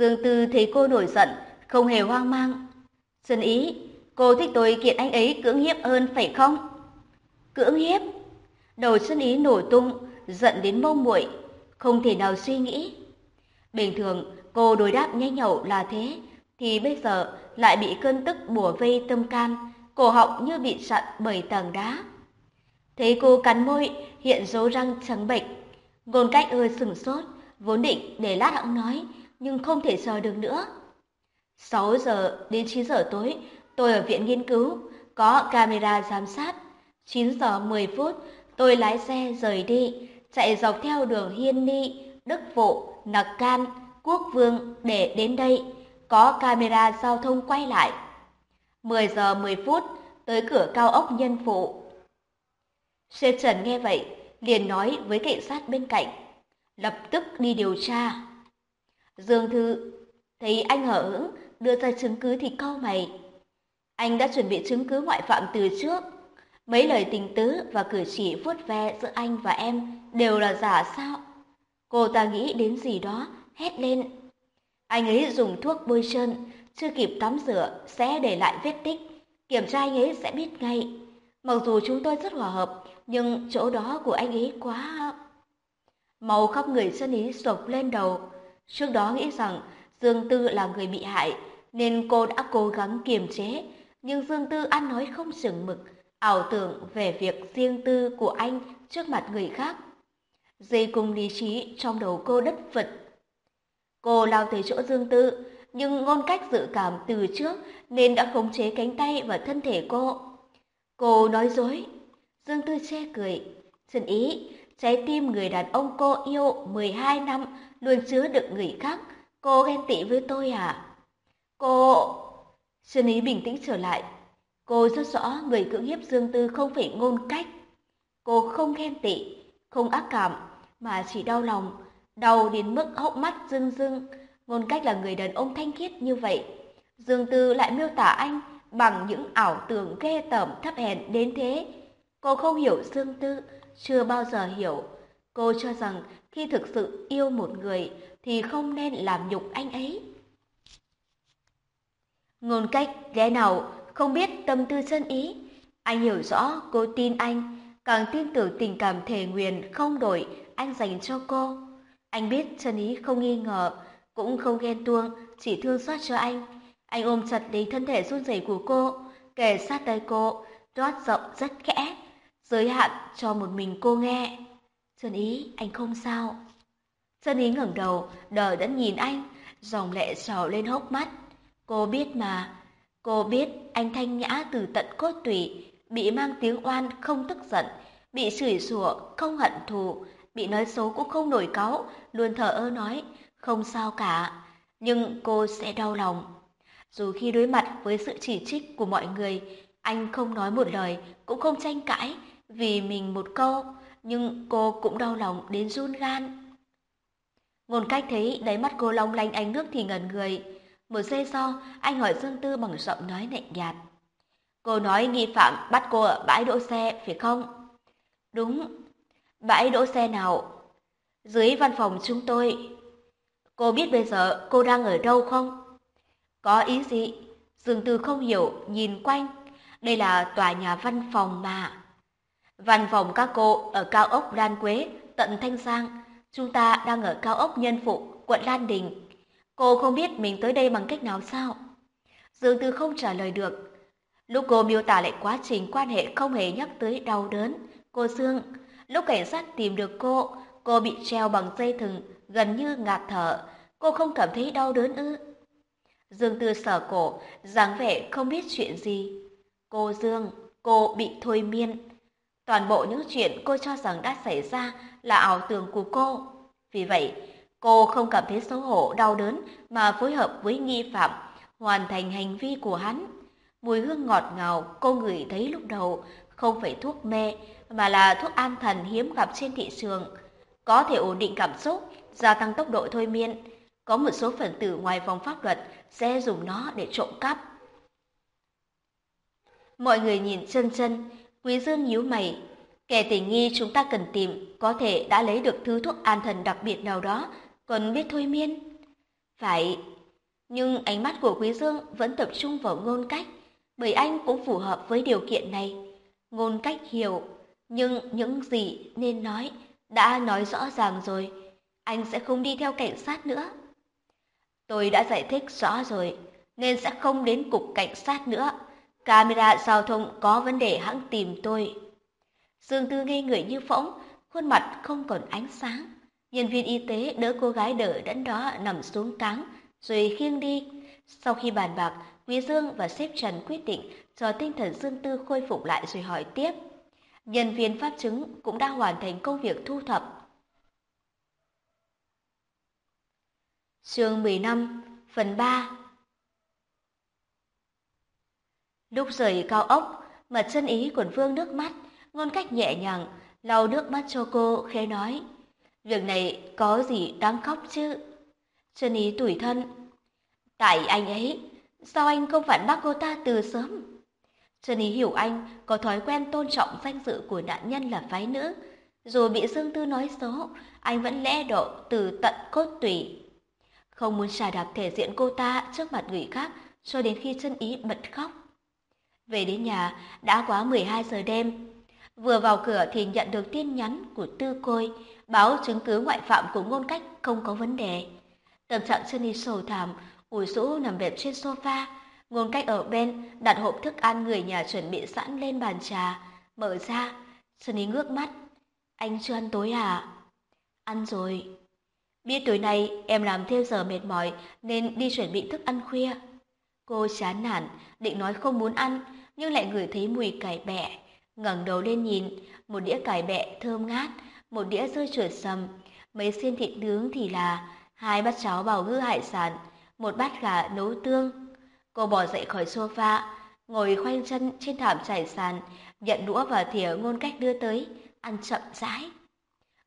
Dương Tư thấy cô nổi giận, không hề hoang mang. Xuân ý, cô thích tôi kiện anh ấy cưỡng hiếp hơn phải không? Cưỡng hiếp? Đầu Xuân ý nổ tung, giận đến mông muội, không thể nào suy nghĩ. Bình thường, cô đối đáp nhanh nhậu là thế, thì bây giờ lại bị cơn tức bùa vây tâm can, cổ họng như bị sặn bởi tảng đá. Thấy cô cắn môi, hiện dấu răng trắng bệch. Ngôn cách ơi sừng sốt, vốn định để lát hãng nói, nhưng không thể chờ được nữa. 6 giờ đến 9 giờ tối, tôi ở viện nghiên cứu, có camera giám sát. 9 giờ 10 phút, tôi lái xe rời đi, chạy dọc theo đường Hiên Ni, Đức Vụ, Nặc Can, Quốc Vương để đến đây. Có camera giao thông quay lại. 10 giờ 10 phút, tới cửa cao ốc nhân phụ. Sếp Trần nghe vậy, liền nói với cảnh sát bên cạnh, lập tức đi điều tra. Dương Thư thấy anh hở hững đưa ra chứng cứ thì cau mày. Anh đã chuẩn bị chứng cứ ngoại phạm từ trước. Mấy lời tình tứ và cử chỉ vuốt ve giữa anh và em đều là giả sao? Cô ta nghĩ đến gì đó, hét lên. Anh ấy dùng thuốc bôi trơn, chưa kịp tắm rửa sẽ để lại vết tích. Kiểm tra anh ấy sẽ biết ngay. Mặc dù chúng tôi rất hòa hợp, nhưng chỗ đó của anh ấy quá... Màu khắp người chân ý sộc lên đầu. Trước đó nghĩ rằng Dương Tư là người bị hại, nên cô đã cố gắng kiềm chế. Nhưng Dương Tư ăn nói không chừng mực, ảo tưởng về việc riêng tư của anh trước mặt người khác. Dây cùng lý trí trong đầu cô đất vật. Cô lao tới chỗ Dương Tư, nhưng ngôn cách dự cảm từ trước nên đã khống chế cánh tay và thân thể cô. Cô nói dối. Dương Tư che cười. Trần ý, trái tim người đàn ông cô yêu 12 năm luôn chứa đựng người khác. Cô ghen tị với tôi à? Cô... xuân ý bình tĩnh trở lại. Cô rất rõ người cưỡng hiếp Dương Tư không phải ngôn cách. Cô không ghen tị, không ác cảm, mà chỉ đau lòng, đau đến mức hốc mắt rưng rưng. Ngôn cách là người đàn ông thanh khiết như vậy. Dương Tư lại miêu tả anh bằng những ảo tưởng ghê tởm thấp hèn đến thế. Cô không hiểu Dương Tư, chưa bao giờ hiểu. Cô cho rằng khi thực sự yêu một người thì không nên làm nhục anh ấy. Ngôn cách ghé nào không biết tâm tư chân ý. Anh hiểu rõ cô tin anh, càng tin tưởng tình cảm thề nguyện không đổi anh dành cho cô. Anh biết chân ý không nghi ngờ, cũng không ghen tuông, chỉ thương xót cho anh. Anh ôm chặt lấy thân thể run rẩy của cô, kề sát tay cô, rót rộng rất khẽ, giới hạn cho một mình cô nghe. Trần Ý, anh không sao. Trần Ý ngẩng đầu, đờ đẫn nhìn anh, dòng lệ trào lên hốc mắt. Cô biết mà, cô biết anh thanh nhã từ tận cốt tủy, bị mang tiếng oan không tức giận, bị chửi rủa không hận thù, bị nói xấu cũng không nổi cáu, luôn thở ơ nói, không sao cả, nhưng cô sẽ đau lòng. Dù khi đối mặt với sự chỉ trích của mọi người, anh không nói một lời, cũng không tranh cãi vì mình một câu, nhưng cô cũng đau lòng đến run gan. Ngôn cách thấy đáy mắt cô long lanh ánh nước thì ngẩn người. Một giây sau, anh hỏi Dương Tư bằng giọng nói lạnh nhạt. Cô nói nghi phạm bắt cô ở bãi đỗ xe, phải không? Đúng. Bãi đỗ xe nào? Dưới văn phòng chúng tôi. Cô biết bây giờ cô đang ở đâu không? Có ý gì? Dương Tư không hiểu, nhìn quanh. Đây là tòa nhà văn phòng mà. Văn phòng các cô ở cao ốc đan Quế, tận Thanh Giang. Chúng ta đang ở cao ốc Nhân Phụ, quận Lan Đình. Cô không biết mình tới đây bằng cách nào sao? Dương Tư không trả lời được. Lúc cô miêu tả lại quá trình quan hệ không hề nhắc tới đau đớn. Cô Dương, lúc cảnh sát tìm được cô, cô bị treo bằng dây thừng, gần như ngạt thở. Cô không cảm thấy đau đớn ư? Dương Tư sở cổ, dáng vẻ không biết chuyện gì. Cô Dương, cô bị thôi miên. Toàn bộ những chuyện cô cho rằng đã xảy ra là ảo tưởng của cô. Vì vậy, cô không cảm thấy xấu hổ, đau đớn mà phối hợp với nghi phạm, hoàn thành hành vi của hắn. Mùi hương ngọt ngào cô ngửi thấy lúc đầu không phải thuốc mê mà là thuốc an thần hiếm gặp trên thị trường. Có thể ổn định cảm xúc, gia tăng tốc độ thôi miên. Có một số phần tử ngoài vòng pháp luật sẽ dùng nó để trộm cắp. Mọi người nhìn chân chân, Quý Dương nhíu mày. Kẻ tình nghi chúng ta cần tìm có thể đã lấy được thứ thuốc an thần đặc biệt nào đó, còn biết thôi miên. Phải, nhưng ánh mắt của Quý Dương vẫn tập trung vào ngôn cách, bởi anh cũng phù hợp với điều kiện này. Ngôn cách hiểu, nhưng những gì nên nói đã nói rõ ràng rồi, anh sẽ không đi theo cảnh sát nữa. Tôi đã giải thích rõ rồi, nên sẽ không đến cục cảnh sát nữa. Camera giao thông có vấn đề hãng tìm tôi. Dương Tư ngây người như phỗng, khuôn mặt không còn ánh sáng. Nhân viên y tế đỡ cô gái đỡ đẫn đó nằm xuống cáng, rồi khiêng đi. Sau khi bàn bạc, Quý Dương và sếp Trần quyết định cho tinh thần Dương Tư khôi phục lại rồi hỏi tiếp. Nhân viên pháp chứng cũng đã hoàn thành công việc thu thập. Chương 15, phần 3 Lúc rời cao ốc, mặt chân ý quần vương nước mắt, ngôn cách nhẹ nhàng, lau nước mắt cho cô, khẽ nói. Việc này có gì đáng khóc chứ? Chân ý tủi thân. Tại anh ấy, sao anh không phản bác cô ta từ sớm? Chân ý hiểu anh có thói quen tôn trọng danh dự của nạn nhân là phái nữ. Dù bị Dương Tư nói xấu, anh vẫn lẽ độ từ tận cốt tủy. Không muốn xà đạp thể diện cô ta trước mặt người khác cho đến khi chân ý bật khóc. Về đến nhà, đã quá 12 giờ đêm. Vừa vào cửa thì nhận được tin nhắn của Tư Côi, báo chứng cứ ngoại phạm của ngôn cách không có vấn đề. Tâm trạng chân đi sầu thảm, ủi rũ nằm bẹp trên sofa, ngôn cách ở bên đặt hộp thức ăn người nhà chuẩn bị sẵn lên bàn trà, mở ra, Sunny ngước mắt. Anh chưa ăn tối à? Ăn rồi. Biết tối nay em làm thêm giờ mệt mỏi nên đi chuẩn bị thức ăn khuya. Cô chán nản, định nói không muốn ăn, nhưng lại ngửi thấy mùi cải bẹ. ngẩng đầu lên nhìn, một đĩa cải bẹ thơm ngát, một đĩa dưa chuột sầm, mấy xiên thịt nướng thì là hai bát cháo bào ngư hải sản, một bát gà nấu tương. Cô bỏ dậy khỏi sofa, ngồi khoanh chân trên thảm trải sàn, nhận đũa và thìa ngôn cách đưa tới, ăn chậm rãi.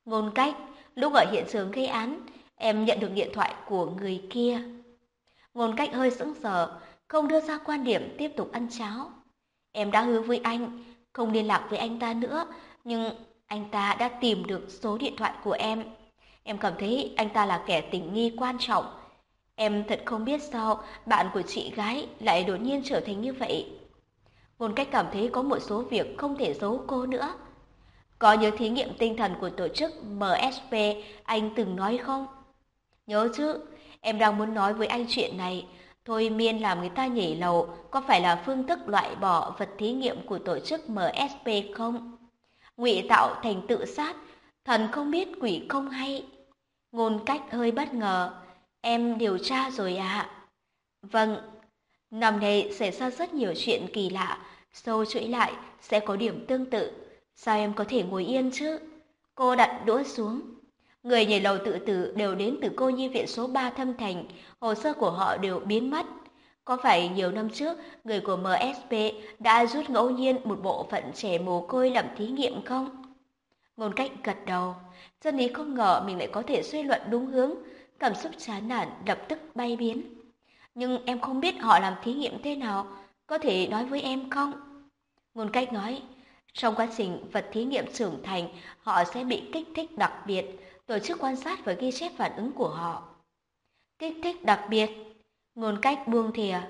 Ngôn cách, lúc ở hiện trường gây án, em nhận được điện thoại của người kia. Ngôn cách hơi sững sờ, không đưa ra quan điểm tiếp tục ăn cháo. Em đã hứa với anh, không liên lạc với anh ta nữa, nhưng anh ta đã tìm được số điện thoại của em. Em cảm thấy anh ta là kẻ tình nghi quan trọng. Em thật không biết sao bạn của chị gái lại đột nhiên trở thành như vậy. Vốn cách cảm thấy có một số việc không thể giấu cô nữa. Có nhớ thí nghiệm tinh thần của tổ chức MSP anh từng nói không? Nhớ chứ, em đang muốn nói với anh chuyện này. Thôi miên làm người ta nhảy lầu có phải là phương thức loại bỏ vật thí nghiệm của tổ chức MSP không? ngụy tạo thành tự sát, thần không biết quỷ không hay. Ngôn cách hơi bất ngờ, em điều tra rồi ạ. À? Vâng, năm nay xảy ra rất nhiều chuyện kỳ lạ, sâu chuỗi lại sẽ có điểm tương tự. Sao em có thể ngồi yên chứ? Cô đặt đũa xuống. Người nhảy lầu tự tử đều đến từ cô nhi viện số 3 Thâm Thành, hồ sơ của họ đều biến mất. Có phải nhiều năm trước, người của MSP đã rút ngẫu nhiên một bộ phận trẻ mồ côi làm thí nghiệm không? Ngôn cách gật đầu, dân ý không ngờ mình lại có thể suy luận đúng hướng, cảm xúc chán nản lập tức bay biến. Nhưng em không biết họ làm thí nghiệm thế nào, có thể nói với em không? Ngôn cách nói, trong quá trình vật thí nghiệm trưởng thành, họ sẽ bị kích thích đặc biệt, tổ chức quan sát và ghi chép phản ứng của họ. Kích thích đặc biệt Ngôn cách buông thìa.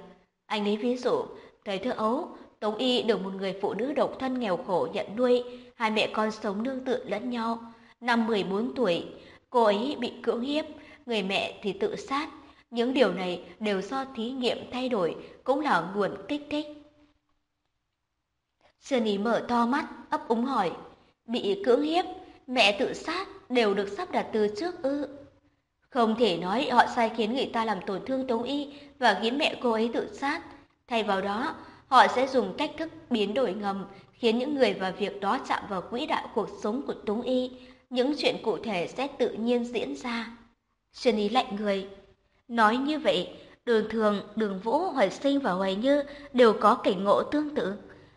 Anh lấy ví dụ, thời thơ ấu, Tống Y được một người phụ nữ độc thân nghèo khổ nhận nuôi, hai mẹ con sống nương tựa lẫn nhau. Năm 14 tuổi, cô ấy bị cưỡng hiếp, người mẹ thì tự sát. Những điều này đều do thí nghiệm thay đổi, cũng là nguồn kích thích. Sơn Ý mở to mắt, ấp úng hỏi, bị cưỡng hiếp, mẹ tự sát đều được sắp đặt từ trước ư. Không thể nói họ sai khiến người ta làm tổn thương Tống Y và khiến mẹ cô ấy tự sát. Thay vào đó, họ sẽ dùng cách thức biến đổi ngầm khiến những người và việc đó chạm vào quỹ đạo cuộc sống của Tống Y. Những chuyện cụ thể sẽ tự nhiên diễn ra. Trần Ý lạnh người. Nói như vậy, đường thường, đường vũ, hoài sinh và hoài như đều có cảnh ngộ tương tự.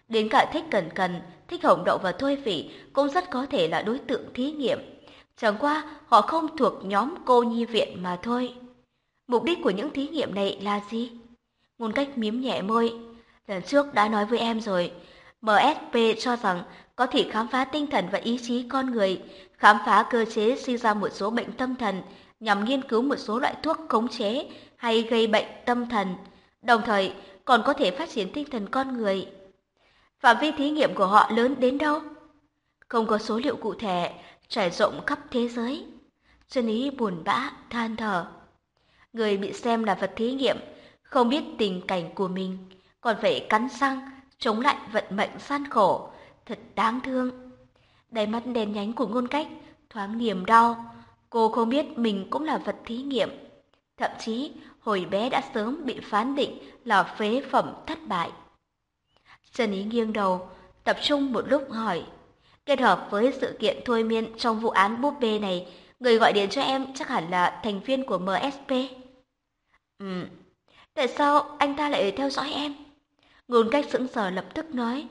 Đến cả thích cần cần, thích hồng đậu và thôi phỉ cũng rất có thể là đối tượng thí nghiệm Chẳng qua họ không thuộc nhóm cô nhi viện mà thôi. Mục đích của những thí nghiệm này là gì? Ngôn cách miếm nhẹ môi. Lần trước đã nói với em rồi. MSP cho rằng có thể khám phá tinh thần và ý chí con người, khám phá cơ chế sinh ra một số bệnh tâm thần, nhằm nghiên cứu một số loại thuốc khống chế hay gây bệnh tâm thần, đồng thời còn có thể phát triển tinh thần con người. Phạm vi thí nghiệm của họ lớn đến đâu? Không có số liệu cụ thể, trải rộng khắp thế giới. Xuân ý buồn bã, than thở. Người bị xem là vật thí nghiệm, không biết tình cảnh của mình, còn phải cắn răng, chống lại vận mệnh gian khổ, thật đáng thương. Đáy mắt đen nhánh của ngôn cách, thoáng niềm đau. Cô không biết mình cũng là vật thí nghiệm. Thậm chí, hồi bé đã sớm bị phán định là phế phẩm thất bại. Trần Ý nghiêng đầu, tập trung một lúc hỏi. Kết hợp với sự kiện thôi miên trong vụ án búp bê này, người gọi điện cho em chắc hẳn là thành viên của MSP. Ừ, tại sao anh ta lại theo dõi em? Ngôn cách sững sờ lập tức nói,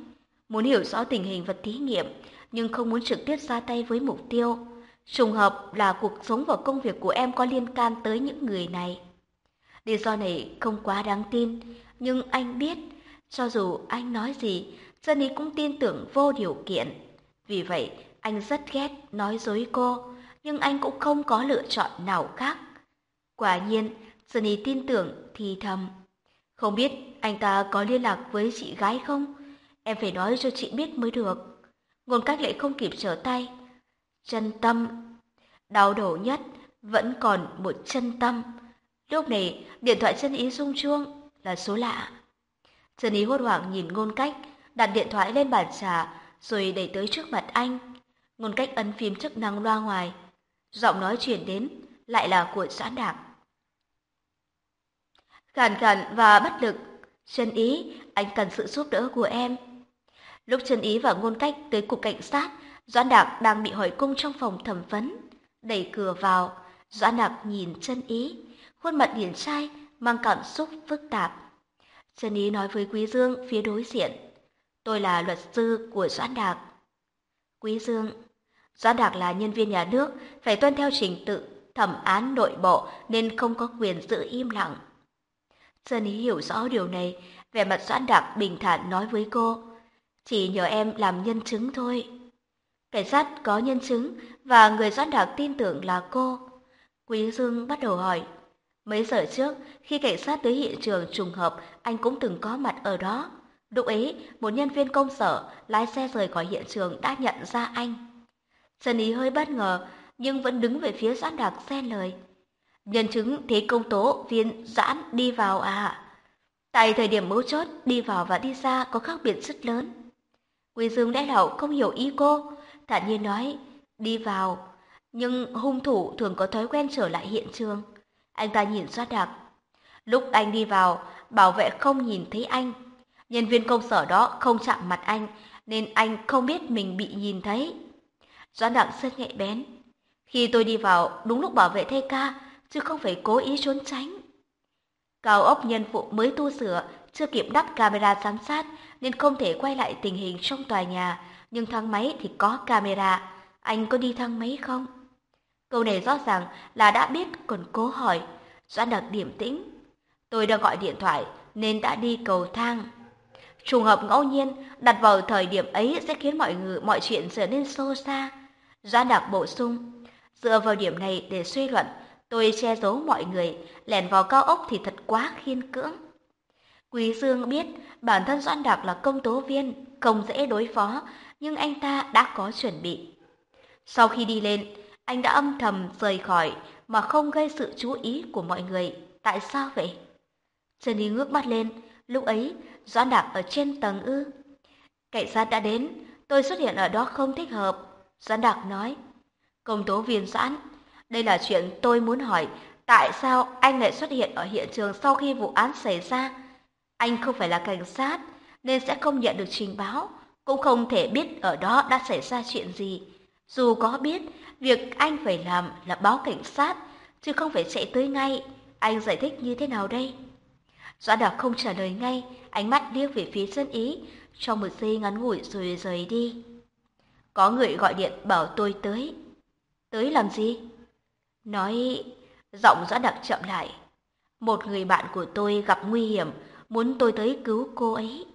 muốn hiểu rõ tình hình vật thí nghiệm, nhưng không muốn trực tiếp ra tay với mục tiêu. Trùng hợp là cuộc sống và công việc của em có liên can tới những người này. Lý do này không quá đáng tin, nhưng anh biết, cho dù anh nói gì, dân ý cũng tin tưởng vô điều kiện. Vì vậy, anh rất ghét nói dối cô, nhưng anh cũng không có lựa chọn nào khác. Quả nhiên, Sunny tin tưởng thì thầm. Không biết anh ta có liên lạc với chị gái không? Em phải nói cho chị biết mới được. Ngôn cách lại không kịp trở tay. Chân tâm. Đau đầu nhất, vẫn còn một chân tâm. Lúc này, điện thoại chân ý rung chuông là số lạ. Chân ý hốt hoảng nhìn ngôn cách, đặt điện thoại lên bàn trà, rồi đẩy tới trước mặt anh. Ngôn cách ấn phím chức năng loa ngoài. Giọng nói chuyển đến, lại là của Doãn Đạc. Khàn khàn và bất lực, chân ý, anh cần sự giúp đỡ của em. Lúc chân ý và ngôn cách tới cục cảnh sát, Doãn Đạc đang bị hỏi cung trong phòng thẩm vấn. Đẩy cửa vào, Doãn Đạc nhìn chân ý, khuôn mặt điển trai, mang cảm xúc phức tạp. Chân ý nói với Quý Dương phía đối diện. Tôi là luật sư của Doãn Đạc. Quý Dương, Doãn Đạc là nhân viên nhà nước, phải tuân theo trình tự, thẩm án nội bộ nên không có quyền giữ im lặng. sơn ý hiểu rõ điều này, vẻ mặt Doãn Đạc bình thản nói với cô. Chỉ nhờ em làm nhân chứng thôi. Cảnh sát có nhân chứng và người Doãn Đạc tin tưởng là cô. Quý Dương bắt đầu hỏi. Mấy giờ trước, khi cảnh sát tới hiện trường trùng hợp, anh cũng từng có mặt ở đó. Lúc ấy, một nhân viên công sở lái xe rời khỏi hiện trường đã nhận ra anh. Trần Ý hơi bất ngờ, nhưng vẫn đứng về phía Doãn Đạc xen lời. Nhân chứng thế công tố viên Doãn đi vào à? Tại thời điểm mấu chốt, đi vào và đi ra có khác biệt rất lớn. Quỳ Dương đại lậu không hiểu ý cô, thản nhiên nói, đi vào. Nhưng hung thủ thường có thói quen trở lại hiện trường. Anh ta nhìn Doãn Đạc. Lúc anh đi vào, bảo vệ không nhìn thấy anh. Nhân viên công sở đó không chạm mặt anh, nên anh không biết mình bị nhìn thấy. Doãn đặng rất nhạy bén. Khi tôi đi vào, đúng lúc bảo vệ thay ca, chứ không phải cố ý trốn tránh. Cao ốc nhân phụ mới tu sửa, chưa kịp đắp camera giám sát nên không thể quay lại tình hình trong tòa nhà, nhưng thang máy thì có camera. Anh có đi thang máy không? Câu này rõ ràng là đã biết còn cố hỏi. Doãn đặc điểm tĩnh. Tôi đã gọi điện thoại nên đã đi cầu thang. Trùng hợp ngẫu nhiên đặt vào thời điểm ấy sẽ khiến mọi người mọi chuyện trở nên xô xa. Doãn đặc bổ sung. Dựa vào điểm này để suy luận Tôi che giấu mọi người, lẻn vào cao ốc thì thật quá khiên cưỡng. Quý Dương biết bản thân Doãn Đạc là công tố viên, không dễ đối phó, nhưng anh ta đã có chuẩn bị. Sau khi đi lên, anh đã âm thầm rời khỏi mà không gây sự chú ý của mọi người. Tại sao vậy? Trần Ý ngước mắt lên, lúc ấy Doãn Đạc ở trên tầng ư. Cảnh sát đã đến, tôi xuất hiện ở đó không thích hợp. Doãn Đạc nói, công tố viên Doãn, đây là chuyện tôi muốn hỏi, tại sao anh lại xuất hiện ở hiện trường sau khi vụ án xảy ra? Anh không phải là cảnh sát, nên sẽ không nhận được trình báo, cũng không thể biết ở đó đã xảy ra chuyện gì. Dù có biết, việc anh phải làm là báo cảnh sát, chứ không phải chạy tới ngay. Anh giải thích như thế nào đây? Doãn Đạc không trả lời ngay, ánh mắt liếc về phía sân ý, trong một giây ngắn ngủi rồi rời đi. Có người gọi điện bảo tôi tới. Tới làm gì? Nói, giọng rõ đặc chậm lại. Một người bạn của tôi gặp nguy hiểm, muốn tôi tới cứu cô ấy.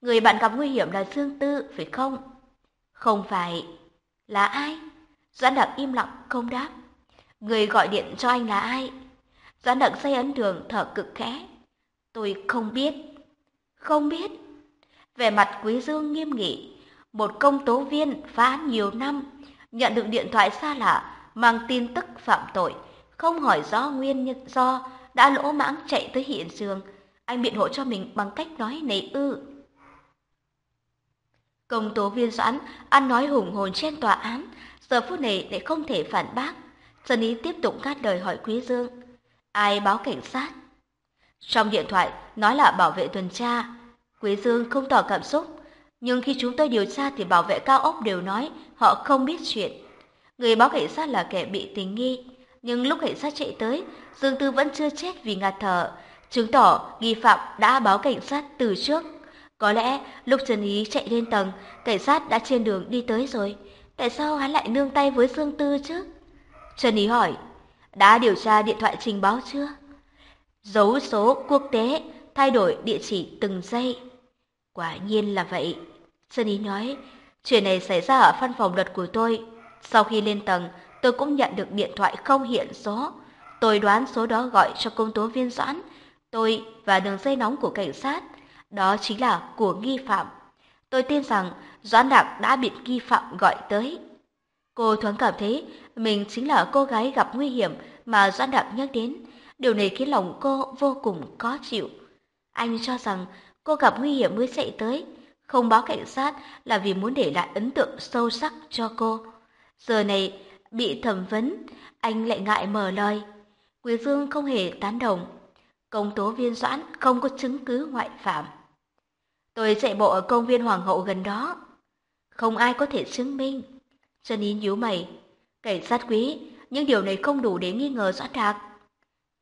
Người bạn gặp nguy hiểm là Dương Tư, phải không? Không phải. Là ai? Doãn đặc im lặng, không đáp. Người gọi điện cho anh là ai? Doãn đặc say ấn đường thở cực khẽ. Tôi không biết. Không biết. về mặt Quý Dương nghiêm nghị. Một công tố viên phá nhiều năm, nhận được điện thoại xa lạ, mang tin tức phạm tội, không hỏi rõ nguyên nhân do, đã lỗ mãng chạy tới hiện trường. Anh biện hộ cho mình bằng cách nói này ư. Công tố viên Doãn ăn nói hùng hồn trên tòa án, giờ phút này lại không thể phản bác. Trần Ý tiếp tục ngắt đời hỏi Quý Dương. Ai báo cảnh sát? Trong điện thoại nói là bảo vệ tuần tra. Quý Dương không tỏ cảm xúc, nhưng khi chúng tôi điều tra thì bảo vệ cao ốc đều nói họ không biết chuyện. Người báo cảnh sát là kẻ bị tình nghi, nhưng lúc cảnh sát chạy tới, Dương Tư vẫn chưa chết vì ngạt thở, chứng tỏ nghi phạm đã báo cảnh sát từ trước. Có lẽ lúc Trần Ý chạy lên tầng, cảnh sát đã trên đường đi tới rồi. Tại sao hắn lại nương tay với Dương Tư chứ? Trần Ý hỏi, đã điều tra điện thoại trình báo chưa? Dấu số quốc tế, thay đổi địa chỉ từng giây. Quả nhiên là vậy. Sơn Ý nói, chuyện này xảy ra ở văn phòng luật của tôi. Sau khi lên tầng, tôi cũng nhận được điện thoại không hiện số. Tôi đoán số đó gọi cho công tố viên Doãn. Tôi và đường dây nóng của cảnh sát, đó chính là của nghi phạm. Tôi tin rằng Doãn Đạc đã bị nghi phạm gọi tới. Cô thoáng cảm thấy mình chính là cô gái gặp nguy hiểm mà Doãn Đạc nhắc đến. Điều này khiến lòng cô vô cùng khó chịu. Anh cho rằng cô gặp nguy hiểm mới chạy tới, không báo cảnh sát là vì muốn để lại ấn tượng sâu sắc cho cô. Giờ này, bị thẩm vấn, anh lại ngại mở lời. Quý Dương không hề tán đồng. Công tố viên Doãn không có chứng cứ ngoại phạm. Tôi chạy bộ ở công viên Hoàng hậu gần đó. Không ai có thể chứng minh. Trần Yến nhíu mày. Cảnh sát quý, những điều này không đủ để nghi ngờ Doãn Đạc.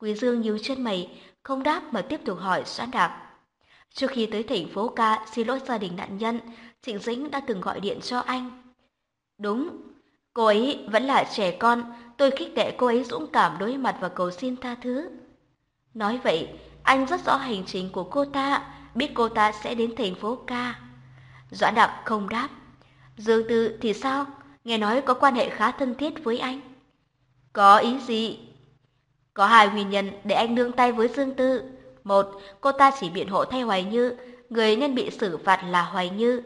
Quý Dương nhíu chân mày, không đáp mà tiếp tục hỏi Doãn Đạc. Trước khi tới thành phố ca xin lỗi gia đình nạn nhân, Trịnh Dĩnh đã từng gọi điện cho anh. Đúng, cô ấy vẫn là trẻ con, tôi khích lệ cô ấy dũng cảm đối mặt và cầu xin tha thứ. Nói vậy, anh rất rõ hành trình của cô ta, biết cô ta sẽ đến thành phố ca. Doãn Đạc không đáp. Dương Tư thì sao? Nghe nói có quan hệ khá thân thiết với anh. Có ý gì? Có hai nguyên nhân để anh nương tay với Dương Tư. Một, cô ta chỉ biện hộ thay Hoài Như, người nên bị xử phạt là Hoài Như.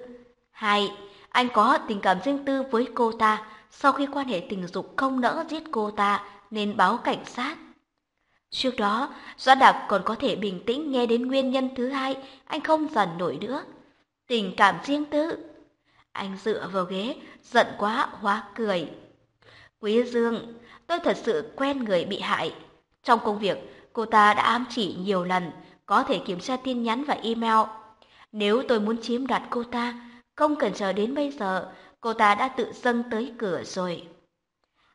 Hai, anh có tình cảm riêng tư với cô ta, sau khi quan hệ tình dục không nỡ giết cô ta nên báo cảnh sát. Trước đó, Doãn Đạc còn có thể bình tĩnh nghe đến nguyên nhân thứ hai, anh không dần nổi nữa. Tình cảm riêng tư. Anh dựa vào ghế, giận quá, hóa cười. Quý Dương, tôi thật sự quen người bị hại. Trong công việc, cô ta đã ám chỉ nhiều lần, có thể kiểm tra tin nhắn và email. Nếu tôi muốn chiếm đoạt cô ta, không cần chờ đến bây giờ, cô ta đã tự dâng tới cửa rồi.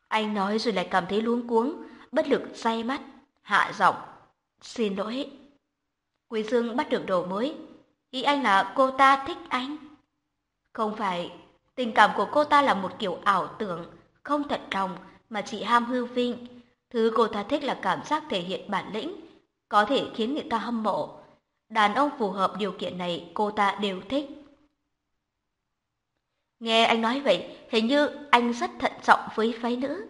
Anh nói rồi lại cảm thấy luống cuống, bất lực say mắt, hạ giọng. Xin lỗi. Quý Dương bắt được đồ mới. Ý anh là cô ta thích anh. Không phải, tình cảm của cô ta là một kiểu ảo tưởng, không thật lòng mà chỉ ham hư vinh. Thứ cô ta thích là cảm giác thể hiện bản lĩnh, có thể khiến người ta hâm mộ. Đàn ông phù hợp điều kiện này cô ta đều thích. Nghe anh nói vậy, hình như anh rất thận trọng với phái nữ.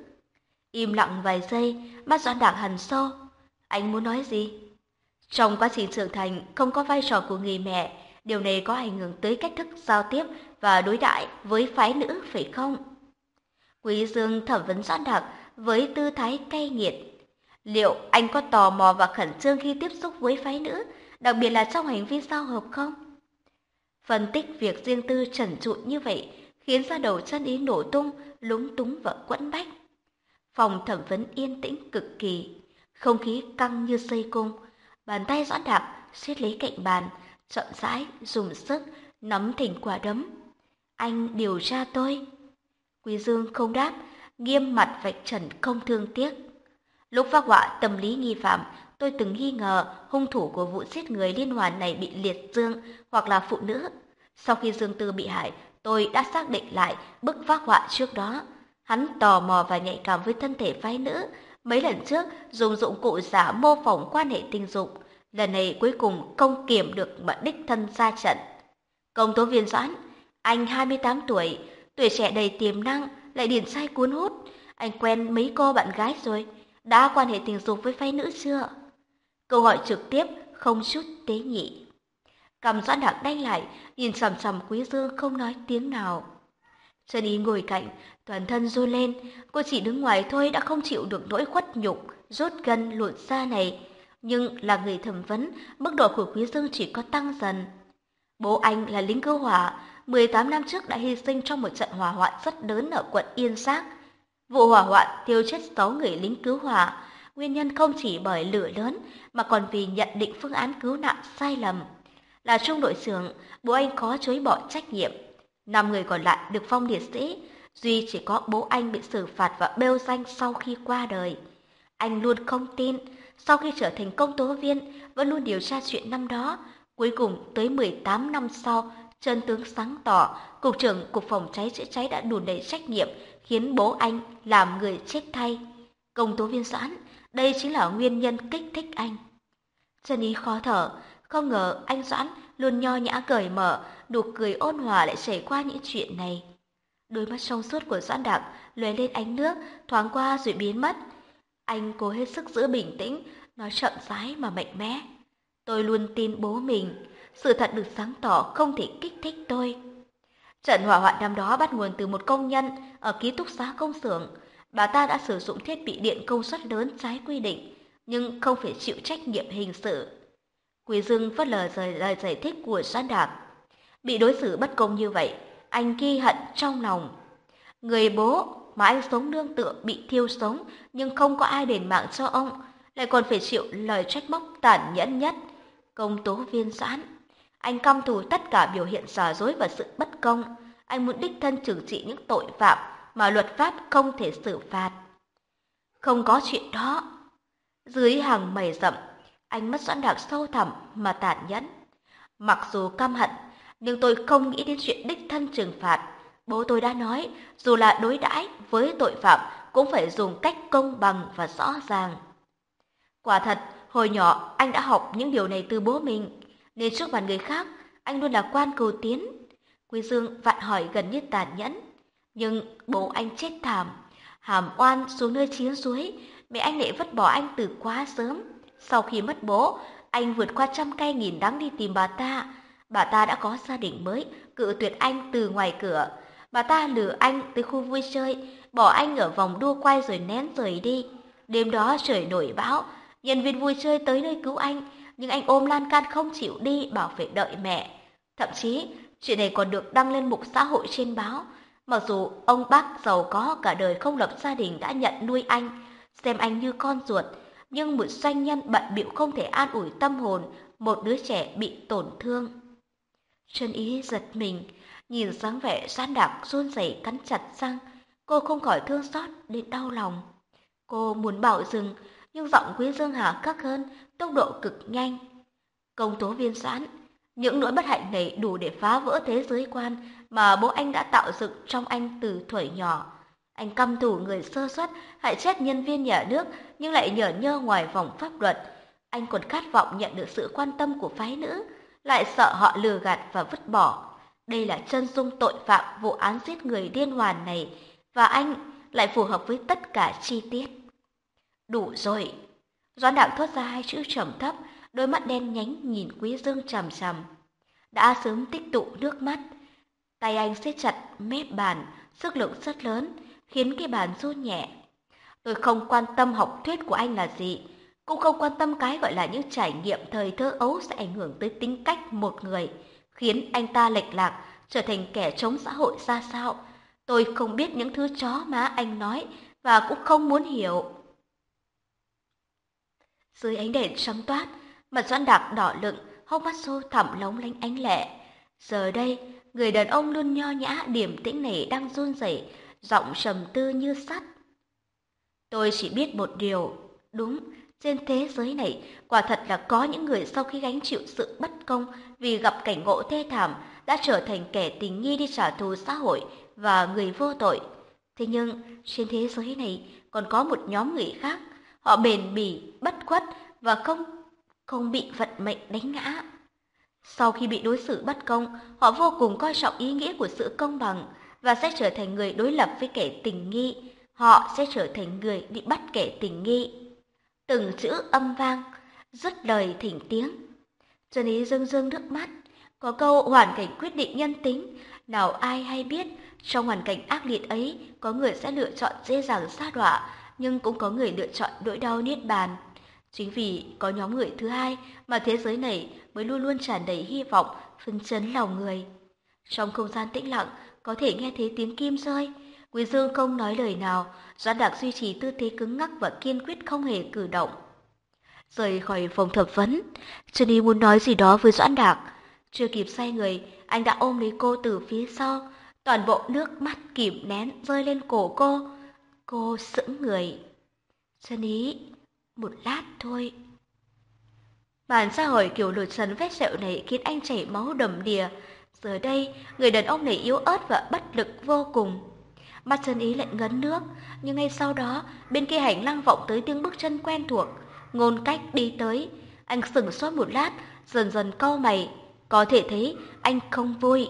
Im lặng vài giây, mắt Doãn Đạc hằn sâu. Anh muốn nói gì? Trong quá trình trưởng thành, không có vai trò của người mẹ, điều này có ảnh hưởng tới cách thức giao tiếp và đối đãi với phái nữ phải không? Quý Dương thẩm vấn Doãn Đạc với tư thái cay nghiệt. Liệu anh có tò mò và khẩn trương khi tiếp xúc với phái nữ, đặc biệt là trong hành vi giao hợp không? Phân tích việc riêng tư trần trụi như vậy khiến ra đầu chân ý nổ tung, lúng túng và quẫn bách. Phòng thẩm vấn yên tĩnh cực kỳ, không khí căng như dây cung, bàn tay rõ đạp siết lấy cạnh bàn, chậm rãi dùng sức nắm thành quả đấm. Anh điều tra tôi. Quý Dương không đáp, nghiêm mặt vạch trần không thương tiếc. Lúc phát họa tâm lý nghi phạm, tôi từng nghi ngờ hung thủ của vụ giết người liên hoàn này bị liệt dương hoặc là phụ nữ. Sau khi Dương Tư bị hại, tôi đã xác định lại bức phát họa trước đó. Hắn tò mò và nhạy cảm với thân thể phái nữ, mấy lần trước dùng dụng cụ giả mô phỏng quan hệ tình dục, lần này cuối cùng không kiểm được mà đích thân ra trận. Công tố viên Doãn, anh 28 tuổi, tuổi trẻ đầy tiềm năng, lại điển sai cuốn hút, Anh quen mấy cô bạn gái rồi, đã quan hệ tình dục với phái nữ chưa? Câu hỏi trực tiếp, không chút tế nhị. Cầm doãn đặc đanh lại, nhìn sầm sầm Quý Dương không nói tiếng nào. Trần Ý ngồi cạnh, toàn thân run lên, cô chỉ đứng ngoài thôi đã không chịu được nỗi khuất nhục, rốt gân lụn xa này. Nhưng là người thẩm vấn, mức độ của Quý Dương chỉ có tăng dần. Bố anh là lính cứu hỏa, 18 năm trước đã hy sinh trong một trận hỏa hoạn rất lớn ở quận Yên Xác. Vụ hỏa hoạn tiêu chết 6 người lính cứu hỏa, nguyên nhân không chỉ bởi lửa lớn mà còn vì nhận định phương án cứu nạn sai lầm. Là trung đội trưởng, bố anh khó chối bỏ trách nhiệm. Năm người còn lại được phong liệt sĩ, duy chỉ có bố anh bị xử phạt và bêu danh sau khi qua đời. Anh luôn không tin, sau khi trở thành công tố viên, vẫn luôn điều tra chuyện năm đó. Cuối cùng tới 18 năm sau, chân tướng sáng tỏ, cục trưởng cục phòng cháy chữa cháy đã đùn đầy trách nhiệm, khiến bố anh làm người chết thay. Công tố viên Doãn, đây chính là nguyên nhân kích thích anh. Chân ý khó thở, không ngờ anh Doãn luôn nho nhã cởi mở, nụ cười ôn hòa lại chảy qua những chuyện này. Đôi mắt trong suốt của Doãn Đạc lóe lên ánh nước, thoáng qua rồi biến mất. Anh cố hết sức giữ bình tĩnh, nói chậm rãi mà mạnh mẽ. Tôi luôn tin bố mình, sự thật được sáng tỏ không thể kích thích tôi. Trận hỏa hoạn năm đó bắt nguồn từ một công nhân ở ký túc xá công xưởng. Bà ta đã sử dụng thiết bị điện công suất lớn trái quy định, nhưng không phải chịu trách nhiệm hình sự. Quý Dương phớt lờ lời, lời giải thích của Doãn Đạc. Bị đối xử bất công như vậy, anh ghi hận trong lòng. Người bố mà anh sống nương tựa bị thiêu sống nhưng không có ai đền mạng cho ông, lại còn phải chịu lời trách móc tàn nhẫn nhất. Công tố viên giãn anh căm thù tất cả biểu hiện giả dối và sự bất công. Anh muốn đích thân trừng trị những tội phạm mà luật pháp không thể xử phạt. Không có chuyện đó. Dưới hàng mày rậm, anh mất doãn đạc sâu thẳm mà tàn nhẫn. Mặc dù căm hận, nhưng tôi không nghĩ đến chuyện đích thân trừng phạt. Bố tôi đã nói, dù là đối đãi với tội phạm cũng phải dùng cách công bằng và rõ ràng. Quả thật, hồi nhỏ anh đã học những điều này từ bố mình nên trước mặt người khác, anh luôn là quan cầu tiến. Quý Dương vạn hỏi gần như tàn nhẫn, nhưng bố anh chết thảm, hàm oan xuống nơi chiến suối, mẹ anh lại vứt bỏ anh từ quá sớm. Sau khi mất bố, anh vượt qua trăm cây nghìn đắng đi tìm bà ta. Bà ta đã có gia đình mới, cự tuyệt anh từ ngoài cửa. Bà ta lừa anh tới khu vui chơi, bỏ anh ở vòng đua quay rồi nén rời đi. Đêm đó trời nổi bão, nhân viên vui chơi tới nơi cứu anh, nhưng anh ôm lan can không chịu đi, bảo phải đợi mẹ. Thậm chí, chuyện này còn được đăng lên mục xã hội trên báo. Mặc dù ông bác giàu có cả đời không lập gia đình đã nhận nuôi anh, xem anh như con ruột, nhưng một doanh nhân bận bịu không thể an ủi tâm hồn một đứa trẻ bị tổn thương. Trân ý giật mình, nhìn dáng vẻ gian đạc run rẩy cắn chặt răng, cô không khỏi thương xót đến đau lòng. Cô muốn bảo dừng, nhưng giọng Quý Dương Hà khắc hơn, tốc độ cực nhanh. Công tố viên giãn, những nỗi bất hạnh này đủ để phá vỡ thế giới quan mà bố anh đã tạo dựng trong anh từ thuở nhỏ. Anh căm thù người sơ suất, hại chết nhân viên nhà nước nhưng lại nhở nhơ ngoài vòng pháp luật. Anh còn khát vọng nhận được sự quan tâm của phái nữ, lại sợ họ lừa gạt và vứt bỏ. Đây là chân dung tội phạm vụ án giết người điên hoàn này và anh lại phù hợp với tất cả chi tiết. Đủ rồi. Doãn đạo thốt ra hai chữ trầm thấp, đôi mắt đen nhánh nhìn Quý Dương trầm trầm. Đã sớm tích tụ nước mắt. Tay anh siết chặt mép bàn, sức lực rất lớn, khiến cái bàn run nhẹ. Tôi không quan tâm học thuyết của anh là gì, cũng không quan tâm cái gọi là những trải nghiệm thời thơ ấu sẽ ảnh hưởng tới tính cách một người, khiến anh ta lệch lạc, trở thành kẻ chống xã hội ra sao. Tôi không biết những thứ chó má anh nói và cũng không muốn hiểu. Dưới ánh đèn sáng toát, mặt Doãn Đạc đỏ lựng, hốc mắt sâu thẳm lóng lánh ánh lệ. Giờ đây, người đàn ông luôn nho nhã điềm tĩnh này đang run rẩy, giọng trầm tư như sắt. Tôi chỉ biết một điều, đúng, trên thế giới này quả thật là có những người sau khi gánh chịu sự bất công vì gặp cảnh ngộ thê thảm đã trở thành kẻ tình nghi đi trả thù xã hội và người vô tội. Thế nhưng trên thế giới này còn có một nhóm người khác Họ bền bỉ, bất khuất và không không bị vận mệnh đánh ngã. Sau khi bị đối xử bất công, họ vô cùng coi trọng ý nghĩa của sự công bằng và sẽ trở thành người đối lập với kẻ tình nghi. họ sẽ trở thành người bị bắt kẻ tình nghi. Từng chữ âm vang, rất lời thỉnh tiếng. Trần Ý dưng dưng nước mắt, có câu hoàn cảnh quyết định nhân tính, nào ai hay biết trong hoàn cảnh ác liệt ấy có người sẽ lựa chọn dễ dàng sa đọa, nhưng cũng có người lựa chọn nỗi đau niết bàn. Chính vì có nhóm người thứ hai mà thế giới này mới luôn luôn tràn đầy hy vọng, phấn chấn lòng người. Trong không gian tĩnh lặng, có thể nghe thấy tiếng kim rơi. Quý Dương không nói lời nào, Doãn Đạc duy trì tư thế cứng ngắc và kiên quyết không hề cử động. Rời khỏi phòng thẩm vấn, Trần Y muốn nói gì đó với Doãn Đạc. Chưa kịp xoay người, anh đã ôm lấy cô từ phía sau, toàn bộ nước mắt kìm nén rơi lên cổ cô. Cô sững người. Sân Ý, một lát thôi. Màn xã hội kiểu lột sần vết sẹo này khiến anh chảy máu đầm đìa. Giờ đây, người đàn ông này yếu ớt và bất lực vô cùng. Mắt chân ý lại ngấn nước, nhưng ngay sau đó, bên kia hành lang vọng tới tiếng bước chân quen thuộc. Ngôn cách đi tới, anh sửng sốt một lát, dần dần cau mày. Có thể thấy anh không vui.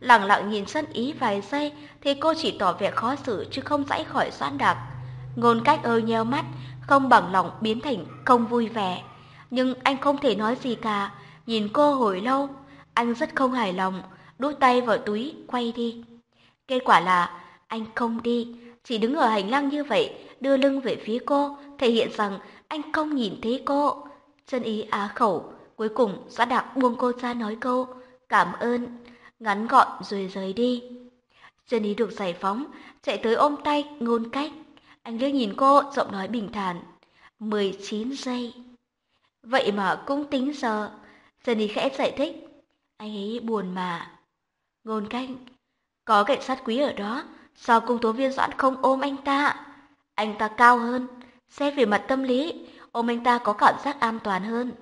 Lặng lặng nhìn sân ý vài giây, thì cô chỉ tỏ vẻ khó xử chứ không dãy khỏi doãn đạc. Ngôn cách ơi nheo mắt, không bằng lòng biến thành không vui vẻ. Nhưng anh không thể nói gì cả, nhìn cô hồi lâu, anh rất không hài lòng, đút tay vào túi, quay đi. Kết quả là anh không đi, chỉ đứng ở hành lang như vậy, đưa lưng về phía cô, thể hiện rằng anh không nhìn thấy cô. Chân ý á khẩu, cuối cùng Doãn Đạc buông cô ra nói câu, cảm ơn, ngắn gọn rồi rời đi. Dân ý được giải phóng, chạy tới ôm tay, ngôn cách. Anh liếc nhìn cô, giọng nói bình thản. 19 giây. Vậy mà cũng tính giờ. Jenny khẽ giải thích. Anh ấy buồn mà. Ngôn cách. Có cảnh sát quý ở đó. Sao công tố viên Doãn không ôm anh ta? Anh ta cao hơn. Xét về mặt tâm lý, ôm anh ta có cảm giác an toàn hơn.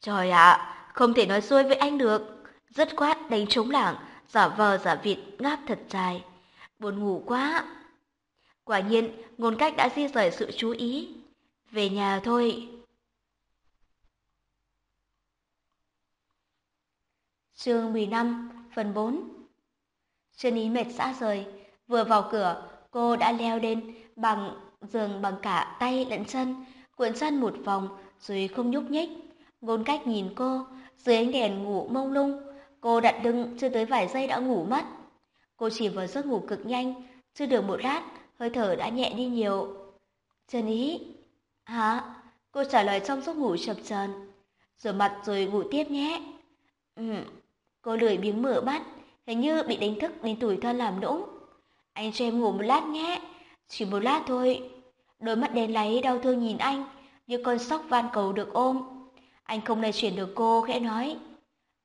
Trời ạ, không thể nói xuôi với anh được. Rất quát đánh trống lảng, giả vờ giả vịt ngáp thật dài. Buồn ngủ quá. Quả nhiên, ngôn cách đã di rời sự chú ý. Về nhà thôi. Chương 15, phần 4 Trần Ý mệt xã rời, vừa vào cửa, cô đã leo lên bằng giường bằng cả tay lẫn chân, cuộn chân một vòng rồi không nhúc nhích. Ngôn cách nhìn cô, dưới ánh đèn ngủ mông lung, cô đặt đưng chưa tới vài giây đã ngủ mất. Cô chỉ vừa giấc ngủ cực nhanh, chưa được một lát, hơi thở đã nhẹ đi nhiều. Trần Ý, hả? Cô trả lời trong giấc ngủ chập chờn. Rửa mặt rồi ngủ tiếp nhé. Ừ, cô lười biếng mở mắt, hình như bị đánh thức nên tủi thân làm nũng. Anh cho em ngủ một lát nhé, chỉ một lát thôi. Đôi mắt đen láy đau thương nhìn anh, như con sóc van cầu được ôm. Anh không lay chuyển được cô, khẽ nói.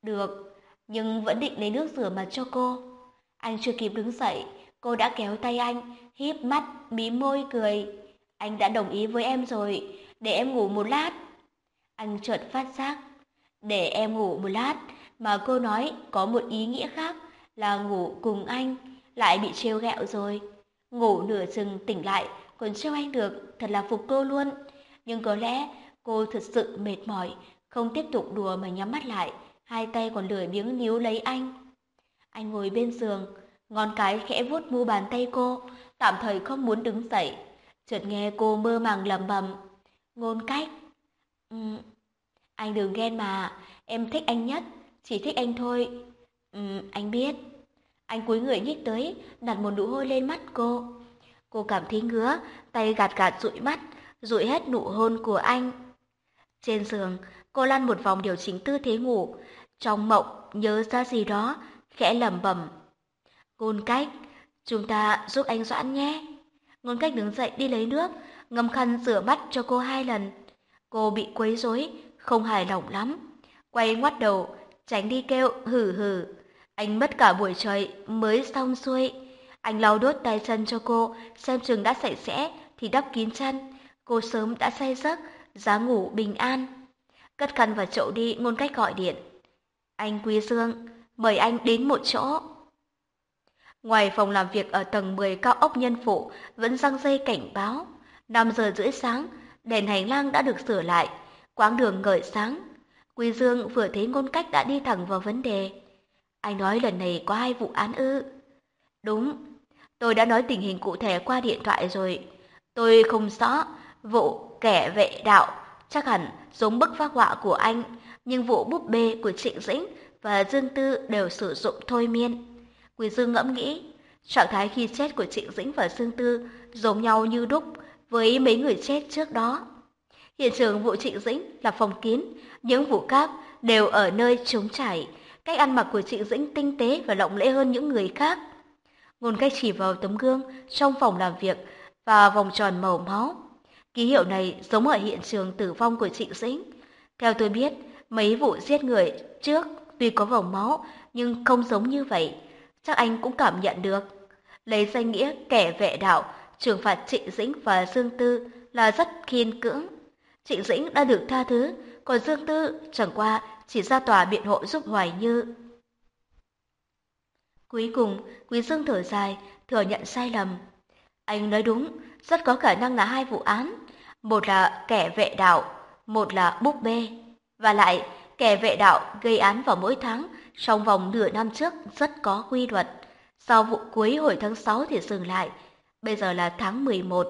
Được, nhưng vẫn định lấy nước rửa mặt cho cô. Anh chưa kịp đứng dậy, cô đã kéo tay anh, híp mắt, mí môi cười. Anh đã đồng ý với em rồi, để em ngủ một lát. Anh chợt phát giác, để em ngủ một lát, mà cô nói có một ý nghĩa khác là ngủ cùng anh, lại bị trêu ghẹo rồi. Ngủ nửa chừng tỉnh lại, còn trêu anh được, thật là phục cô luôn. Nhưng có lẽ cô thật sự mệt mỏi, không tiếp tục đùa mà nhắm mắt lại, hai tay còn lười biếng níu lấy anh. Anh ngồi bên giường, ngón cái khẽ vuốt mu bàn tay cô, tạm thời không muốn đứng dậy. Chợt nghe cô mơ màng lẩm bẩm, ngôn cách. Ừ, anh đừng ghen mà, em thích anh nhất, chỉ thích anh thôi. Ừ, anh biết. Anh cúi người nhích tới, đặt một nụ hôn lên mắt cô. Cô cảm thấy ngứa, tay gạt gạt dụi mắt, dụi hết nụ hôn của anh. Trên giường, cô lăn một vòng điều chỉnh tư thế ngủ. Trong mộng, nhớ ra gì đó, khẽ lẩm bẩm. Ngôn cách, chúng ta giúp anh Doãn nhé. Ngôn cách đứng dậy đi lấy nước, ngâm khăn rửa mắt cho cô hai lần. Cô bị quấy rối, không hài lòng lắm. Quay ngoắt đầu, tránh đi kêu hử hử. Anh mất cả buổi trời mới xong xuôi. Anh lau đốt tay chân cho cô, xem chừng đã sạch sẽ thì đắp kín chân. Cô sớm đã say giấc, giá ngủ bình an. Cất khăn vào chậu đi, ngôn cách gọi điện. Anh Quý Dương, mời anh đến một chỗ. Ngoài phòng làm việc ở tầng 10 cao ốc nhân phụ vẫn răng dây cảnh báo. 5 giờ rưỡi sáng, đèn hành lang đã được sửa lại, quãng đường ngời sáng. Quý Dương vừa thấy ngôn cách đã đi thẳng vào vấn đề. Anh nói lần này có hai vụ án ư? Đúng, Tôi đã nói tình hình cụ thể qua điện thoại rồi. Tôi không rõ vụ kẻ vệ đạo chắc hẳn giống bức phác họa của anh, nhưng vụ búp bê của Trịnh Dĩnh và Dương Tư đều sử dụng thôi miên. Quý Dương ngẫm nghĩ, trạng thái khi chết của Trịnh Dĩnh và Dương Tư giống nhau như đúc với mấy người chết trước đó. Hiện trường vụ Trịnh Dĩnh là phòng kín, những vụ khác đều ở nơi trống trải. Cách ăn mặc của Trịnh Dĩnh tinh tế và lộng lẫy hơn những người khác. Ngôn cách chỉ vào tấm gương trong phòng làm việc và vòng tròn màu máu. Ký hiệu này giống ở hiện trường tử vong của Trịnh Dĩnh. Theo tôi biết, mấy vụ giết người trước tuy có vòng máu nhưng không giống như vậy. Chắc anh cũng cảm nhận được. Lấy danh nghĩa kẻ vệ đạo, trừng phạt Trịnh Dĩnh và Dương Tư là rất khiên cưỡng. Trịnh Dĩnh đã được tha thứ, còn Dương Tư chẳng qua chỉ ra tòa biện hộ giúp Hoài Như. Cuối cùng, Quý Dương thở dài, thừa nhận sai lầm. Anh nói đúng, rất có khả năng là hai vụ án. Một là kẻ vệ đạo, một là búp bê. Và lại, kẻ vệ đạo gây án vào mỗi tháng trong vòng nửa năm trước rất có quy luật. Sau vụ cuối hồi tháng 6 thì dừng lại. Bây giờ là tháng 11.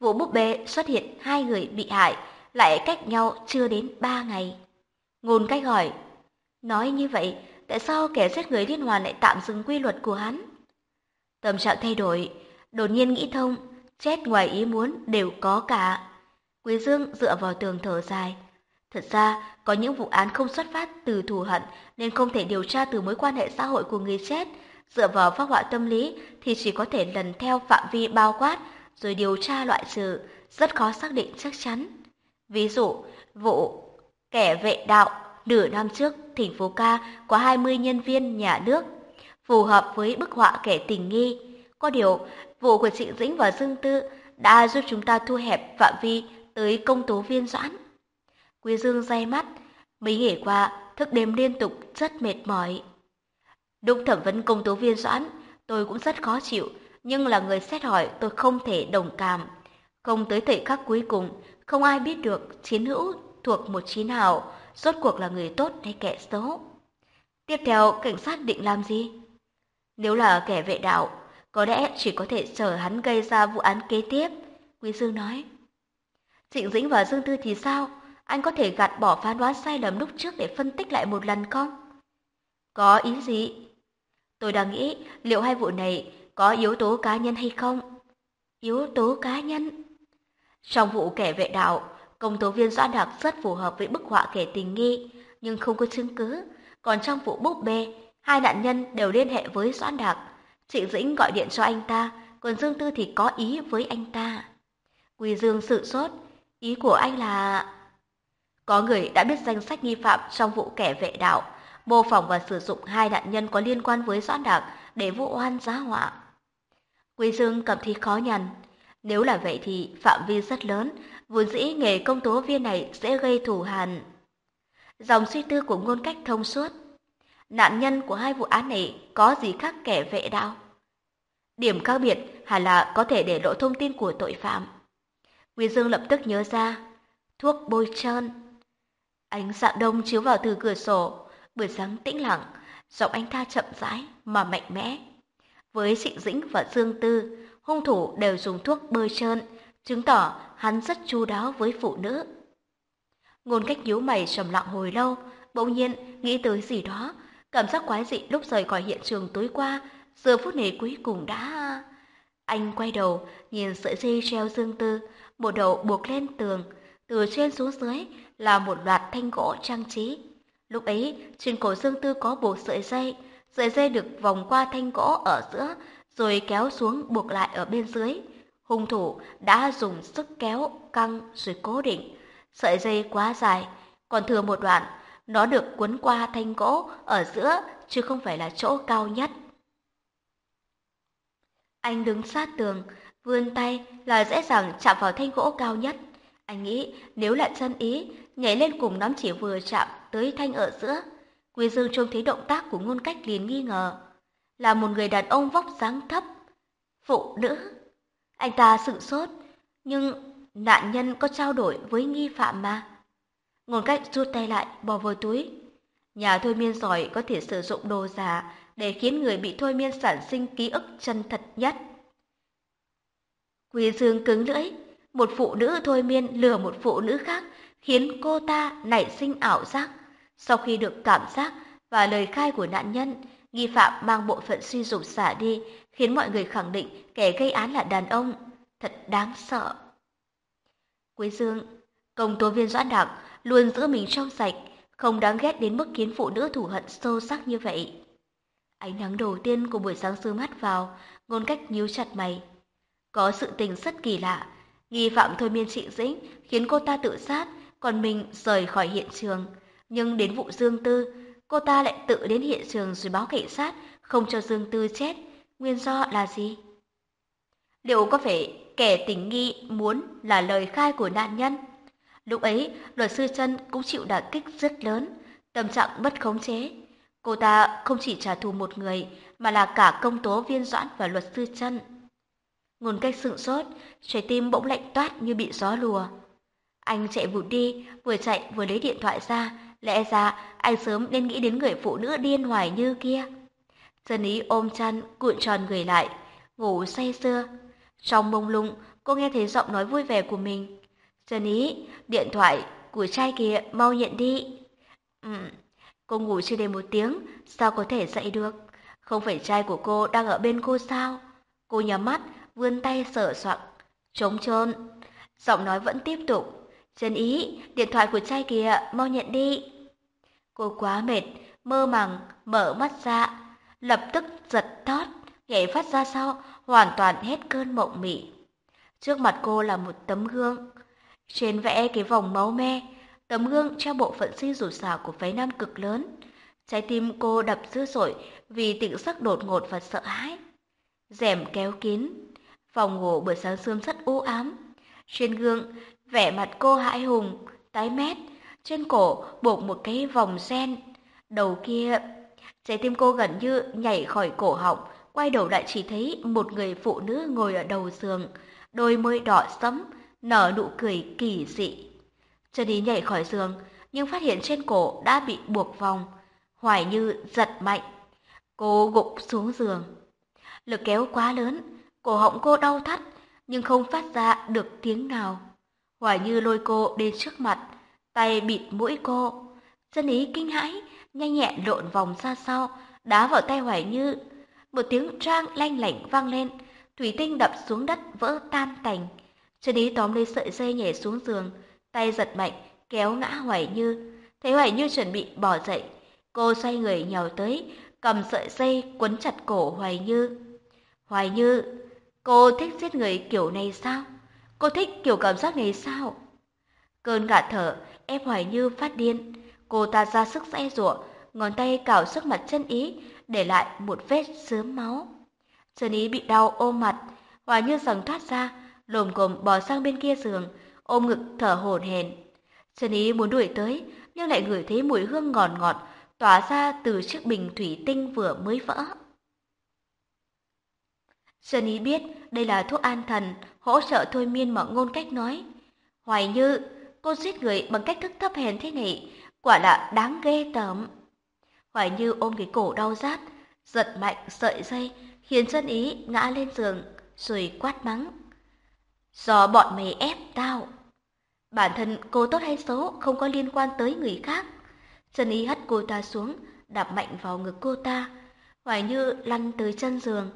Vụ búp bê xuất hiện hai người bị hại, lại cách nhau chưa đến ba ngày. Ngôn cách hỏi, nói như vậy, tại sao kẻ giết người liên hoàn lại tạm dừng quy luật của hắn? Tâm trạng thay đổi, đột nhiên nghĩ thông, chết ngoài ý muốn đều có cả. Quý Dương dựa vào tường thở dài. Thật ra, có những vụ án không xuất phát từ thù hận nên không thể điều tra từ mối quan hệ xã hội của người chết. Dựa vào phác họa tâm lý thì chỉ có thể lần theo phạm vi bao quát rồi điều tra loại trừ, rất khó xác định chắc chắn. Ví dụ, vụ kẻ vệ đạo nửa năm trước thành phố ca có 20 nhân viên nhà nước, phù hợp với bức họa kẻ tình nghi. Có điều, vụ của Trịnh Dĩnh và Dương Tư đã giúp chúng ta thu hẹp phạm vi tới công tố viên Doãn. Quý Dương day mắt, mấy ngày qua thức đêm liên tục rất mệt mỏi. Lúc thẩm vấn công tố viên Doãn, tôi cũng rất khó chịu, nhưng là người xét hỏi tôi không thể đồng cảm. Không tới thời khắc cuối cùng, không ai biết được chiến hữu thuộc một trí nào rốt cuộc là người tốt hay kẻ xấu. Tiếp theo, cảnh sát định làm gì? Nếu là kẻ vệ đạo, có lẽ chỉ có thể chờ hắn gây ra vụ án kế tiếp, Quý Dương nói. Trịnh Dĩnh và Dương Tư thì sao? Anh có thể gạt bỏ phán đoán sai lầm lúc trước để phân tích lại một lần không? Có ý gì? Tôi đang nghĩ liệu hai vụ này có yếu tố cá nhân hay không? Yếu tố cá nhân? Trong vụ kẻ vệ đạo, công tố viên Doãn Đạc rất phù hợp với bức họa kẻ tình nghi, nhưng không có chứng cứ. Còn trong vụ búp bê, hai nạn nhân đều liên hệ với Doãn Đạc. Chị Dĩnh gọi điện cho anh ta, còn Dương Tư thì có ý với anh ta. Quỳ Dương sự sốt, ý của anh là... Có người đã biết danh sách nghi phạm trong vụ kẻ vệ đạo, mô phỏng và sử dụng hai nạn nhân có liên quan với Doãn Đạc để vụ oan giá họa. Quý Dương cảm thấy khó nhằn. Nếu là vậy thì phạm vi rất lớn, vốn dĩ nghề công tố viên này sẽ gây thù hằn. Dòng suy tư của ngôn cách thông suốt. Nạn nhân của hai vụ án này có gì khác kẻ vệ đạo? Điểm khác biệt hẳn là có thể để lộ thông tin của tội phạm. Quý Dương lập tức nhớ ra, thuốc bôi trơn. Ánh dạng đông chiếu vào từ cửa sổ, buổi sáng tĩnh lặng, giọng anh ta chậm rãi mà mạnh mẽ. Với Trịnh Dĩnh và Dương Tư, hung thủ đều dùng thuốc bôi trơn, chứng tỏ hắn rất chu đáo với phụ nữ. Ngôn cách nhíu mày trầm lặng hồi lâu, bỗng nhiên nghĩ tới gì đó, cảm giác quái dị lúc rời khỏi hiện trường tối qua, giờ phút này cuối cùng đã... Anh quay đầu, nhìn sợi dây treo Dương Tư, bộ đầu buộc lên tường, từ trên xuống dưới là một loạt thanh gỗ trang trí. Lúc ấy, trên cổ Dương Tư có buộc sợi dây, sợi dây được vòng qua thanh gỗ ở giữa, rồi kéo xuống buộc lại ở bên dưới. Hung thủ đã dùng sức kéo, căng rồi cố định. Sợi dây quá dài, còn thừa một đoạn, nó được quấn qua thanh gỗ ở giữa chứ không phải là chỗ cao nhất. Anh đứng sát tường, vươn tay là dễ dàng chạm vào thanh gỗ cao nhất. Anh nghĩ nếu là chân ý, nhảy lên cùng nắm chỉ vừa chạm tới thanh ở giữa. Quý Dương trông thấy động tác của ngôn cách liền nghi ngờ. Là một người đàn ông vóc dáng thấp. Phụ nữ. Anh ta sửng sốt. Nhưng nạn nhân có trao đổi với nghi phạm mà. Ngôn cách rút tay lại, bỏ vào túi. Nhà thôi miên giỏi có thể sử dụng đồ giả để khiến người bị thôi miên sản sinh ký ức chân thật nhất. Quý Dương cứng lưỡi, một phụ nữ thôi miên lừa một phụ nữ khác, khiến cô ta nảy sinh ảo giác. Sau khi được cảm giác và lời khai của nạn nhân, nghi phạm mang bộ phận suy dục xả đi, khiến mọi người khẳng định kẻ gây án là đàn ông. Thật đáng sợ. Quý Dương, công tố viên Doãn Đặng luôn giữ mình trong sạch, không đáng ghét đến mức khiến phụ nữ thù hận sâu sắc như vậy. Ánh nắng đầu tiên của buổi sáng sớm hắt vào, ngôn cách nhíu chặt mày. Có sự tình rất kỳ lạ, nghi phạm thôi miên chị dĩnh khiến cô ta tự sát, còn mình rời khỏi hiện trường. Nhưng đến vụ Dương Tư, cô ta lại tự đến hiện trường rồi báo cảnh sát, không cho Dương Tư chết. Nguyên do là gì? Liệu có phải kẻ tình nghi muốn là lời khai của nạn nhân? Lúc ấy, luật sư chân cũng chịu đả kích rất lớn, tâm trạng mất khống chế. Cô ta không chỉ trả thù một người, mà là cả công tố viên doãn và luật sư chân. Ngôn cách sượng sốt, trái tim bỗng lạnh toát như bị gió lùa. Anh chạy vụt đi, vừa chạy vừa lấy điện thoại ra, lẽ ra anh sớm nên nghĩ đến người phụ nữ điên hoài như kia. Dân ý ôm chăn, cuộn tròn người lại, ngủ say sưa. Trong mông lung, cô nghe thấy giọng nói vui vẻ của mình. Dân ý, điện thoại của trai kia mau nhận đi. Ừ, cô ngủ chưa đầy một tiếng, sao có thể dậy được? Không phải trai của cô đang ở bên cô sao? Cô nhắm mắt, vươn tay sờ soạng, trống trơn. Giọng nói vẫn tiếp tục. Trần ý, điện thoại của trai kia, mau nhận đi. Cô quá mệt, mơ màng, mở mắt ra, lập tức giật thót, nhảy phát ra sau, hoàn toàn hết cơn mộng mị. Trước mặt cô là một tấm gương. Trên vẽ cái vòng máu me, tấm gương treo bộ phận sinh rủ xảo của phái nam cực lớn. Trái tim cô đập dữ dội vì tỉnh giấc đột ngột và sợ hãi. rèm kéo kín, phòng ngủ buổi sáng sớm rất u ám. Trên gương, vẻ mặt cô hãi hùng, tái mét, trên cổ buộc một cái vòng sen. Đầu kia, trái tim cô gần như nhảy khỏi cổ họng, quay đầu lại chỉ thấy một người phụ nữ ngồi ở đầu giường, đôi môi đỏ sẫm, nở nụ cười kỳ dị. Trần Ý nhảy khỏi giường, nhưng phát hiện trên cổ đã bị buộc vòng. Hoài Như giật mạnh. Cô gục xuống giường. Lực kéo quá lớn, cổ họng cô đau thắt, nhưng không phát ra được tiếng nào. Hoài Như lôi cô đến trước mặt, tay bịt mũi cô. Dân ý kinh hãi, nhanh nhẹn lộn vòng ra sau, đá vào tay Hoài Như. Một tiếng trang lanh lảnh vang lên, thủy tinh đập xuống đất vỡ tan tành. chân Ý tóm lấy sợi dây nhảy xuống giường, tay giật mạnh, kéo ngã Hoài Như. Thấy Hoài Như chuẩn bị bỏ dậy, cô xoay người nhào tới, cầm sợi dây quấn chặt cổ Hoài Như. Hoài Như, cô thích giết người kiểu này sao? Cô thích kiểu cảm giác này sao? Cơn gạ thở ép Hoài Như phát điên. Cô ta ra sức dãy giụa, ngón tay cào sức mặt chân ý, để lại một vết sớm máu. Chân ý bị đau ôm mặt, Hoài Như rằng thoát ra, lồm cồm bò sang bên kia giường, ôm ngực thở hổn hển. Chân ý muốn đuổi tới, nhưng lại ngửi thấy mùi hương ngọt ngọt tỏa ra từ chiếc bình thủy tinh vừa mới vỡ. Sơn ý biết đây là thuốc an thần, hỗ trợ thôi miên mọi ngôn cách nói. Hoài như, cô giết người bằng cách thức thấp hèn thế này, quả là đáng ghê tởm. Hoài như ôm cái cổ đau rát, giật mạnh sợi dây, khiến Sơn ý ngã lên giường, rồi quát mắng. Do bọn mày ép tao. Bản thân cô tốt hay xấu không có liên quan tới người khác. Sơn ý hất cô ta xuống, đạp mạnh vào ngực cô ta. Hoài như lăn tới chân giường,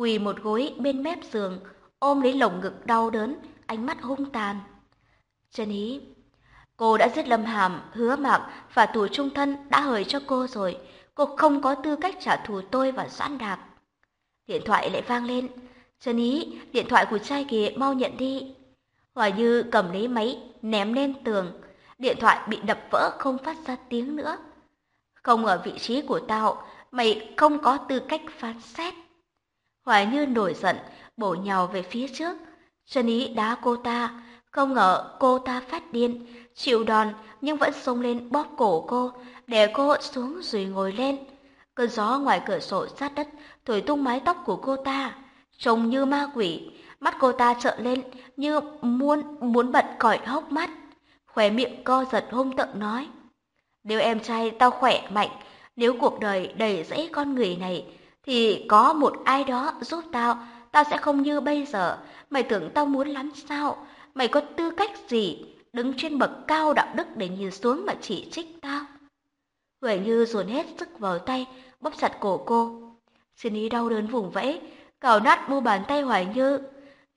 quỳ một gối bên mép giường, ôm lấy lồng ngực đau đớn, ánh mắt hung tàn. Chân ý, cô đã giết Lâm Hàm, hứa mạng và tù trung thân đã hời cho cô rồi. Cô không có tư cách trả thù tôi và Doãn Đạc. Điện thoại lại vang lên. Chân ý, điện thoại của trai kia mau nhận đi. Hoài Như cầm lấy máy, ném lên tường. Điện thoại bị đập vỡ không phát ra tiếng nữa. Không ở vị trí của tao, mày không có tư cách phán xét. Hoài Như nổi giận, bổ nhào về phía trước. Trần Ý đá cô ta, không ngờ cô ta phát điên, chịu đòn nhưng vẫn xông lên bóp cổ cô, để cô xuống rồi ngồi lên. Cơn gió ngoài cửa sổ sát đất thổi tung mái tóc của cô ta, trông như ma quỷ, mắt cô ta trợn lên như muốn muốn bật còi hốc mắt. Khóe miệng co giật hung tợn nói: "Nếu em trai tao khỏe mạnh, nếu cuộc đời đầy rẫy con người này thì có một ai đó giúp tao tao sẽ không như bây giờ. Mày tưởng tao muốn lắm sao? Mày có tư cách gì đứng trên bậc cao đạo đức để nhìn xuống mà chỉ trích tao? Huệ Như dồn hết sức vào tay, bóp chặt cổ cô. Xin ý đau đớn vùng vẫy, cào nát mu bàn tay Hoài Như.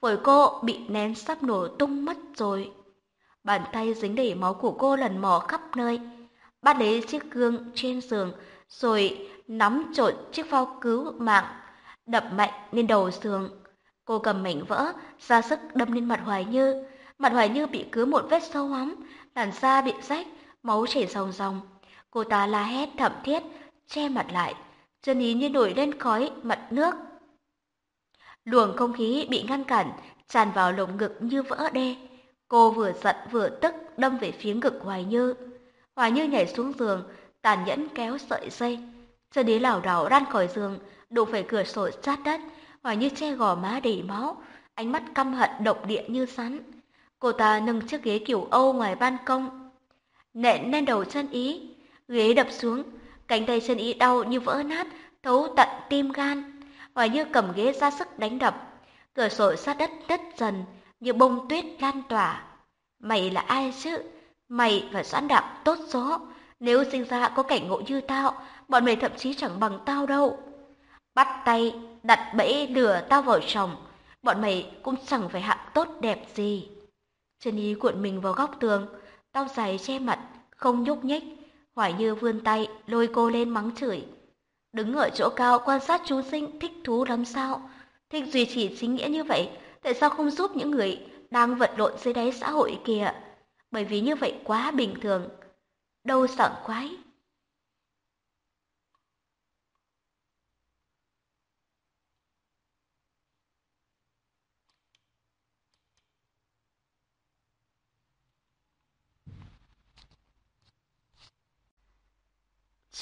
Phổi cô bị nén sắp nổ tung mất rồi. Bàn tay dính đầy máu của cô lần mò khắp nơi. Bắt lấy chiếc gương trên giường, rồi nắm trộn chiếc phao cứu mạng, đập mạnh lên đầu giường. Cô cầm mảnh vỡ, ra sức đâm lên mặt Hoài Như. Mặt Hoài Như bị cứa một vết sâu hắm, làn da bị rách, máu chảy ròng ròng. Cô ta la hét thậm thiết, che mặt lại, chân ý như nổi lên khói mặt nước. Luồng không khí bị ngăn cản, tràn vào lồng ngực như vỡ đê. Cô vừa giận vừa tức đâm về phía ngực Hoài Như. Hoài Như nhảy xuống giường, tàn nhẫn kéo sợi dây. Giờ ý lảo đảo ran khỏi giường, đụng phải cửa sổ sát đất. Hoài Như che gò má đầy máu, ánh mắt căm hận độc địa như sắn. Cô ta nâng chiếc ghế kiểu Âu ngoài ban công, nện lên đầu chân ý. Ghế đập xuống, cánh tay chân ý đau như vỡ nát, thấu tận tim gan. Hoài Như cầm ghế ra sức đánh đập. Cửa sổ sát đất đất dần, như bông tuyết lan tỏa. Mày là ai chứ? Mày và Doãn Đạo tốt số. Nếu sinh ra có cảnh ngộ như tao, bọn mày thậm chí chẳng bằng tao đâu. Bắt tay, đặt bẫy lừa tao vào chồng, bọn mày cũng chẳng phải hạng tốt đẹp gì. Chân ý cuộn mình vào góc tường, tao dài che mặt, không nhúc nhích. Hoài Như vươn tay, lôi cô lên mắng chửi. Đứng ở chỗ cao quan sát chú sinh thích thú lắm sao? Thích duy trì chính nghĩa như vậy, tại sao không giúp những người đang vật lộn dưới đáy xã hội kìa? Bởi vì như vậy quá bình thường. Đâu sảng khoái.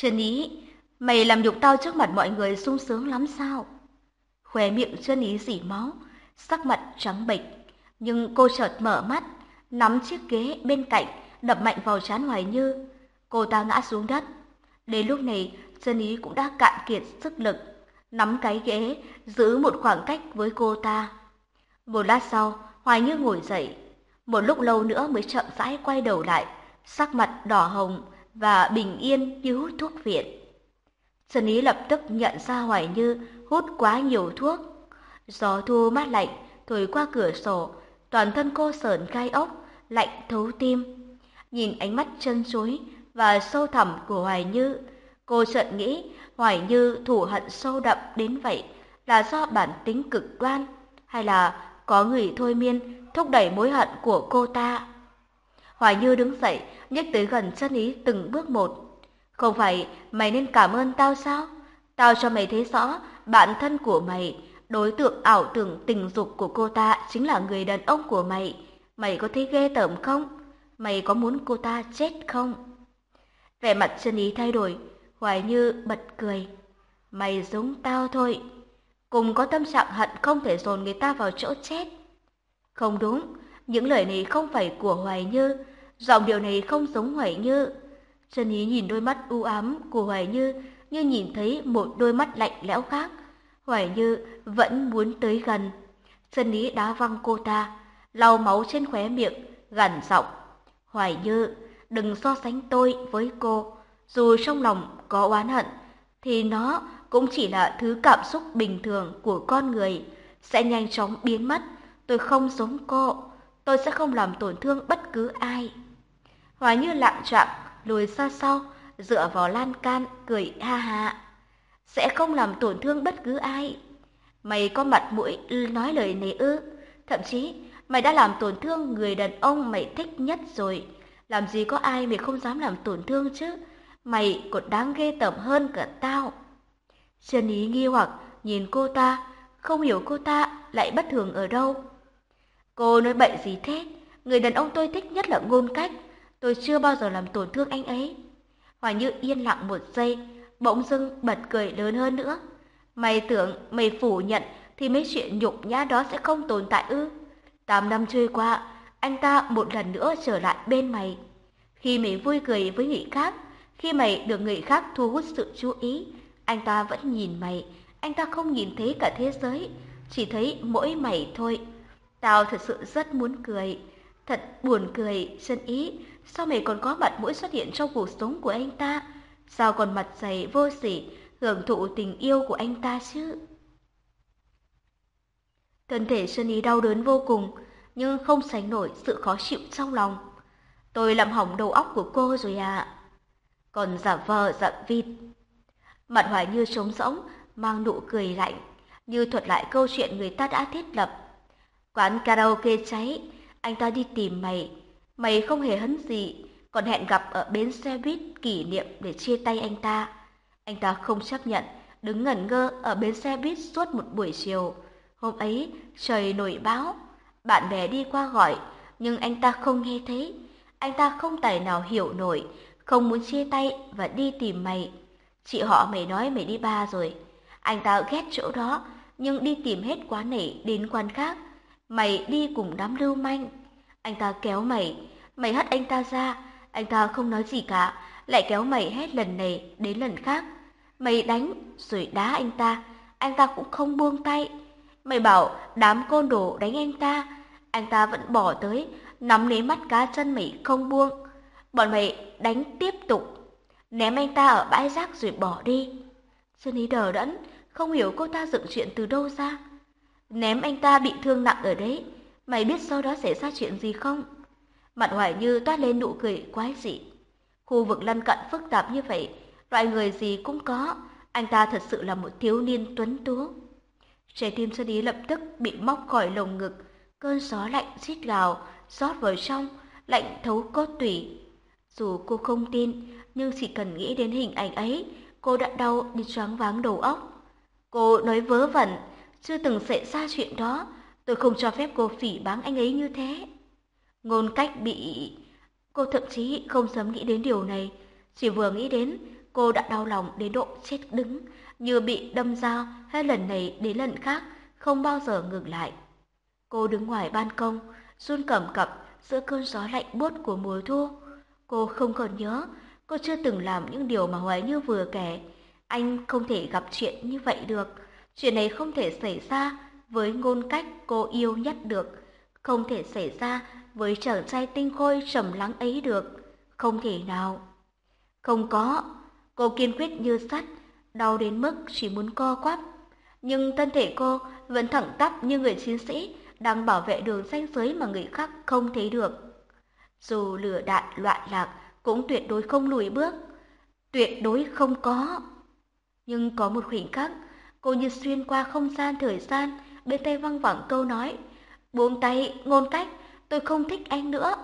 Trần Ý, mày làm nhục tao trước mặt mọi người sung sướng lắm sao? Khóe miệng Trần Ý dỉ máu, sắc mặt trắng bệch, nhưng cô chợt mở mắt, nắm chiếc ghế bên cạnh, đập mạnh vào trán Hoài Như. Cô ta ngã xuống đất. Đến lúc này, Trần Ý cũng đã cạn kiệt sức lực, nắm cái ghế, giữ một khoảng cách với cô ta. Một lát sau, Hoài Như ngồi dậy, một lúc lâu nữa mới chậm rãi quay đầu lại, sắc mặt đỏ hồng, và bình yên như hút thuốc viện. Sơn Ý lập tức nhận ra Hoài Như hút quá nhiều thuốc. Gió thu mát lạnh thổi qua cửa sổ, toàn thân cô sờn gai ốc, lạnh thấu tim. Nhìn ánh mắt chân chối và sâu thẳm của Hoài Như, cô chợt nghĩ Hoài Như thủ hận sâu đậm đến vậy là do bản tính cực đoan hay là có người thôi miên thúc đẩy mối hận của cô ta. Hoài Như đứng dậy, nhích tới gần chân ý từng bước một. Không phải mày nên cảm ơn tao sao? Tao cho mày thấy rõ bản thân của mày, đối tượng ảo tưởng tình dục của cô ta chính là người đàn ông của mày. Mày có thấy ghê tởm không? Mày có muốn cô ta chết không? Vẻ mặt chân ý thay đổi, Hoài Như bật cười. Mày giống tao thôi. Cùng có tâm trạng hận không thể dồn người ta vào chỗ chết. Không đúng, những lời này không phải của Hoài Như, Giọng điều này không giống Hoài Như. Trần Ý nhìn đôi mắt u ám của Hoài Như như nhìn thấy một đôi mắt lạnh lẽo khác. Hoài Như vẫn muốn tới gần. Trần Ý đá văng cô ta, lau máu trên khóe miệng, gằn giọng. Hoài Như, đừng so sánh tôi với cô. Dù trong lòng có oán hận, thì nó cũng chỉ là thứ cảm xúc bình thường của con người, sẽ nhanh chóng biến mất. Tôi không giống cô, tôi sẽ không làm tổn thương bất cứ ai. Hóa như lạng trạng, lùi xa sau, dựa vào lan can, cười ha ha. Sẽ không làm tổn thương bất cứ ai. Mày có mặt mũi nói lời này ư? Thậm chí, mày đã làm tổn thương người đàn ông mày thích nhất rồi. Làm gì có ai mày không dám làm tổn thương chứ? Mày còn đáng ghê tởm hơn cả tao. Trần Ý nghi hoặc nhìn cô ta, không hiểu cô ta lại bất thường ở đâu. Cô nói bậy gì thế? Người đàn ông tôi thích nhất là ngôn cách. Tôi chưa bao giờ làm tổn thương anh ấy. Hoài Như yên lặng một giây, bỗng dưng bật cười lớn hơn nữa. Mày tưởng mày phủ nhận thì mấy chuyện nhục nhã đó sẽ không tồn tại ư? Tám năm trôi qua, anh ta một lần nữa trở lại bên mày. Khi mày vui cười với người khác, khi mày được người khác thu hút sự chú ý, anh ta vẫn nhìn mày, anh ta không nhìn thấy cả thế giới, chỉ thấy mỗi mày thôi. Tao thật sự rất muốn cười, thật buồn cười, chân ý, sao mày còn có mặt mũi xuất hiện trong cuộc sống của anh ta? Sao còn mặt dày vô sỉ, hưởng thụ tình yêu của anh ta chứ? Thân thể Sơn Ý đau đớn vô cùng, nhưng không sánh nổi sự khó chịu trong lòng. Tôi làm hỏng đầu óc của cô rồi à. Còn giả vờ giả vịt. Mặt hoài như trống rỗng, mang nụ cười lạnh, như thuật lại câu chuyện người ta đã thiết lập. Quán karaoke cháy, anh ta đi tìm mày. Mày không hề hấn gì, còn hẹn gặp ở bến xe buýt kỷ niệm để chia tay anh ta. Anh ta không chấp nhận, đứng ngẩn ngơ ở bến xe buýt suốt một buổi chiều. Hôm ấy, trời nổi báo, bạn bè đi qua gọi, nhưng anh ta không nghe thấy. Anh ta không tài nào hiểu nổi, không muốn chia tay và đi tìm mày. Chị họ mày nói mày đi ba rồi. Anh ta ghét chỗ đó, nhưng đi tìm hết quán này đến quán khác. Mày đi cùng đám lưu manh. Anh ta kéo mày, mày hất anh ta ra. Anh ta không nói gì cả, lại kéo mày hết lần này đến lần khác. Mày đánh rồi đá anh ta, anh ta cũng không buông tay. Mày bảo đám côn đồ đánh anh ta, anh ta vẫn bỏ tới, nắm lấy mắt cá chân mày không buông. Bọn mày đánh tiếp tục, ném anh ta ở bãi rác rồi bỏ đi. Sơn Ý đờ đẫn, không hiểu cô ta dựng chuyện từ đâu ra. Ném anh ta bị thương nặng ở đấy, mày biết sau đó xảy ra chuyện gì không? Mặt Hoài Như toát lên nụ cười quái dị. Khu vực lân cận phức tạp như vậy, loại người gì cũng có, anh ta thật sự là một thiếu niên tuấn tú. Trái tim Sơn Ý lập tức bị móc khỏi lồng ngực, cơn gió lạnh rít gào, rót vào trong, lạnh thấu cốt tủy. Dù cô không tin, nhưng chỉ cần nghĩ đến hình ảnh ấy, cô đã đau đến choáng váng đầu óc. Cô nói vớ vẩn, chưa từng xảy ra chuyện đó, tôi không cho phép cô phỉ báng anh ấy như thế. Ngôn cách bị... Cô thậm chí không dám nghĩ đến điều này, chỉ vừa nghĩ đến, cô đã đau lòng đến độ chết đứng, như bị đâm dao hết lần này đến lần khác, không bao giờ ngừng lại. Cô đứng ngoài ban công, run cầm cập giữa cơn gió lạnh buốt của mùa thu. Cô không còn nhớ, cô chưa từng làm những điều mà Hoài Như vừa kể. Anh không thể gặp chuyện như vậy được. Chuyện này không thể xảy ra với ngôn cách cô yêu nhất được. Không thể xảy ra với chàng trai tinh khôi trầm lắng ấy được. Không thể nào. Không có. Cô kiên quyết như sắt, đau đến mức chỉ muốn co quắp. Nhưng thân thể cô vẫn thẳng tắp như người chiến sĩ đang bảo vệ đường ranh giới mà người khác không thấy được. Dù lửa đạn loạn lạc cũng tuyệt đối không lùi bước, tuyệt đối không có. Nhưng có một khoảnh khắc, cô như xuyên qua không gian thời gian, bên tay văng vẳng câu nói, buông tay, ngôn cách, tôi không thích anh nữa,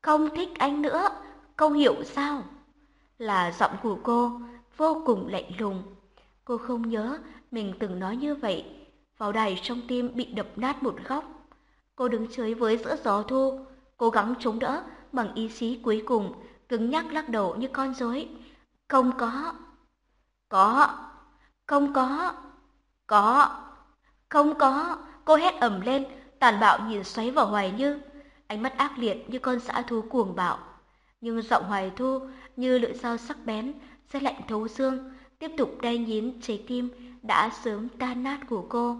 không thích anh nữa, không hiểu sao. Là giọng của cô, vô cùng lạnh lùng. Cô không nhớ mình từng nói như vậy, vào đài trong tim bị đập nát một góc. Cô đứng chơi với giữa gió thu, cố gắng chống đỡ bằng ý chí cuối cùng, cứng nhắc lắc đầu như con rối. Không có. Có. Không có. Có. Không có. Cô hét ầm lên, tàn bạo nhìn xoáy vào Hoài Như. Ánh mắt ác liệt như con dã thú cuồng bạo. Nhưng giọng Hoài Thu như lưỡi dao sắc bén, sẽ lạnh thấu xương, tiếp tục đay nhín trái tim đã sớm tan nát của cô.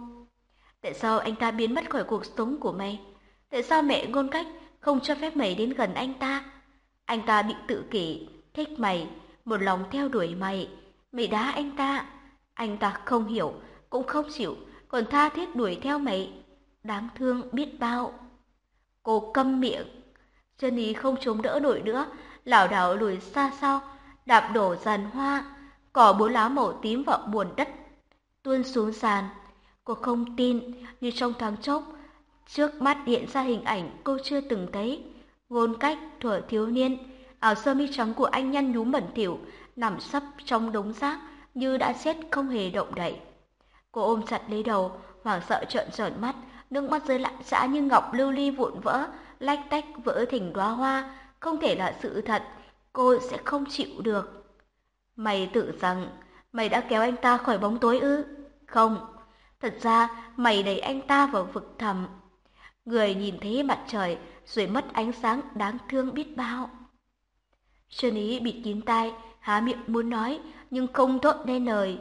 Tại sao anh ta biến mất khỏi cuộc sống của mày? Tại sao mẹ ngôn cách không cho phép mày đến gần anh ta? Anh ta bị tự kỷ, thích mày, một lòng theo đuổi mày. Mày đá anh ta. Anh ta không hiểu, cũng không chịu, còn tha thiết đuổi theo mày. Đáng thương biết bao. Cô câm miệng. Chân ý không chống đỡ nổi nữa, lảo đảo lùi xa sau, đạp đổ giàn hoa, cỏ bốn lá màu tím vào buồn đất, tuôn xuống sàn. Cô không tin, như trong thoáng chốc, trước mắt hiện ra hình ảnh cô chưa từng thấy. Ngôn cách thuở thiếu niên, áo sơ mi trắng của anh nhăn nhúm bẩn thỉu, nằm sấp trong đống rác như đã chết không hề động đậy. Cô ôm chặt lấy đầu, hoảng sợ trợn trợn mắt, nước mắt rơi lặng xã như ngọc lưu ly vụn vỡ, lách tách vỡ thành đóa hoa, không thể là sự thật, cô sẽ không chịu được. Mày tự rằng, mày đã kéo anh ta khỏi bóng tối ư? Không, Thật ra mày đẩy anh ta vào vực thẳm. Người nhìn thấy mặt trời rồi mất ánh sáng đáng thương biết bao. Sơn ý bịt kín tai, há miệng muốn nói nhưng không thốt nên lời.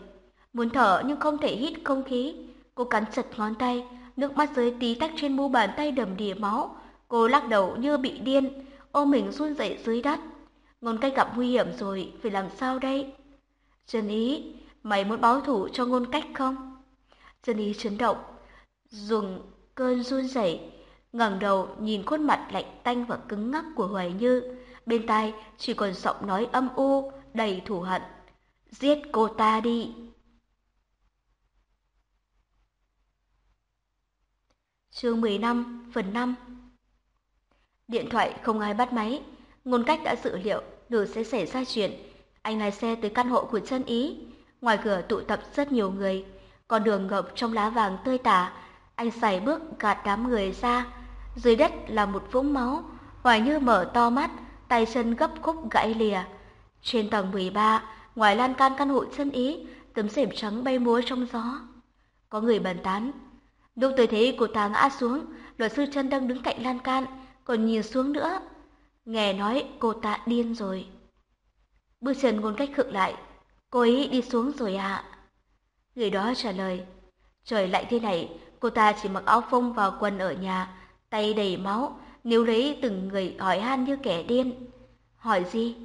Muốn thở nhưng không thể hít không khí. cô cắn chặt ngón tay, nước mắt rơi tí tách trên mu bàn tay đầm đìa máu. Cô lắc đầu như bị điên, ôm mình run rẩy dưới đất. Ngôn cách gặp nguy hiểm rồi, phải làm sao đây? Trần Ý, mày muốn báo thủ cho ngôn cách không? Trần Ý chấn động, dùng cơn run rẩy, ngẩng đầu nhìn khuôn mặt lạnh tanh và cứng ngắc của Hoài Như, bên tai chỉ còn giọng nói âm u, đầy thù hận. Giết cô ta đi! Chương 15, phần 5 Điện thoại không ai bắt máy, ngôn cách đã dự liệu nửa sẽ xảy ra chuyện. Anh lái xe tới căn hộ của chân ý. Ngoài cửa tụ tập rất nhiều người, con đường ngập trong lá vàng tươi tả. Anh xài bước gạt đám người ra. Dưới đất là một vũng máu, Hoài Như mở to mắt, tay chân gấp khúc gãy lìa. Trên tầng 13, ngoài lan can căn hộ chân ý, tấm rèm trắng bay múa trong gió. Có người bàn tán. Lúc tôi thấy cô ta ngã xuống, luật sư chân đang đứng cạnh lan can, còn nhìn xuống nữa. Nghe nói cô ta điên rồi. Bước chân ngôn cách khựng lại. Cô ấy đi xuống rồi ạ. Người đó trả lời. Trời lạnh thế này, cô ta chỉ mặc áo phông và quần ở nhà, tay đầy máu, nếu lấy từng người hỏi han như kẻ điên. Hỏi gì?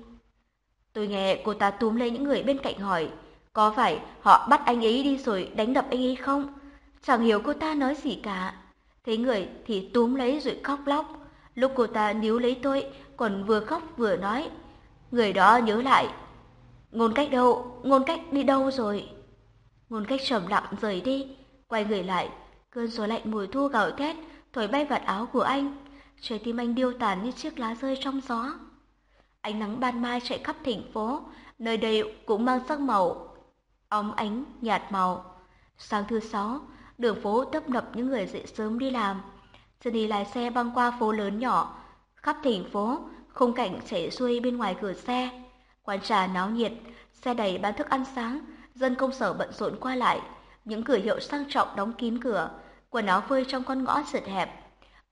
Tôi nghe cô ta túm lấy những người bên cạnh hỏi, có phải họ bắt anh ấy đi rồi đánh đập anh ấy không? Chẳng hiểu cô ta nói gì cả. Thấy người thì túm lấy rồi khóc lóc. Lúc cô ta níu lấy tôi, còn vừa khóc vừa nói. Người đó nhớ lại. Ngôn cách đâu? Ngôn cách đi đâu rồi? Ngôn cách trầm lặng rời đi, quay người lại. Cơn gió lạnh mùi thu gào thét, thổi bay vạt áo của anh. Trái tim anh điêu tàn như chiếc lá rơi trong gió. Ánh nắng ban mai chạy khắp thành phố, nơi đây cũng mang sắc màu óng ánh nhạt màu. Sáng thứ sáu, đường phố tấp nập những người dậy sớm đi làm. Jenny lái xe băng qua phố lớn nhỏ, khắp thành phố, khung cảnh chảy xuôi bên ngoài cửa xe. Quán trà náo nhiệt, xe đầy bán thức ăn sáng, dân công sở bận rộn qua lại, những cửa hiệu sang trọng đóng kín cửa, quần áo phơi trong con ngõ chật hẹp.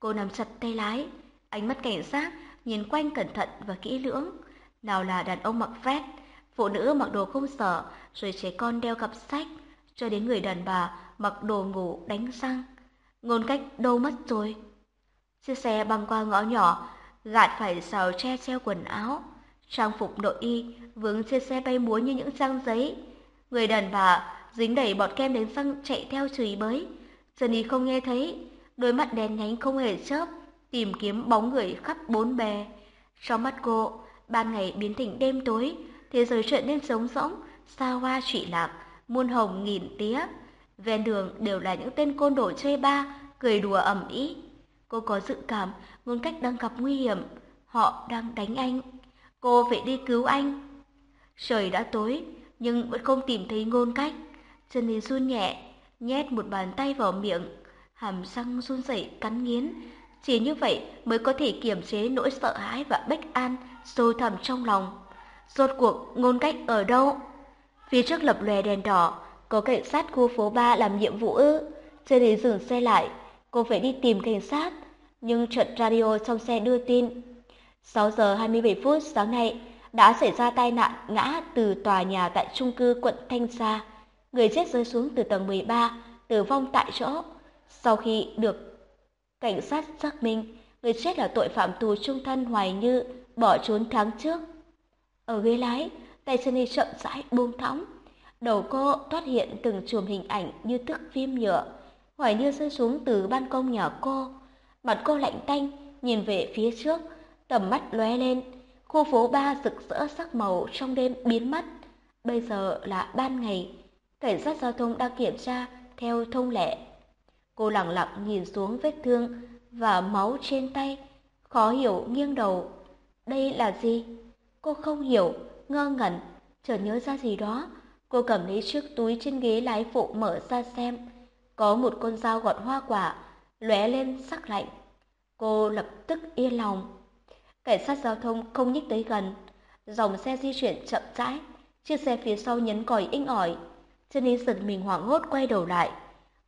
Cô nắm chặt tay lái, ánh mắt cảnh giác, nhìn quanh cẩn thận và kỹ lưỡng. Nào là đàn ông mặc vest, phụ nữ mặc đồ công sở, rồi trẻ con đeo cặp sách, cho đến người đàn bà mặc đồ ngủ đánh răng. Ngôn cách đâu mất rồi? Chiếc xe băng qua ngõ nhỏ, gạt phải xào che treo quần áo. Trang phục nội y vướng trên xe bay múa như những trang giấy. Người đàn bà dính đầy bọt kem đánh răng chạy theo chửi bới. Jenny không nghe thấy, đôi mắt đèn nhánh không hề chớp, tìm kiếm bóng người khắp bốn bề. Trong mắt cô, ban ngày biến thành đêm tối, thế giới trở nên trống rỗng, xa hoa trụy lạc, muôn hồng nghìn tía. Ven đường đều là những tên côn đồ chơi ba, cười đùa ầm ĩ. Cô có dự cảm ngôn cách đang gặp nguy hiểm, họ đang đánh anh. Cô phải đi cứu anh. Trời đã tối, nhưng vẫn không tìm thấy ngôn cách. Chân Lý run nhẹ, nhét một bàn tay vào miệng, hàm răng run rẩy cắn nghiến. Chỉ như vậy mới có thể kiềm chế nỗi sợ hãi và bất an sâu thẳm trong lòng. Rốt cuộc ngôn cách ở đâu? Phía trước lập lòe đèn đỏ, có cảnh sát khu phố 3 làm nhiệm vụ ư? Trên đi dừng xe lại, cô phải đi tìm cảnh sát. Nhưng trận radio trong xe đưa tin. 6 giờ 27 phút sáng nay đã xảy ra tai nạn ngã từ tòa nhà tại trung cư quận Thanh Sa. Người chết rơi xuống từ tầng 13, tử vong tại chỗ. Sau khi được cảnh sát xác minh, người chết là tội phạm tù trung thân Hoài Như bỏ trốn tháng trước. Ở ghế lái, tay chân đi chậm rãi buông thõng. Đầu cô thoát hiện từng chùm hình ảnh như thước phim nhựa. Hoài Như rơi xuống từ ban công nhà cô. Mặt cô lạnh tanh, nhìn về phía trước, tầm mắt lóe lên. Khu phố ba rực rỡ sắc màu trong đêm biến mất. Bây giờ là ban ngày. Cảnh sát giao thông đang kiểm tra theo thông lệ. Cô lặng lặng nhìn xuống vết thương và máu trên tay, khó hiểu nghiêng đầu. Đây là gì? Cô không hiểu, ngơ ngẩn, chợt nhớ ra gì đó. Cô cầm lấy chiếc túi trên ghế lái phụ mở ra xem. Có một con dao gọt hoa quả, lóe lên sắc lạnh. Cô lập tức yên lòng. Cảnh sát giao thông không nhích tới gần. Dòng xe di chuyển chậm rãi. Chiếc xe phía sau nhấn còi inh ỏi. Jenny giật mình hoảng hốt quay đầu lại.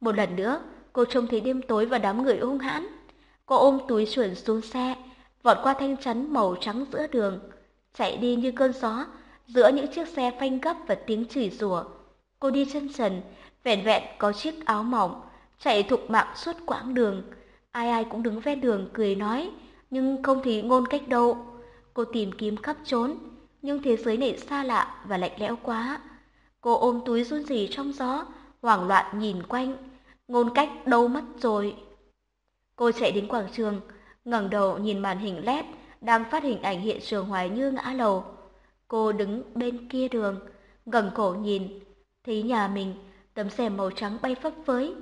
Một lần nữa, cô trông thấy đêm tối và đám người hung hãn. Cô ôm túi chuẩn xuống xe, vọt qua thanh chắn màu trắng giữa đường, chạy đi như cơn gió giữa những chiếc xe phanh gấp và tiếng chửi rủa. Cô đi chân trần, vẹn vẹn có chiếc áo mỏng, chạy thục mạng suốt quãng đường. Ai ai cũng đứng ven đường cười nói, nhưng không thấy ngôn cách đâu. Cô tìm kiếm khắp trốn, nhưng thế giới này xa lạ và lạnh lẽo quá. Cô ôm túi run rỉ trong gió, hoảng loạn nhìn quanh. Ngôn cách đâu mất rồi. Cô chạy đến quảng trường, ngẩng đầu nhìn màn hình LED đang phát hình ảnh hiện trường Hoài Như ngã lầu. Cô đứng bên kia đường, ngẩng cổ nhìn, thấy nhà mình, tấm rèm màu trắng bay phấp phới.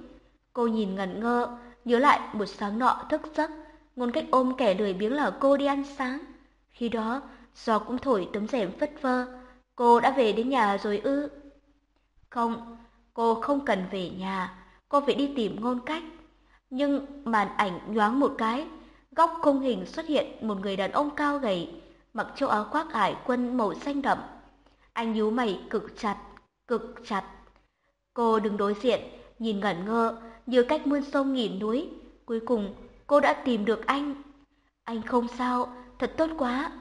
Cô nhìn ngẩn ngơ, nhớ lại một sáng nọ thức giấc, ngôn cách ôm kẻ lười biếng là cô đi ăn sáng. Khi đó, gió cũng thổi tấm rèm phất phơ, cô đã về đến nhà rồi ư? Không, cô không cần về nhà, cô phải đi tìm ngôn cách. Nhưng màn ảnh nhoáng một cái, góc khung hình xuất hiện một người đàn ông cao gầy, mặc chỗ áo khoác ải quân màu xanh đậm. Anh nhíu mày cực chặt, cực chặt. Cô đứng đối diện, nhìn ngẩn ngơ, như cách muôn sông nghìn núi. Cuối cùng, cô đã tìm được anh. Anh không sao, thật tốt quá.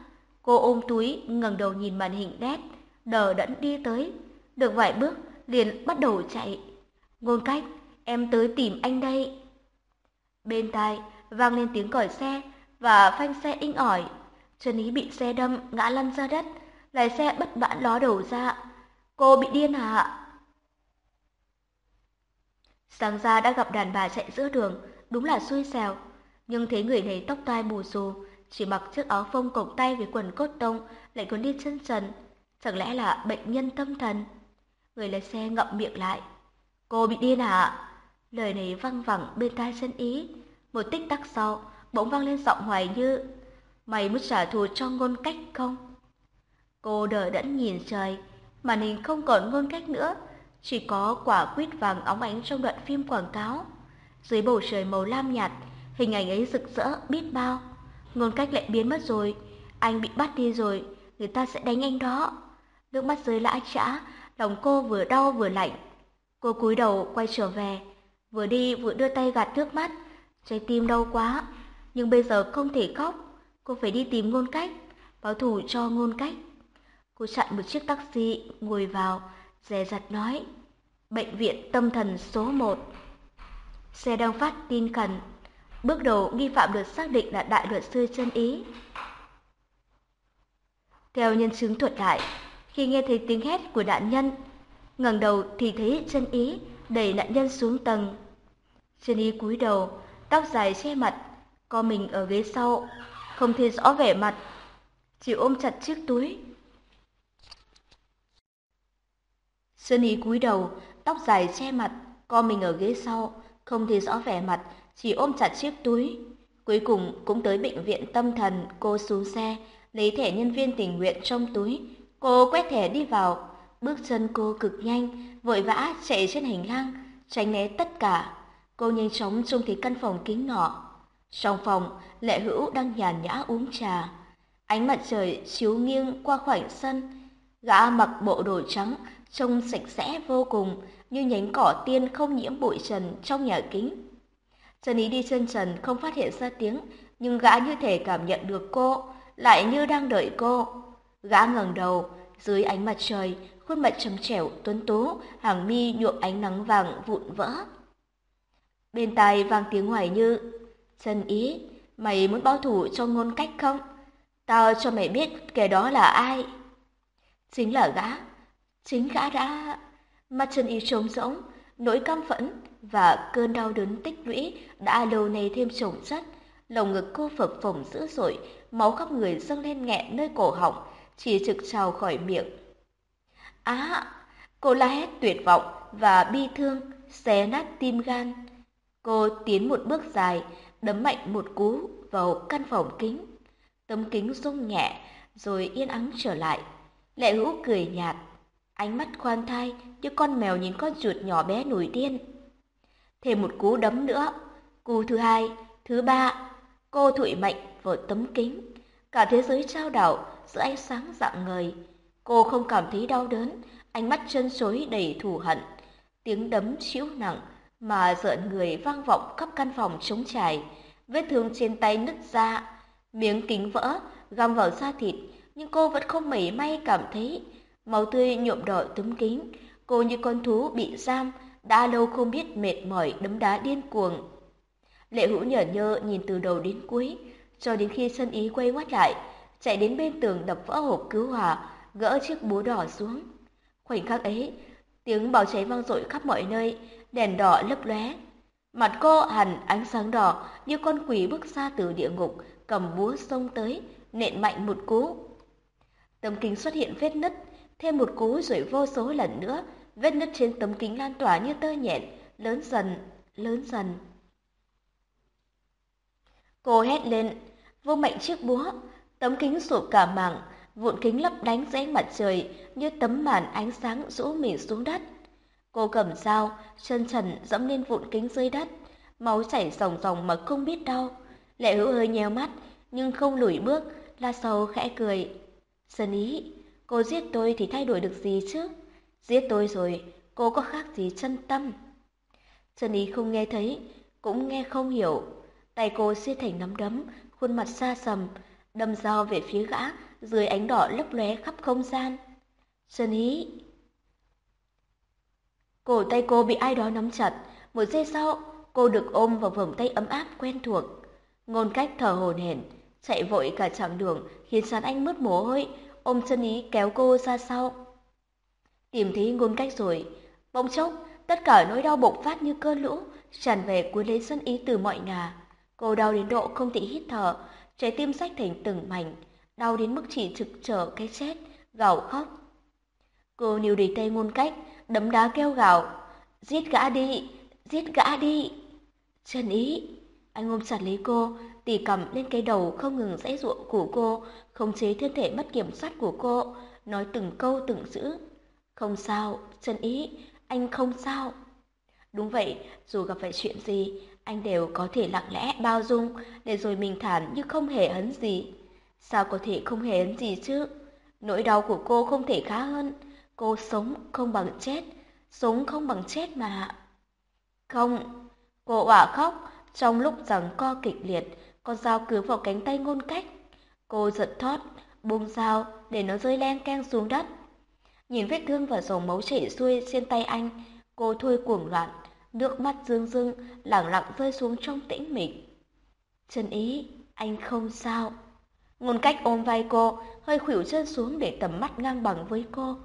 Cô ôm túi, ngẩng đầu nhìn màn hình đét, đờ đẫn đi tới. Được vài bước, liền bắt đầu chạy. Ngôn cách, em tới tìm anh đây. Bên tai, vang lên tiếng còi xe và phanh xe inh ỏi. Trần Ý bị xe đâm, ngã lăn ra đất, lái xe bất mãn ló đầu ra. Cô bị điên à? Sáng ra đã gặp đàn bà chạy giữa đường, đúng là xui xẻo. Nhưng thấy người này tóc tai bù xù, chỉ mặc chiếc áo phông cổng tay với quần cốt tông, lại còn đi chân trần. Chẳng lẽ là bệnh nhân tâm thần? Người lái xe ngậm miệng lại. Cô bị điên à? Lời này văng vẳng bên tai chân ý. Một tích tắc sau, bỗng vang lên giọng hoài như Mày muốn trả thù cho ngôn cách không? Cô đờ đẫn nhìn trời, màn hình không còn ngôn cách nữa, chỉ có quả quýt vàng óng ánh trong đoạn phim quảng cáo. Dưới bầu trời màu lam nhạt, hình ảnh ấy rực rỡ biết bao. Ngôn cách lại biến mất rồi, anh bị bắt đi rồi, người ta sẽ đánh anh đó. Nước mắt rơi lã chã, lòng cô vừa đau vừa lạnh. Cô cúi đầu quay trở về, vừa đi vừa đưa tay gạt nước mắt, trái tim đau quá, nhưng bây giờ không thể khóc, cô phải đi tìm ngôn cách, báo thù cho ngôn cách. Cô chặn một chiếc taxi, ngồi vào, dè dặt nói, bệnh viện tâm thần số 1. Xe đang phát tin khẩn, bước đầu nghi phạm được xác định là đại luật sư chân ý. Theo nhân chứng thuật lại, khi nghe thấy tiếng hét của nạn nhân, ngẩng đầu thì thấy chân ý đẩy nạn nhân xuống tầng. Chân ý cúi đầu, tóc dài che mặt, co mình ở ghế sau, không thấy rõ vẻ mặt, chỉ ôm chặt chiếc túi. Sơn y cúi đầu, tóc dài che mặt, co mình ở ghế sau, không thấy rõ vẻ mặt, chỉ ôm chặt chiếc túi. Cuối cùng cũng tới bệnh viện tâm thần, cô xuống xe, lấy thẻ nhân viên tình nguyện trong túi. Cô quét thẻ đi vào, bước chân cô cực nhanh, vội vã chạy trên hành lang, tránh né tất cả. Cô nhanh chóng trông thấy căn phòng kính nhỏ. Trong phòng, Lệ Hữu đang nhàn nhã uống trà. Ánh mặt trời chiếu nghiêng qua khoảng sân. Gã mặc bộ đồ trắng, trông sạch sẽ vô cùng, như nhánh cỏ tiên không nhiễm bụi trần trong nhà kính. Trần Ý đi chân trần không phát hiện ra tiếng, nhưng gã như thể cảm nhận được cô, lại như đang đợi cô. Gã ngẩng đầu, dưới ánh mặt trời, khuôn mặt trầm trẻo tuấn tú, hàng mi nhuộm ánh nắng vàng vụn vỡ. Bên tai vang tiếng hoài như, Trần Ý, mày muốn báo thủ cho ngôn cách không? Tao cho mày biết kẻ đó là ai. Chính là gã, chính gã đã... Mắt Trần Ý trống rỗng, nỗi căm phẫn và cơn đau đớn tích lũy đã lâu nay thêm chồng chất. Lồng ngực cô phập phồng dữ dội, máu khắp người dâng lên nghẹn nơi cổ họng, chỉ trực trào khỏi miệng. Á, cô la hét tuyệt vọng và bi thương, xé nát tim gan. Cô tiến một bước dài, đấm mạnh một cú vào căn phòng kính. Tấm kính rung nhẹ, rồi yên ắng trở lại. Lệ hữu cười nhạt, ánh mắt khoan thai như con mèo nhìn con chuột nhỏ bé nổi điên. Thêm một cú đấm nữa, cú thứ hai, thứ ba, cô thụi mạnh vào tấm kính. Cả thế giới trao đảo giữa ánh sáng dạng ngời. Cô không cảm thấy đau đớn, ánh mắt chân chối đầy thù hận. Tiếng đấm chiếu nặng mà rợn người vang vọng khắp căn phòng trống trải. Vết thương trên tay nứt ra, miếng kính vỡ, găm vào da thịt, nhưng cô vẫn không mảy may cảm thấy. Máu tươi nhuộm đỏ tấm kính, cô như con thú bị giam, đã lâu không biết mệt mỏi đấm đá điên cuồng. Lệ hữu nhở nhơ nhìn từ đầu đến cuối, cho đến khi sân ý quay ngoắt lại, chạy đến bên tường đập vỡ hộp cứu hỏa, gỡ chiếc búa đỏ xuống. Khoảnh khắc ấy, tiếng báo cháy vang dội khắp mọi nơi, đèn đỏ lấp lóe. Mặt cô hằn ánh sáng đỏ như con quỷ bước ra từ địa ngục, cầm búa xông tới, nện mạnh một cú. Tấm kính xuất hiện vết nứt, thêm một cú rồi vô số lần nữa, vết nứt trên tấm kính lan tỏa như tơ nhện, lớn dần, lớn dần. Cô hét lên, vô mạnh chiếc búa, tấm kính sụp cả mảng, vụn kính lấp đánh dưới mặt trời như tấm màn ánh sáng rũ mỉ xuống đất. Cô cầm dao, chân trần dẫm lên vụn kính dưới đất, máu chảy ròng ròng mà không biết đau. Lệ hữu hơi nheo mắt, nhưng không lùi bước, la sầu khẽ cười. Sơn ý, cô giết tôi thì thay đổi được gì chứ? Giết tôi rồi, cô có khác gì chân tâm? Sơn ý không nghe thấy, cũng nghe không hiểu. Tay cô siết thành nắm đấm, khuôn mặt xa sầm, đâm dao về phía gã dưới ánh đỏ lấp lóe khắp không gian. Sơn ý. Cổ tay cô bị ai đó nắm chặt, một giây sau, cô được ôm vào vòng tay ấm áp quen thuộc. Ngôn cách thở hổn hển, chạy vội cả chặng đường khiến sàn anh mất mồ hôi, ôm chân ý kéo cô ra sau. Tìm thấy ngôn cách rồi, bỗng chốc, tất cả nỗi đau bộc phát như cơn lũ, tràn về cuốn lấy sân ý từ mọi ngả. Cô đau đến độ không thể hít thở, trái tim sách thành từng mảnh, đau đến mức chỉ trực trở cái chết, gào khóc. Cô níu đầy tay ngôn cách, đấm đá kêu gào, giết gã đi, giết gã đi. Trần ý, anh ôm chặt lấy cô, tỉ cầm lên cái đầu không ngừng dãy ruộng của cô, khống chế thân thể mất kiểm soát của cô, nói từng câu từng chữ. Không sao, Trần ý, anh không sao. Đúng vậy, dù gặp phải chuyện gì, anh đều có thể lặng lẽ bao dung, để rồi mình thản như không hề hấn gì. Sao có thể không hề hấn gì chứ? Nỗi đau của cô không thể khá hơn. Cô sống không bằng chết, sống không bằng chết mà. Không, cô òa khóc, trong lúc rằng co kịch liệt, con dao cứ vào cánh tay ngôn cách. Cô giật thót, buông dao để nó rơi len keng xuống đất. Nhìn vết thương và dòng máu chảy xuôi trên tay anh, cô thôi cuồng loạn, nước mắt rưng rưng, lặng lặng rơi xuống trong tĩnh mịch. Chân ý, anh không sao. Ngôn cách ôm vai cô, hơi khuỷu chân xuống để tầm mắt ngang bằng với cô.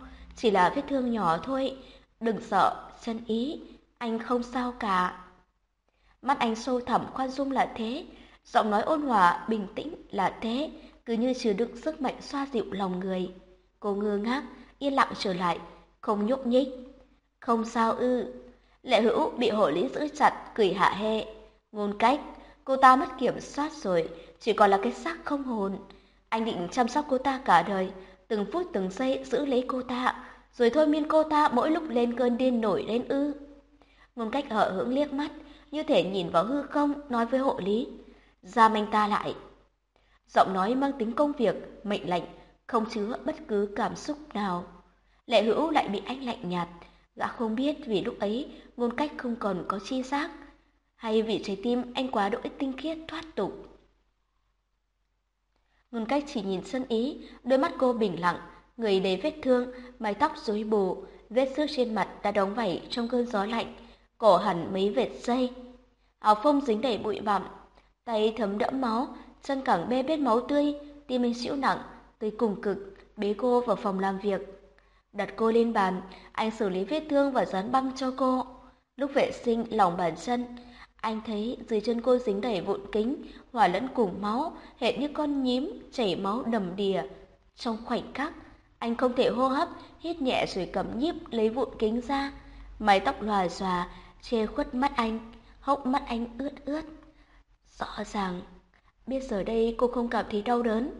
Chỉ là vết thương nhỏ thôi, đừng sợ, chân ý, anh không sao cả. Mắt anh sâu thẳm khoan dung là thế, giọng nói ôn hòa, bình tĩnh là thế, cứ như chứa đựng sức mạnh xoa dịu lòng người. Cô ngơ ngác, yên lặng trở lại, không nhúc nhích. Không sao ư. Lệ hữu bị hộ lý giữ chặt, cười hạ hê. Ngôn cách, cô ta mất kiểm soát rồi, chỉ còn là cái xác không hồn. Anh định chăm sóc cô ta cả đời, từng phút từng giây giữ lấy cô ta, rồi thôi miên cô ta mỗi lúc lên cơn điên nổi lên ư. Ngôn cách hở hững liếc mắt, như thể nhìn vào hư không, nói với hộ lý. Giam anh ta lại. Giọng nói mang tính công việc, mệnh lệnh, không chứa bất cứ cảm xúc nào. Lệ hữu lại bị anh lạnh nhạt, gã không biết vì lúc ấy ngôn cách không còn có chi giác, hay vì trái tim anh quá đỗi tinh khiết thoát tục. Ngôn cách chỉ nhìn sân ý, đôi mắt cô bình lặng, người đầy vết thương, mái tóc rối bù, vết xước trên mặt đã đóng vảy trong cơn gió lạnh, cổ hẳn mấy vệt dây. Áo phông dính đầy bụi bặm, tay thấm đẫm máu, chân cẳng bê bết máu tươi, tim anh xỉu nặng, tới cùng cực, bế cô vào phòng làm việc. Đặt cô lên bàn, anh xử lý vết thương và dán băng cho cô. Lúc vệ sinh lòng bàn chân, anh thấy dưới chân cô dính đầy vụn kính, hòa lẫn cùng máu, hệt như con nhím chảy máu đầm đìa. Trong khoảnh khắc, anh không thể hô hấp, hít nhẹ rồi cầm nhíp lấy vụn kính ra. Mái tóc lòa xòa, che khuất mắt anh, hốc mắt anh ướt ướt. Rõ ràng, biết giờ đây cô không cảm thấy đau đớn,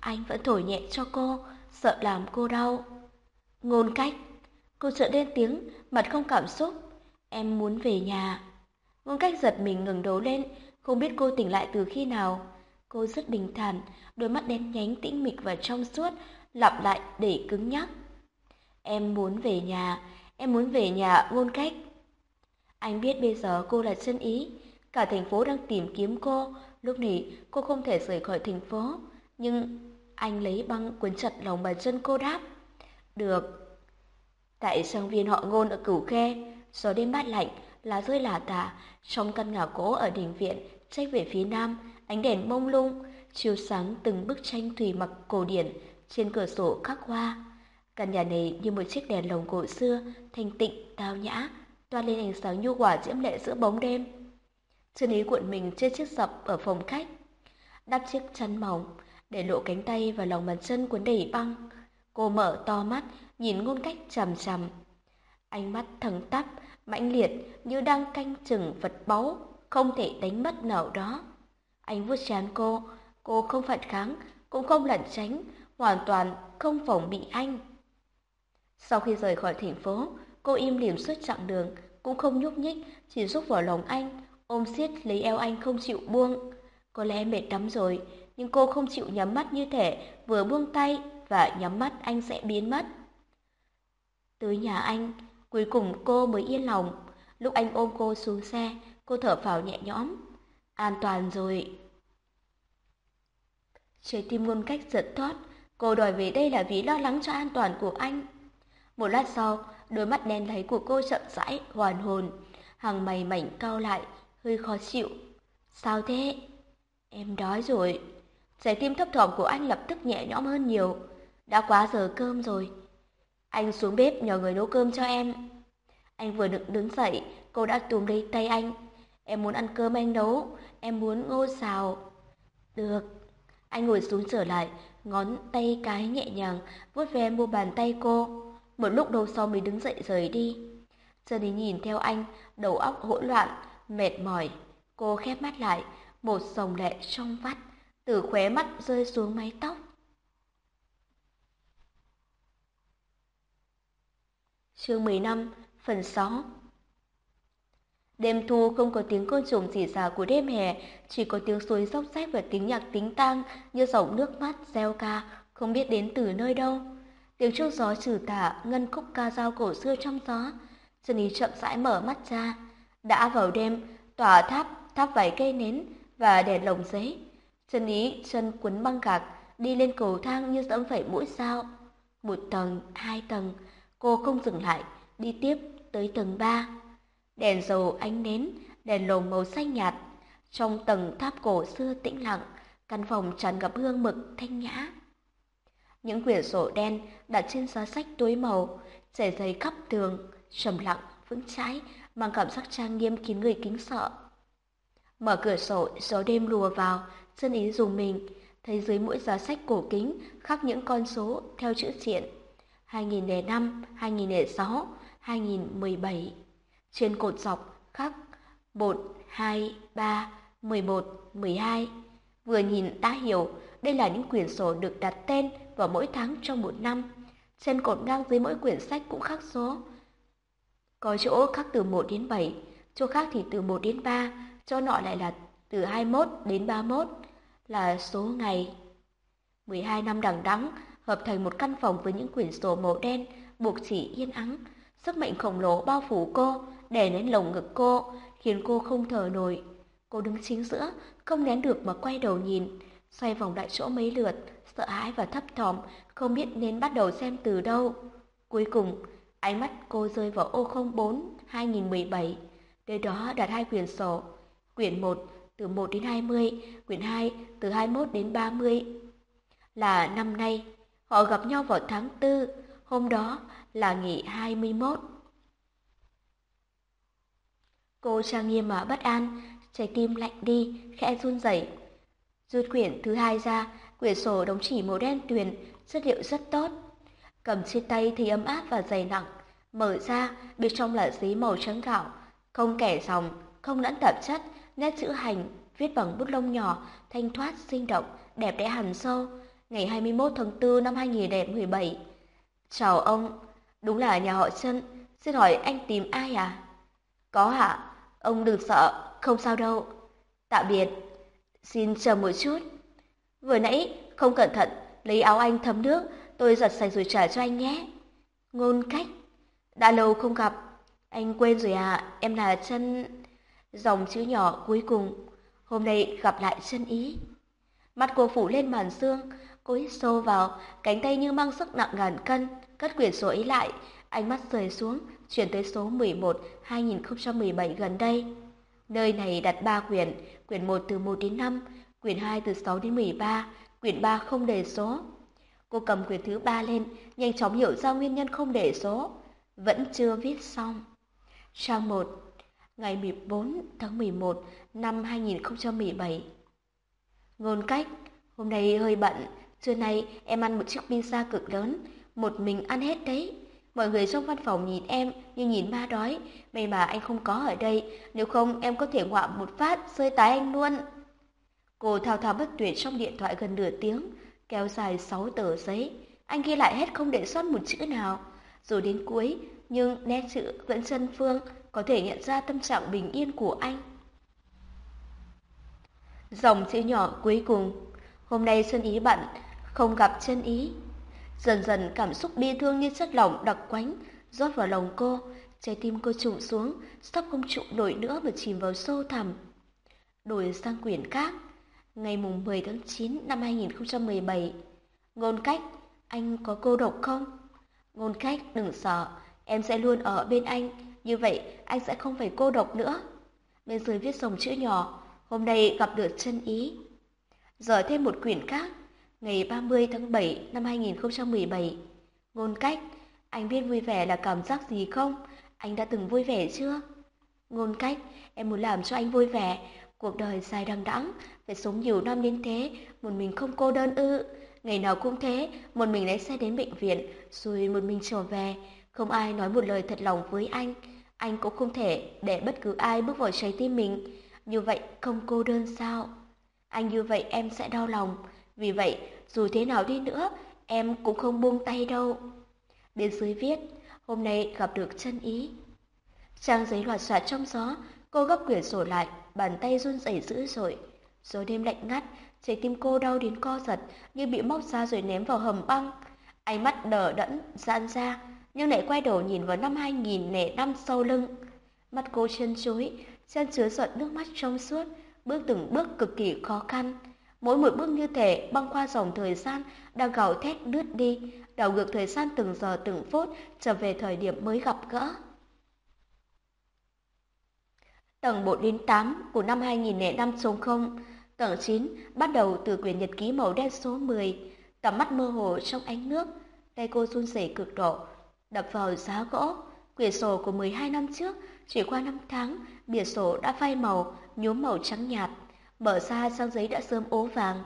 anh vẫn thổi nhẹ cho cô, sợ làm cô đau. Ngôn cách, cô chợt lên tiếng, mặt không cảm xúc. Em muốn về nhà. Ngôn cách giật mình ngừng đầu lên, không biết cô tỉnh lại từ khi nào. Cô rất bình thản, đôi mắt đen nhánh tĩnh mịch và trong suốt, lặp lại để cứng nhắc. Em muốn về nhà, em muốn về nhà ngôn cách. Anh biết bây giờ cô là chân ý, cả thành phố đang tìm kiếm cô, lúc này cô không thể rời khỏi thành phố. Nhưng anh lấy băng cuốn chặt lòng bàn chân cô đáp. Được. Tại sang viên họ ngôn ở Cửu Khe, gió đêm mát lạnh, lá rơi lả tả, trong căn nhà gỗ ở đình viện, trách về phía nam, ánh đèn mông lung, chiếu sáng từng bức tranh thủy mặc cổ điển trên cửa sổ khắc hoa. Căn nhà này như một chiếc đèn lồng cổ xưa, thanh tịnh, tao nhã, toa lên ánh sáng nhu hòa diễm lệ giữa bóng đêm. Chân ý cuộn mình trên chiếc sập ở phòng khách, đắp chiếc chăn mỏng, để lộ cánh tay và lòng bàn chân cuốn đầy băng. Cô mở to mắt, nhìn ngôn cách chằm chằm. Ánh mắt thẳng tắp, mãnh liệt như đang canh chừng vật báu, không thể đánh mất nào đó. Anh vuốt chán cô, cô không phản kháng, cũng không lẩn tránh, hoàn toàn không phòng bị anh. Sau khi rời khỏi thành phố, cô im lìm suốt chặng đường, cũng không nhúc nhích, chỉ rúc vào lòng anh, ôm siết lấy eo anh không chịu buông. Có lẽ mệt lắm rồi, nhưng cô không chịu nhắm mắt như thể vừa buông tay và nhắm mắt anh sẽ biến mất. Tới nhà anh, cuối cùng cô mới yên lòng. Lúc anh ôm cô xuống xe, cô thở phào nhẹ nhõm. An toàn rồi. Trái tim ngôn cách giật thoát, cô đòi về đây là vì lo lắng cho an toàn của anh. Một lát sau, đôi mắt đen láy của cô chậm rãi, hoàn hồn, hàng mày mảnh cau lại, hơi khó chịu. Sao thế? Em đói rồi. Trái tim thấp thỏm của anh lập tức nhẹ nhõm hơn nhiều. Đã quá giờ cơm rồi. Anh xuống bếp nhờ người nấu cơm cho em. Anh vừa đứng, đứng dậy, cô đã túm lấy tay anh. Em muốn ăn cơm anh nấu, em muốn ngô xào. Được. Anh ngồi xuống trở lại, ngón tay cái nhẹ nhàng vuốt ve mua bàn tay cô. Một lúc đầu sau mới đứng dậy rời đi. Jenny nhìn theo anh, đầu óc hỗn loạn, mệt mỏi. Cô khép mắt lại, một dòng lệ trong vắt, từ khóe mắt rơi xuống mái tóc. Chương 15, phần 6 Đêm thu không có tiếng côn trùng rỉ rả của đêm hè, chỉ có tiếng suối róc rách và tiếng nhạc tính tang như dòng nước mắt reo ca, không biết đến từ nơi đâu. Tiếng chuông gió trừ tả, ngân khúc ca dao cổ xưa trong gió. Trần Ý chậm rãi mở mắt ra. Đã vào đêm, tòa tháp, tháp vài cây nến và đèn lồng giấy. Trần Ý chân quấn băng gạc, đi lên cầu thang như dẫm phải mũi sao. Một tầng, hai tầng, cô không dừng lại, đi tiếp tới tầng ba. Đèn dầu ánh nến, đèn lồng màu xanh nhạt. Trong tầng tháp cổ xưa tĩnh lặng, căn phòng tràn ngập hương mực thanh nhã. Những quyển sổ đen đặt trên giá sách tối màu, chảy dày khắp tường, trầm lặng, vững chãi, mang cảm giác trang nghiêm khiến người kính sợ. Mở cửa sổ, gió đêm lùa vào, chân ý dùng mình, thấy dưới mỗi giá sách cổ kính khắc những con số theo chữ triện. 2005, 2006, 2017. Trên cột dọc khắc 1, 2, 3, 11, 12. Vừa nhìn đã hiểu đây là những quyển sổ được đặt tên vào mỗi tháng trong một năm. Trên cột ngang dưới mỗi quyển sách cũng khắc số. Có chỗ khắc từ 1 đến 7, chỗ khác thì từ 1 đến 3, chỗ nọ lại là từ 21 đến 31 là số ngày. 12 năm đằng đẵng hợp thành một căn phòng với những quyển sổ màu đen, buộc chỉ yên ắng. Sức mạnh khổng lồ bao phủ cô, đè nén lồng ngực cô, khiến cô không thở nổi. Cô đứng chính giữa, không nén được mà quay đầu nhìn, xoay vòng lại chỗ mấy lượt, sợ hãi và thấp thỏm, không biết nên bắt đầu xem từ đâu. Cuối cùng, ánh mắt cô rơi vào ô 04 2017. Nơi đó đặt hai quyển sổ. Quyển 1 từ 1 đến 20, quyển 2 từ 21 đến 30. Là năm nay, họ gặp nhau vào tháng 4, hôm đó là nghỉ 21. Cô trang nghiêm mà bất an, trái tim lạnh đi, khẽ run rẩy. Rút quyển thứ hai ra, quyển sổ đóng chỉ màu đen tuyền, chất liệu rất tốt. Cầm trên tay thì ấm áp và dày nặng, mở ra, bên trong là giấy màu trắng gạo, không kẻ dòng, không lẫn tạp chất, nét chữ hành, viết bằng bút lông nhỏ, thanh thoát, sinh động, đẹp đẽ hẳn sâu. Ngày 21 tháng 4 năm 2017. Chào ông, đúng là nhà họ Trân, xin hỏi anh tìm ai à? Có hả? Ông đừng sợ, không sao đâu. Tạm biệt. Xin chờ một chút. Vừa nãy, không cẩn thận, lấy áo anh thấm nước, tôi giật sạch rồi trả cho anh nhé. Ngôn cách. Đã lâu không gặp. Anh quên rồi à, em là chân... Dòng chữ nhỏ cuối cùng. Hôm nay gặp lại chân ý. Mắt cô phủ lên màn xương, cô hít sâu vào, cánh tay như mang sức nặng ngàn cân, cất quyển sổ ấy lại, ánh mắt rời xuống, chuyển tới số 11 2017 gần đây. Nơi này đặt 3 quyển, quyển 1 từ 1 đến 5, quyển 2 từ 6 đến 13, quyển 3 không đề số. Cô cầm quyển thứ 3 lên, nhanh chóng hiểu ra nguyên nhân không để số. Vẫn chưa viết xong. Trang 1 Ngày 14 tháng 11 năm 2017 Ngôn cách Hôm nay hơi bận, trưa nay em ăn một chiếc pizza cực lớn, một mình ăn hết đấy. Mọi người trong văn phòng nhìn em như nhìn ma đói, may mà anh không có ở đây, nếu không em có thể ngoạm một phát rơi tái anh luôn. Cô thao thao bất tuyệt trong điện thoại gần nửa tiếng, kéo dài sáu tờ giấy. Anh ghi lại hết không để sót một chữ nào. Rồi đến cuối, nhưng nét chữ vẫn chân phương, có thể nhận ra tâm trạng bình yên của anh. Dòng chữ nhỏ cuối cùng. Hôm nay Xuân Ý bận, không gặp chân Ý. Dần dần cảm xúc bi thương như chất lỏng đặc quánh, rót vào lòng cô. Trái tim cô trụng xuống, sắp không trụ nổi nữa mà chìm vào sâu thẳm. Đổi sang quyển khác, ngày mùng 10 tháng 9 năm 2017. Ngôn cách, anh có cô độc không? Ngôn cách, đừng sợ, em sẽ luôn ở bên anh, như vậy anh sẽ không phải cô độc nữa. Bên dưới viết dòng chữ nhỏ, hôm nay gặp được chân ý. Giờ thêm một quyển khác, ngày 30 tháng 7 năm 2017. Ngôn cách, anh biết vui vẻ là cảm giác gì không? Anh đã từng vui vẻ chưa? Ngôn cách, em muốn làm cho anh vui vẻ, Cuộc đời dài đằng đẵng, phải sống nhiều năm đến thế, một mình không cô đơn ư. Ngày nào cũng thế, một mình lái xe đến bệnh viện, rồi một mình trở về. Không ai nói một lời thật lòng với anh. Anh cũng không thể để bất cứ ai bước vào trái tim mình. Như vậy không cô đơn sao? Anh như vậy em sẽ đau lòng. Vì vậy, dù thế nào đi nữa, em cũng không buông tay đâu. Bên dưới viết, hôm nay gặp được chân ý. Trang giấy loạt soạt trong gió, cô gấp quyển sổ lại, bàn tay run rẩy dữ dội. Gió đêm lạnh ngắt, trái tim cô đau đến co giật, như bị móc ra rồi ném vào hầm băng. Ánh mắt đờ đẫn, giãn ra, nhưng lại quay đầu nhìn vào năm 2005 sau lưng. Mắt cô chân chối, chân chứa giọt nước mắt trong suốt, bước từng bước cực kỳ khó khăn. Mỗi một bước như thể băng qua dòng thời gian đang gào thét lướt đi, đảo ngược thời gian từng giờ từng phút trở về thời điểm mới gặp gỡ. Tầng 1 đến 8 của năm 2005 số 0, Tầng 9 bắt đầu từ quyển nhật ký màu đen số 10. Tầm mắt mơ hồ trong ánh nước. Tay cô run rẩy cực độ. Đập vào giá gỗ. Quyển sổ của 12 năm trước. Chỉ qua 5 tháng, bìa sổ đã phai màu, nhuốm màu trắng nhạt. Mở ra trang giấy đã sớm ố vàng.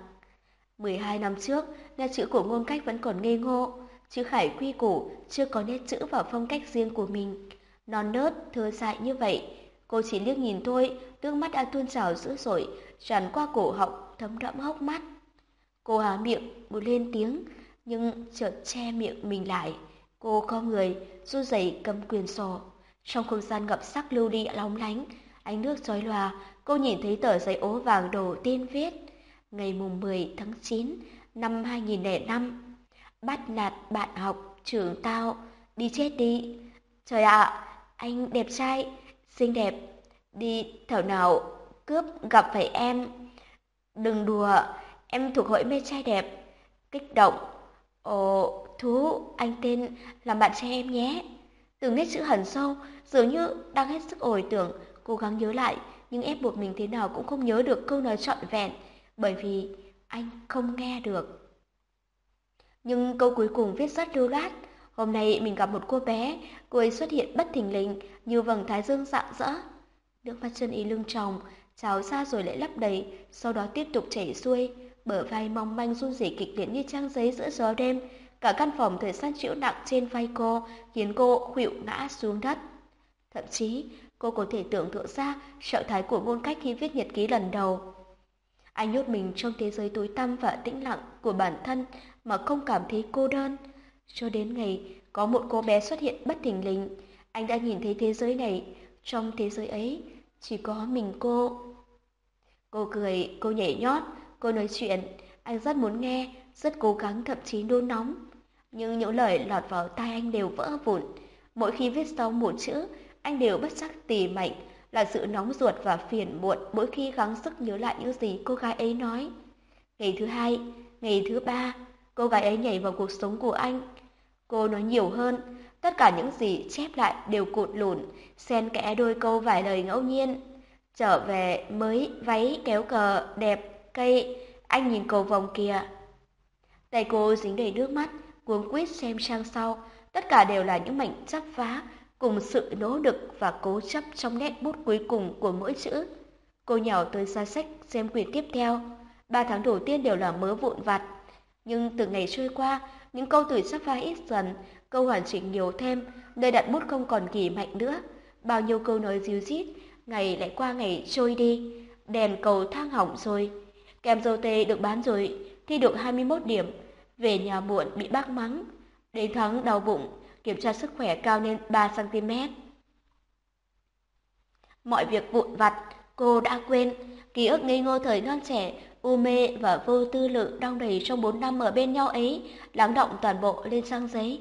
12 năm trước, nghe chữ của ngôn cách vẫn còn ngây ngô. Chữ khải quy củ, chưa có nét chữ và phong cách riêng của mình. Non nớt, thơ dại như vậy Cô chỉ liếc nhìn thôi, tương mắt đã tuôn trào dữ dội, tràn qua cổ họng, thấm đẫm hốc mắt. Cô há miệng, muốn lên tiếng, nhưng chợt che miệng mình lại. Cô co người, du dày cầm quyền sổ. Trong không gian ngập sắc lưu đi lóng lánh, ánh nước chói lòa, cô nhìn thấy tờ giấy ố vàng đầu tiên viết. Ngày mùng 10 tháng 9 năm 2005. Bắt nạt bạn học, trưởng tao, đi chết đi. Trời ạ, anh đẹp trai, xinh đẹp, đi thảo nào cướp gặp phải em. Đừng đùa, em thuộc hội mê trai đẹp. Kích động. Ồ, thú, anh tên làm bạn trai em nhé. Từng nét chữ hẳn sâu, dường như đang hết sức ổi tưởng, cố gắng nhớ lại, nhưng ép buộc mình thế nào cũng không nhớ được câu nói trọn vẹn, bởi vì anh không nghe được. Nhưng câu cuối cùng viết rất lưu loát, Hôm nay mình gặp một cô bé, cô ấy xuất hiện bất thình lình như vầng thái dương rạng rỡ. Nước mắt chân y lưng tròng, trào ra rồi lại lấp đầy, sau đó tiếp tục chảy xuôi. Bờ vai mong manh run rẩy kịch liệt như trang giấy giữa gió đêm. Cả căn phòng thời gian chịu nặng trên vai cô, khiến cô khuỵu ngã xuống đất. Thậm chí, cô có thể tưởng tượng ra trạng thái của ngôn cách khi viết nhật ký lần đầu. Anh nhốt mình trong thế giới tối tăm và tĩnh lặng của bản thân mà không cảm thấy cô đơn. Cho đến ngày có một cô bé xuất hiện bất thình lình, anh đã nhìn thấy thế giới này. Trong thế giới ấy, chỉ có mình cô. Cô cười, cô nhảy nhót, cô nói chuyện. Anh rất muốn nghe, rất cố gắng thậm chí nôn nóng. Nhưng những lời lọt vào tai anh đều vỡ vụn. Mỗi khi viết xong một chữ, anh đều bất giác tỉ mạnh, là sự nóng ruột và phiền muộn mỗi khi gắng sức nhớ lại những gì cô gái ấy nói. Ngày thứ hai, ngày thứ ba, cô gái ấy nhảy vào cuộc sống của anh. Cô nói nhiều hơn, Tất cả những gì chép lại đều cụt lùn, xen kẽ đôi câu vài lời ngẫu nhiên. Trở về mới váy kéo cờ đẹp cây, anh nhìn cầu vòng kìa. Tay cô dính đầy nước mắt, cuống quýt xem trang sau, tất cả đều là những mảnh chắp phá cùng sự nỗ lực và cố chấp trong nét bút cuối cùng của mỗi chữ. Cô nhào tới ra sách xem quyển tiếp theo. Ba tháng đầu tiên đều là mớ vụn vặt. Nhưng từ ngày trôi qua, những câu từ sắp phá ít dần, câu hoàn chỉnh nhiều thêm, nơi đặt bút không còn kỳ mạnh nữa. Bao nhiêu câu nói díu dít, ngày lại qua ngày trôi đi. Đèn cầu thang hỏng rồi. Kem dâu tê được bán rồi, thi được 21 điểm. Về nhà muộn bị bác mắng. Đến tháng đau bụng, kiểm tra sức khỏe cao lên 3cm. Mọi việc vụn vặt, cô đã quên. Ký ức ngây ngô thời non trẻ, u mê và vô tư lự đong đầy trong bốn năm ở bên nhau ấy, lắng động toàn bộ lên trang giấy.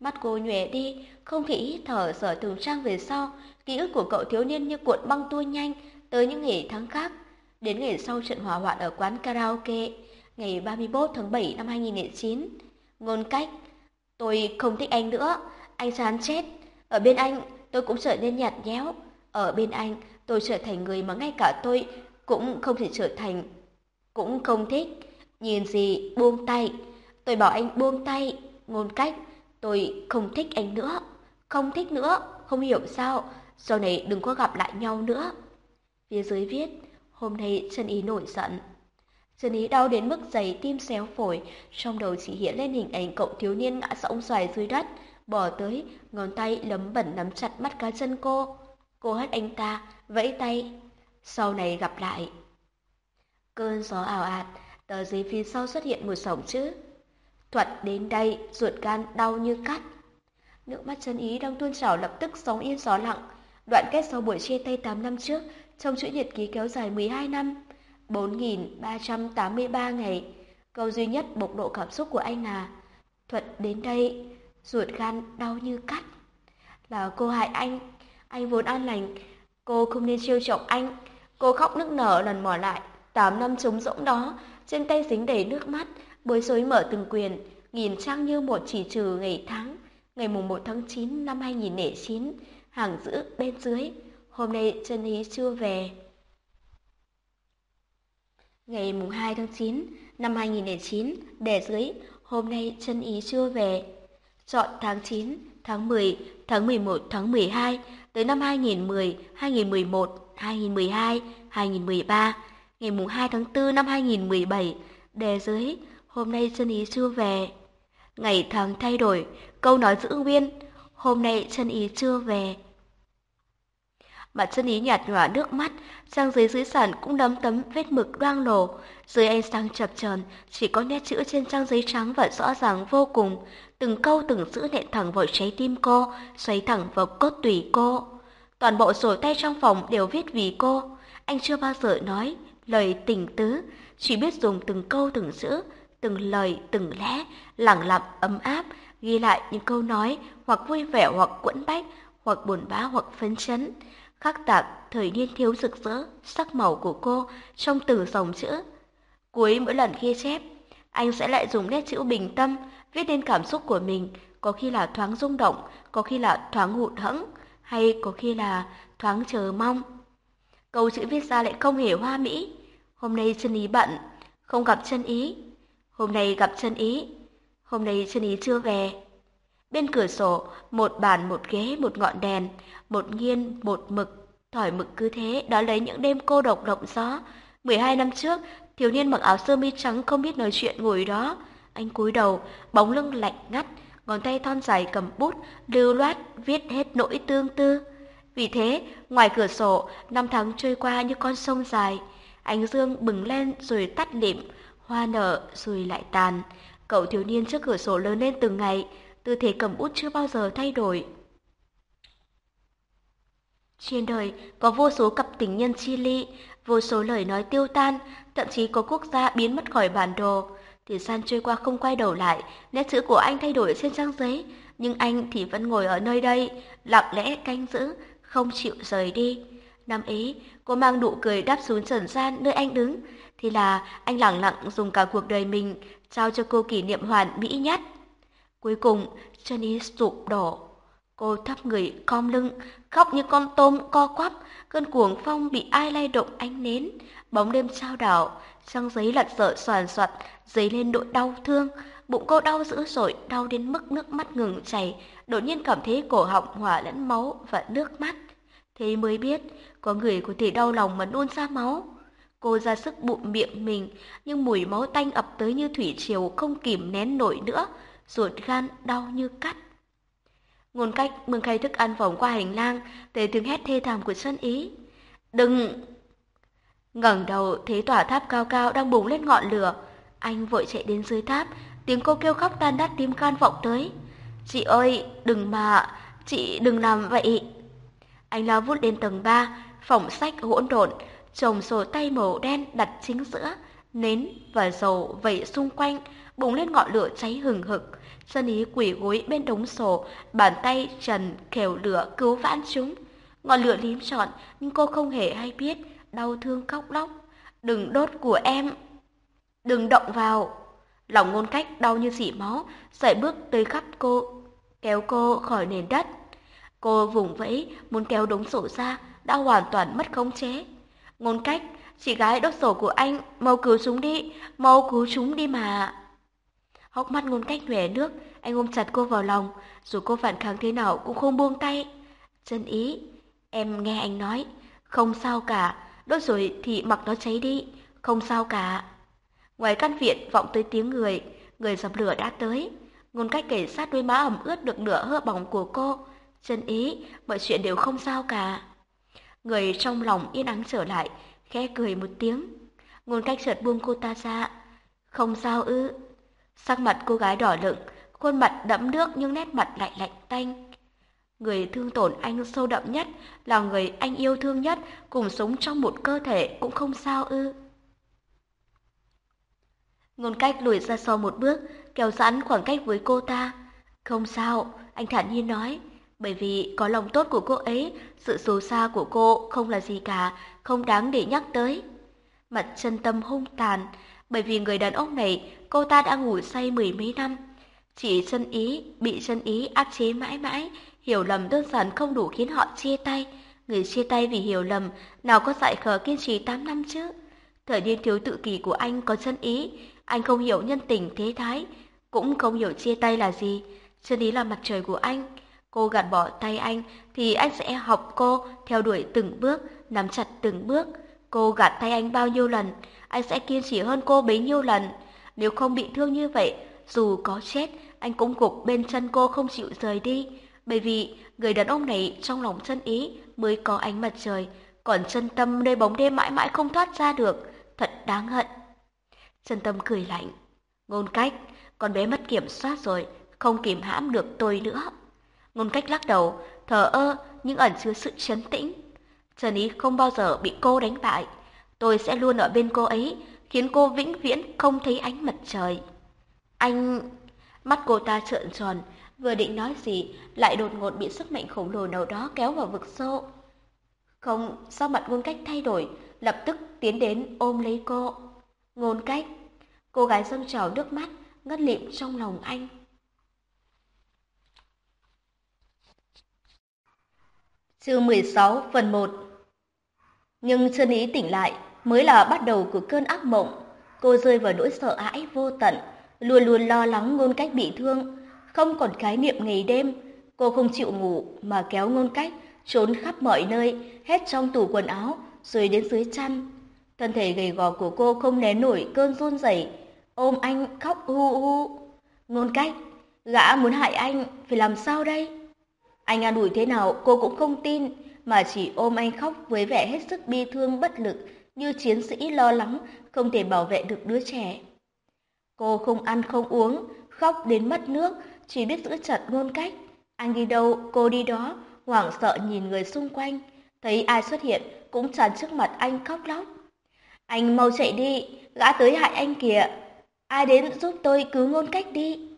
Mắt cô nhòe đi, không khí thở sở từng trang về sau, ký ức của cậu thiếu niên như cuộn băng tua nhanh tới những ngày tháng khác. Đến ngày sau trận hỏa hoạn ở quán karaoke, ngày 31 tháng 7 năm 2009. Ngôn cách, tôi không thích anh nữa, anh chán chết. Ở bên anh, tôi cũng trở nên nhạt nhẽo. Ở bên anh, tôi trở thành người mà ngay cả tôi cũng không thể trở thành. Cũng không thích. Nhìn gì, buông tay. Tôi bảo anh buông tay. Ngôn cách, tôi không thích anh nữa. Không thích nữa, không hiểu sao. Sau này đừng có gặp lại nhau nữa. Phía dưới viết, hôm nay chân ý nổi giận. Dân ý đau đến mức giày tim xéo phổi, trong đầu chỉ hiện lên hình ảnh cậu thiếu niên ngã sõng xoài dưới đất, bỏ tới, ngón tay lấm bẩn nắm chặt mắt cá chân cô. Cô hất anh ta, vẫy tay. Sau này gặp lại. Cơn gió ảo ạt, tờ giấy phía sau xuất hiện một dòng chữ. Thuật đến đây, ruột gan đau như cắt. Nước mắt chân ý đang tuôn trào lập tức sóng yên gió lặng. Đoạn kết sau buổi chia tay 8 năm trước, trong chuỗi nhật ký kéo dài 12 năm, 4.383 ngày. Câu duy nhất bộc lộ cảm xúc của anh là Thuận đến đây, ruột gan đau như cắt. Là cô hại anh, anh vốn an lành, cô không nên trêu chọc anh. Cô khóc nức nở lần mò lại, 8 năm trống rỗng đó, trên tay dính đầy nước mắt, bối rối mở từng quyền, nhìn trang như một chỉ trừ ngày tháng. Ngày mùng 1 tháng 9 năm 2009, hàng giữ bên dưới, hôm nay chân ý chưa về. Ngày mùng 2 tháng 9 năm 2009, đề dưới, hôm nay chân ý chưa về. Chọn tháng 9, tháng 10, tháng 11, tháng 12, tới năm 2010, 2011, 2012, 2013, ngày mùng 2 tháng 4 năm 2017, đề dưới, hôm nay chân ý chưa về. Ngày tháng thay đổi, câu nói giữ nguyên, hôm nay chân ý chưa về. Mặt chân ý nhạt nhòa nước mắt, trang giấy dưới sàn cũng đấm tấm vết mực đoang lổ. Dưới ánh sáng chập chờn chỉ có nét chữ trên trang giấy trắng và rõ ràng vô cùng. Từng câu từng chữ nện thẳng vào trái tim cô, xoáy thẳng vào cốt tủy cô. Toàn bộ sổ tay trong phòng đều viết vì cô. Anh chưa bao giờ nói lời tình tứ, chỉ biết dùng từng câu từng chữ, từng lời từng lẽ, lẳng lặng ấm áp, ghi lại những câu nói hoặc vui vẻ hoặc quẫn bách, hoặc buồn bã hoặc phấn chấn khắc tạc thời niên thiếu rực rỡ, sắc màu của cô trong từng dòng chữ. Cuối mỗi lần ghi chép, anh sẽ lại dùng nét chữ bình tâm, viết lên cảm xúc của mình, có khi là thoáng rung động, có khi là thoáng hụt hẫng, hay có khi là thoáng chờ mong. Câu chữ viết ra lại không hề hoa mỹ. Hôm nay chân ý bận, không gặp chân ý. Hôm nay gặp chân ý. Hôm nay chân ý chưa về. Bên cửa sổ, một bàn một ghế một ngọn đèn, một nghiên một mực. Thỏi mực cứ thế đó lấy những đêm cô độc động gió. 12 năm trước, thiếu niên mặc áo sơ mi trắng không biết nói chuyện ngồi đó. Anh cúi đầu, bóng lưng lạnh ngắt, ngón tay thon dài cầm bút, lưu loát viết hết nỗi tương tư. Vì thế, ngoài cửa sổ, năm tháng trôi qua như con sông dài. Ánh dương bừng lên rồi tắt lịm, hoa nở rồi lại tàn. Cậu thiếu niên trước cửa sổ lớn lên từng ngày, tư thế cầm bút chưa bao giờ thay đổi. Trên đời có vô số cặp tình nhân chi ly, vô số lời nói tiêu tan, thậm chí có quốc gia biến mất khỏi bản đồ. Thời gian trôi qua không quay đầu lại, nét chữ của anh thay đổi trên trang giấy, nhưng anh thì vẫn ngồi ở nơi đây, lặng lẽ canh giữ, không chịu rời đi. Năm ấy, cô mang nụ cười đáp xuống trần gian nơi anh đứng, thì là anh lặng lặng dùng cả cuộc đời mình trao cho cô kỷ niệm hoàn mỹ nhất. Cuối cùng, Jenny sụp đổ. Cô thấp người, khom lưng, khóc như con tôm co quắp, cơn cuồng phong bị ai lay động ánh nến, bóng đêm sao đảo, trang giấy lật sợ soàn soạt, dấy lên nỗi đau thương, bụng cô đau dữ dội, đau đến mức nước mắt ngừng chảy, đột nhiên cảm thấy cổ họng hòa lẫn máu và nước mắt. Thế mới biết, có người có thể đau lòng mà nôn ra máu. Cô ra sức bụng miệng mình, nhưng mùi máu tanh ập tới như thủy triều không kìm nén nổi nữa, ruột gan đau như cắt. Ngôn cách mừng khay thức ăn vòng qua hành lang, để tiếng hét thê thảm của Xuân ý. Đừng! ngẩng đầu thấy tòa tháp cao cao đang bùng lên ngọn lửa. Anh vội chạy đến dưới tháp, tiếng cô kêu khóc tan đắt tim can vọng tới. Chị ơi, đừng mà, chị đừng làm vậy. Anh lao vút lên tầng 3, phòng sách hỗn độn, chồng sổ tay màu đen đặt chính giữa, nến và dầu vẩy xung quanh, bùng lên ngọn lửa cháy hừng hực sơn ý quỷ gối bên đống sổ, bàn tay trần khều lửa cứu vãn chúng. Ngọn lửa liếm trọn, nhưng cô không hề hay biết, đau thương khóc lóc. Đừng đốt của em, đừng động vào. Lòng ngôn cách đau như dỉ máu, sợi bước tới khắp cô, kéo cô khỏi nền đất. Cô vùng vẫy, muốn kéo đống sổ ra, đã hoàn toàn mất khống chế. Ngôn cách, chị gái đốt sổ của anh, mau cứu chúng đi, mau cứu chúng đi mà. Hốc mắt ngôn cách nhòe nước, anh ôm chặt cô vào lòng, dù cô phản kháng thế nào cũng không buông tay. Chân ý, em nghe anh nói, không sao cả, đốt rồi thì mặc nó cháy đi, không sao cả. Ngoài căn viện vọng tới tiếng người, người dập lửa đã tới. Ngôn cách kể sát đôi má ẩm ướt được nửa hơ bỏng của cô. Chân ý, mọi chuyện đều không sao cả. Người trong lòng yên ắng trở lại, khẽ cười một tiếng. Ngôn cách chợt buông cô ta ra. Không sao ư. Sắc mặt cô gái đỏ lựng, khuôn mặt đẫm nước nhưng nét mặt lại lạnh tanh. Người thương tổn anh sâu đậm nhất là người anh yêu thương nhất cùng sống trong một cơ thể cũng không sao ư. Ngôn cách lùi ra sau một bước, kéo giãn khoảng cách với cô ta. Không sao, anh thản nhiên nói, bởi vì có lòng tốt của cô ấy, sự xấu xa của cô không là gì cả, không đáng để nhắc tới. Mặt chân tâm hung tàn, bởi vì người đàn ông này cô ta đã ngủ say mười mấy năm. Chỉ chân ý, bị chân ý áp chế mãi mãi, hiểu lầm đơn giản không đủ khiến họ chia tay. Người chia tay vì hiểu lầm, nào có dại khờ kiên trì 8 năm chứ. Thời niên thiếu tự kỷ của anh có chân ý, anh không hiểu nhân tình thế thái, cũng không hiểu chia tay là gì. Chân ý là mặt trời của anh. Cô gạt bỏ tay anh thì anh sẽ học cô theo đuổi từng bước, nắm chặt từng bước. Cô gạt tay anh bao nhiêu lần, anh sẽ kiên trì hơn cô bấy nhiêu lần. Nếu không bị thương như vậy, dù có chết, anh cũng gục bên chân cô không chịu rời đi. Bởi vì người đàn ông này trong lòng chân ý mới có ánh mặt trời, còn chân tâm nơi bóng đêm mãi mãi không thoát ra được. Thật đáng hận. Chân tâm cười lạnh. Ngôn cách, con bé mất kiểm soát rồi, không kìm hãm được tôi nữa. Ngôn cách lắc đầu, thờ ơ nhưng ẩn chứa sự chấn tĩnh. Trần Ý không bao giờ bị cô đánh bại. Tôi sẽ luôn ở bên cô ấy, khiến cô vĩnh viễn không thấy ánh mặt trời. Anh... Mắt cô ta trợn tròn, vừa định nói gì, lại đột ngột bị sức mạnh khổng lồ nào đó kéo vào vực sâu. Không, sao mặt ngôn cách thay đổi, lập tức tiến đến ôm lấy cô. Ngôn cách, cô gái dâng trào nước mắt, ngất lịm trong lòng anh. Chương 16 phần 1 nhưng chân ý tỉnh lại mới là bắt đầu của cơn ác mộng. Cô rơi vào nỗi sợ hãi vô tận, luôn luôn lo lắng ngôn cách bị thương, không còn khái niệm ngày đêm. Cô không chịu ngủ mà kéo ngôn cách trốn khắp mọi nơi, hết trong tủ quần áo rồi đến dưới chăn. Thân thể gầy gò của cô không nén nổi cơn run rẩy, ôm anh khóc hu hu. Ngôn cách, gã muốn hại anh, phải làm sao đây? Anh an ủi thế nào cô cũng không tin, mà chỉ ôm anh khóc với vẻ hết sức bi thương bất lực, như chiến sĩ lo lắng không thể bảo vệ được đứa trẻ. Cô không ăn không uống, khóc đến mất nước, chỉ biết giữ chặt ngôn cách. Anh đi đâu, cô đi đó, hoảng sợ nhìn người xung quanh, thấy ai xuất hiện cũng tràn trước mặt anh khóc lóc. Anh mau chạy đi, gã tới hại anh kìa. Ai đến giúp tôi cứu ngôn cách đi.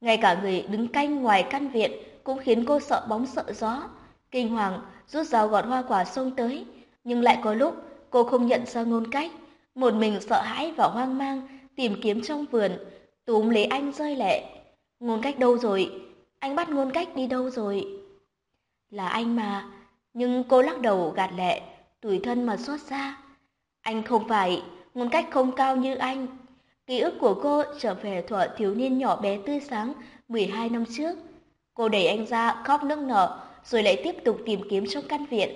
Ngay cả người đứng canh ngoài căn viện cũng khiến cô sợ bóng sợ gió. Kinh hoàng rút dao gọt hoa quả xông tới, nhưng lại có lúc cô không nhận ra ngôn cách. Một mình sợ hãi và hoang mang, tìm kiếm trong vườn, túm lấy anh rơi lệ. Ngôn cách đâu rồi? Anh bắt ngôn cách đi đâu rồi? Là anh mà. Nhưng cô lắc đầu gạt lệ, tủi thân mà xót xa. Anh không phải, ngôn cách không cao như anh. Ký ức của cô trở về thuở thiếu niên nhỏ bé tươi sáng 12 năm trước. Cô đẩy anh ra khóc nức nở, rồi lại tiếp tục tìm kiếm trong căn viện.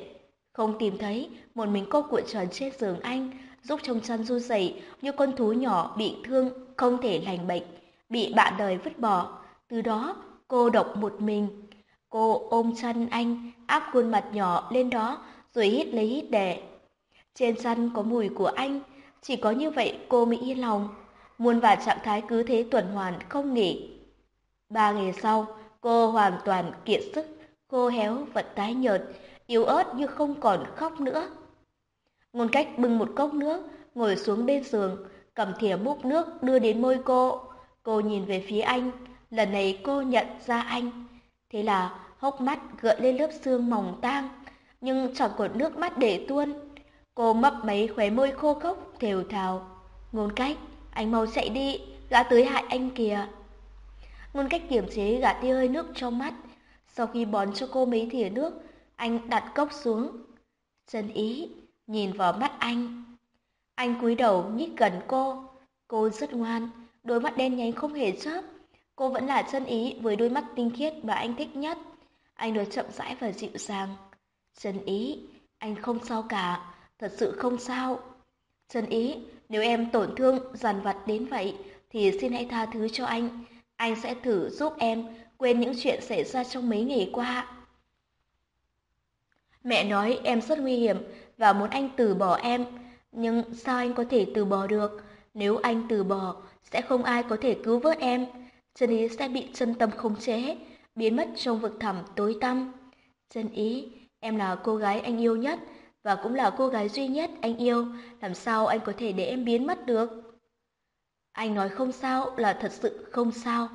Không tìm thấy, một mình cô cuộn tròn trên giường anh, giúp trong chăn run rẩy như con thú nhỏ bị thương, không thể lành bệnh, bị bạn đời vứt bỏ. Từ đó, cô độc một mình. Cô ôm chăn anh, áp khuôn mặt nhỏ lên đó, rồi hít lấy hít để. Trên chăn có mùi của anh, chỉ có như vậy cô mới yên lòng. Muôn vàn trạng thái cứ thế tuần hoàn không nghỉ. Ba ngày sau, cô hoàn toàn kiệt sức, khô héo, và tái nhợt, yếu ớt như không còn khóc nữa. Ngôn cách bưng một cốc nước, ngồi xuống bên giường, cầm thìa múc nước đưa đến môi cô. Cô nhìn về phía anh, lần này cô nhận ra anh. Thế là hốc mắt gợi lên lớp xương mỏng tang, nhưng chẳng còn nước mắt để tuôn. Cô mấp máy khóe môi khô khốc, thều thào. Ngôn cách, anh mau chạy đi, gã tới hại anh kìa. Ngôn cách kiềm chế gã tia hơi nước trong mắt. Sau khi bón cho cô mấy thìa nước, anh đặt cốc xuống. Chân ý, nhìn vào mắt anh. Anh cúi đầu nhích gần cô. Cô rất ngoan, đôi mắt đen nhánh không hề chớp. Cô vẫn là chân ý với đôi mắt tinh khiết mà anh thích nhất. Anh nói chậm rãi và dịu dàng. Chân ý, anh không sao cả, thật sự không sao. Chân ý, nếu em tổn thương, dằn vặt đến vậy, thì xin hãy tha thứ cho anh. Anh sẽ thử giúp em quên những chuyện xảy ra trong mấy ngày qua. Mẹ nói em rất nguy hiểm và muốn anh từ bỏ em. Nhưng sao anh có thể từ bỏ được? Nếu anh từ bỏ, sẽ không ai có thể cứu vớt em. Chân ý sẽ bị chân tâm khống chế, biến mất trong vực thẳm tối tăm. Chân ý, em là cô gái anh yêu nhất và cũng là cô gái duy nhất anh yêu. Làm sao anh có thể để em biến mất được? Anh nói không sao là thật sự không sao.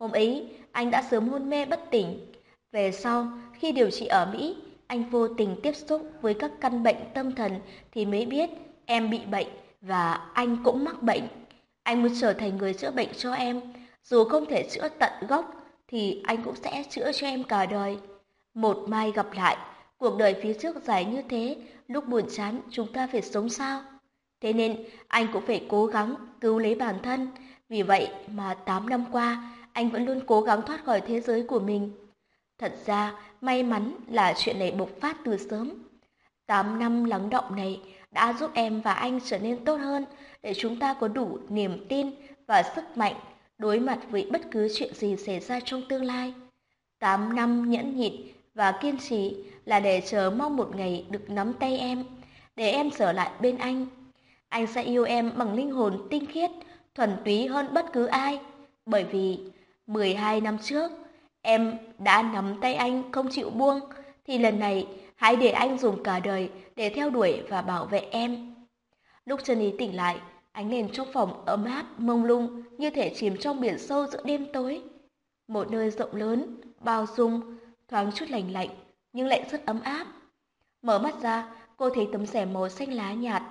Hôm ấy, anh đã sớm hôn mê bất tỉnh. Về sau, khi điều trị ở Mỹ, anh vô tình tiếp xúc với các căn bệnh tâm thần thì mới biết em bị bệnh và anh cũng mắc bệnh. Anh muốn trở thành người chữa bệnh cho em. Dù không thể chữa tận gốc thì anh cũng sẽ chữa cho em cả đời. Một mai gặp lại, cuộc đời phía trước dài như thế, lúc buồn chán chúng ta phải sống sao? Thế nên anh cũng phải cố gắng cứu lấy bản thân. Vì vậy mà 8 năm qua, anh vẫn luôn cố gắng thoát khỏi thế giới của mình. Thật ra, may mắn là chuyện này bộc phát từ sớm. 8 năm lắng động này đã giúp em và anh trở nên tốt hơn để chúng ta có đủ niềm tin và sức mạnh đối mặt với bất cứ chuyện gì xảy ra trong tương lai. 8 năm nhẫn nhịn và kiên trì là để chờ mong một ngày được nắm tay em, để em trở lại bên anh. Anh sẽ yêu em bằng linh hồn tinh khiết, thuần túy hơn bất cứ ai, bởi vì 12 năm trước, em đã nắm tay anh không chịu buông, thì lần này hãy để anh dùng cả đời để theo đuổi và bảo vệ em. Lúc chân ý tỉnh lại, ánh đèn trong phòng ấm áp, mông lung như thể chìm trong biển sâu giữa đêm tối. Một nơi rộng lớn, bao dung, thoáng chút lành lạnh, nhưng lại rất ấm áp. Mở mắt ra, cô thấy tấm rèm màu xanh lá nhạt,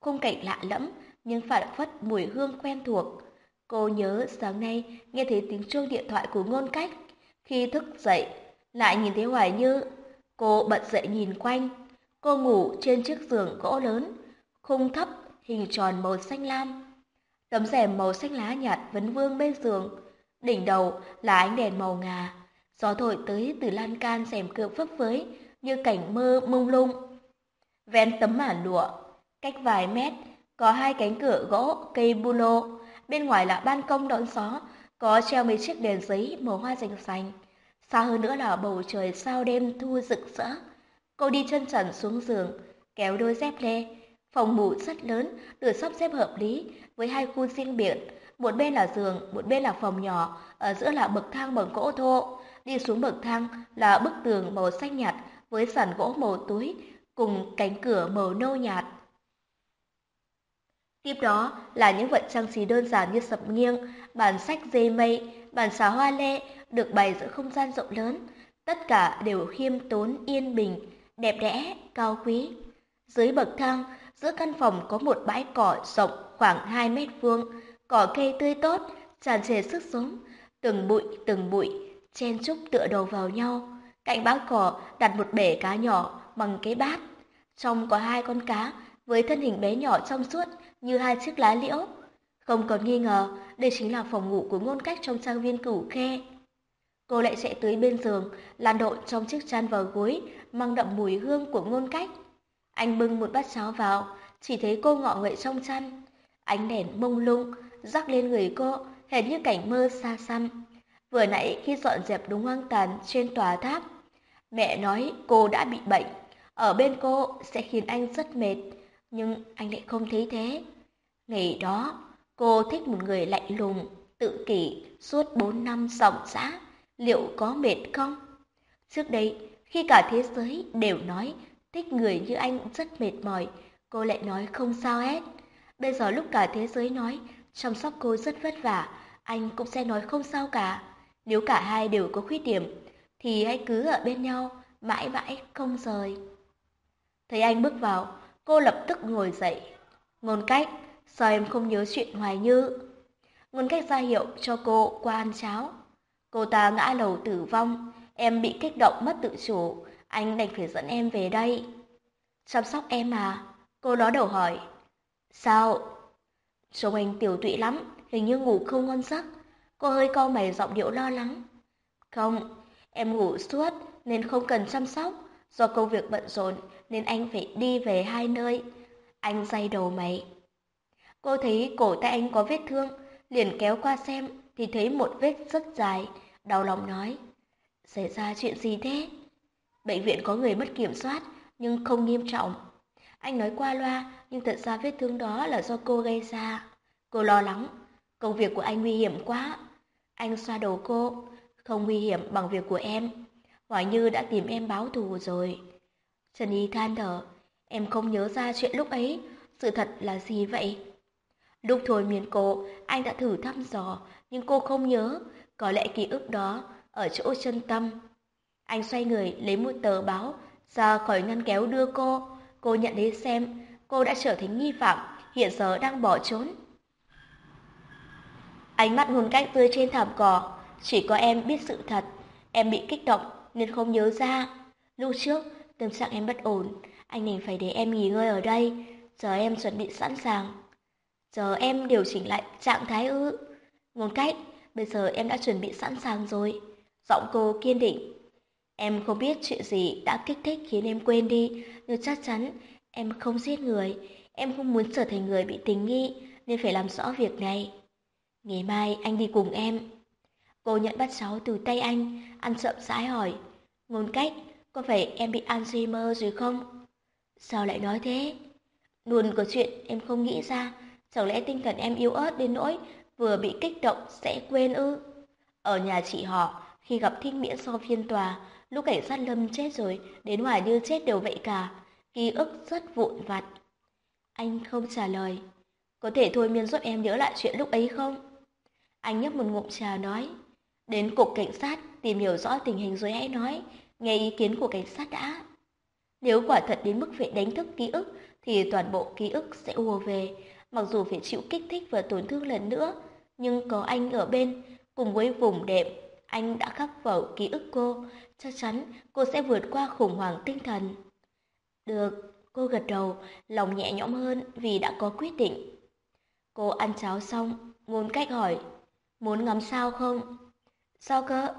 khung cảnh lạ lẫm nhưng phản phất mùi hương quen thuộc. Cô nhớ sáng nay nghe thấy tiếng chuông điện thoại của ngôn cách. Khi thức dậy, lại nhìn thấy Hoài Như. Cô bật dậy nhìn quanh. Cô ngủ trên chiếc giường gỗ lớn, khung thấp, hình tròn màu xanh lam. Tấm rèm màu xanh lá nhạt vấn vương bên giường. Đỉnh đầu là ánh đèn màu ngà. Gió thổi tới từ lan can rèm cửa phấp phới như cảnh mơ mông lung. Ven tấm màn lụa, cách vài mét, có hai cánh cửa gỗ cây bu lô. Bên ngoài là ban công đón gió, có treo mấy chiếc đèn giấy màu hoa rành rành Xa hơn nữa là bầu trời sao đêm thu rực rỡ. Cô đi chân trần xuống giường, kéo đôi dép lê. Phòng ngủ rất lớn, được sắp xếp hợp lý, với hai khu riêng biệt. Một bên là giường, một bên là phòng nhỏ, ở giữa là bậc thang bằng gỗ thô. Đi xuống bậc thang là bức tường màu xanh nhạt với sàn gỗ màu túi, cùng cánh cửa màu nâu nhạt. Tiếp đó là những vật trang trí đơn giản như sập nghiêng, bàn sách dây mây, bàn xà hoa lê được bày giữa không gian rộng lớn. Tất cả đều khiêm tốn, yên bình, đẹp đẽ, cao quý. Dưới bậc thang, giữa căn phòng có một bãi cỏ rộng khoảng 2 mét vuông, cỏ cây tươi tốt, tràn trề sức sống, từng bụi từng bụi, chen chúc tựa đầu vào nhau. Cạnh bãi cỏ đặt một bể cá nhỏ bằng cái bát. Trong có hai con cá với thân hình bé nhỏ trong suốt như hai chiếc lá liễu. Không còn nghi ngờ, đây chính là phòng ngủ của ngôn cách trong trang viên cửu khe. Cô lại chạy tới bên giường, lan độn trong chiếc chăn vào gối, mang đậm mùi hương của ngôn cách. Anh bưng một bát cháo vào, chỉ thấy cô ngọ nguậy trong chăn. Ánh đèn mông lung, rắc lên người cô, hệt như cảnh mơ xa xăm. Vừa nãy khi dọn dẹp đúng hoang tàn trên tòa tháp, mẹ nói cô đã bị bệnh, ở bên cô sẽ khiến anh rất mệt, nhưng anh lại không thấy thế. Ngày đó, cô thích một người lạnh lùng, tự kỷ suốt bốn năm sòng xã, liệu có mệt không? Trước đây, khi cả thế giới đều nói thích người như anh rất mệt mỏi, cô lại nói không sao hết. Bây giờ lúc cả thế giới nói chăm sóc cô rất vất vả, anh cũng sẽ nói không sao cả. Nếu cả hai đều có khuyết điểm, thì hãy cứ ở bên nhau, mãi mãi không rời. Thấy anh bước vào, cô lập tức ngồi dậy. Ngôn cách, sao em không nhớ chuyện Hoài Như? Ngôn cách ra hiệu cho cô qua ăn cháo. Cô ta ngã lầu tử vong, em bị kích động mất tự chủ, anh đành phải dẫn em về đây. Chăm sóc em à? Cô đó đầu hỏi. Sao? Trông anh tiểu tụy lắm, hình như ngủ không ngon giấc. Cô hơi cau mày giọng điệu lo lắng. Không, em ngủ suốt nên không cần chăm sóc. Do công việc bận rộn nên anh phải đi về hai nơi. Anh say đầu mày. Cô thấy cổ tay anh có vết thương, liền kéo qua xem thì thấy một vết rất dài, đau lòng nói. Xảy ra chuyện gì thế? Bệnh viện có người mất kiểm soát, nhưng không nghiêm trọng. Anh nói qua loa, nhưng thật ra vết thương đó là do cô gây ra. Cô lo lắng, công việc của anh nguy hiểm quá. Anh xoa đầu cô, không nguy hiểm bằng việc của em. Hỏi Như đã tìm em báo thù rồi. Trần Y than thở, em không nhớ ra chuyện lúc ấy, sự thật là gì vậy? Lúc thôi miền cô, anh đã thử thăm dò, nhưng cô không nhớ, có lẽ ký ức đó ở chỗ chân tâm. Anh xoay người lấy một tờ báo ra khỏi ngăn kéo đưa cô. Cô nhận lấy xem, cô đã trở thành nghi phạm, hiện giờ đang bỏ trốn. Ánh mắt hồn cách tươi trên thảm cỏ, chỉ có em biết sự thật. Em bị kích động nên không nhớ ra. Lúc trước, tâm trạng em bất ổn, anh nên phải để em nghỉ ngơi ở đây. Giờ em chuẩn bị sẵn sàng. Giờ em điều chỉnh lại trạng thái ư. Ngôn cách, bây giờ em đã chuẩn bị sẵn sàng rồi. Giọng cô kiên định. Em không biết chuyện gì đã kích thích khiến em quên đi, nhưng chắc chắn em không giết người. Em không muốn trở thành người bị tình nghi, nên phải làm rõ việc này. Ngày mai anh đi cùng em. Cô nhận bắt cháu từ tay anh, ăn chậm rãi hỏi. Ngôn cách, có phải em bị Alzheimer rồi không? Sao lại nói thế? Luôn có chuyện em không nghĩ ra, chẳng lẽ tinh thần em yếu ớt đến nỗi vừa bị kích động sẽ quên ư? Ở nhà chị họ, khi gặp thích miễn so phiên tòa, lúc cảnh sát lâm chết rồi, đến hoài như chết đều vậy cả, ký ức rất vụn vặt. Anh không trả lời. Có thể thôi miên giúp em nhớ lại chuyện lúc ấy không? Anh nhấp một ngụm trà nói. Đến cục cảnh sát tìm hiểu rõ tình hình rồi hãy nói, nghe ý kiến của cảnh sát đã. Nếu quả thật đến mức phải đánh thức ký ức thì toàn bộ ký ức sẽ ùa về, mặc dù phải chịu kích thích và tổn thương lần nữa, nhưng có anh ở bên, cùng với vùng đệm, anh đã khắc vào ký ức cô, chắc chắn cô sẽ vượt qua khủng hoảng tinh thần. Được, cô gật đầu, lòng nhẹ nhõm hơn vì đã có quyết định. Cô ăn cháo xong, ngôn cách hỏi, muốn ngắm sao không? Sao cơ?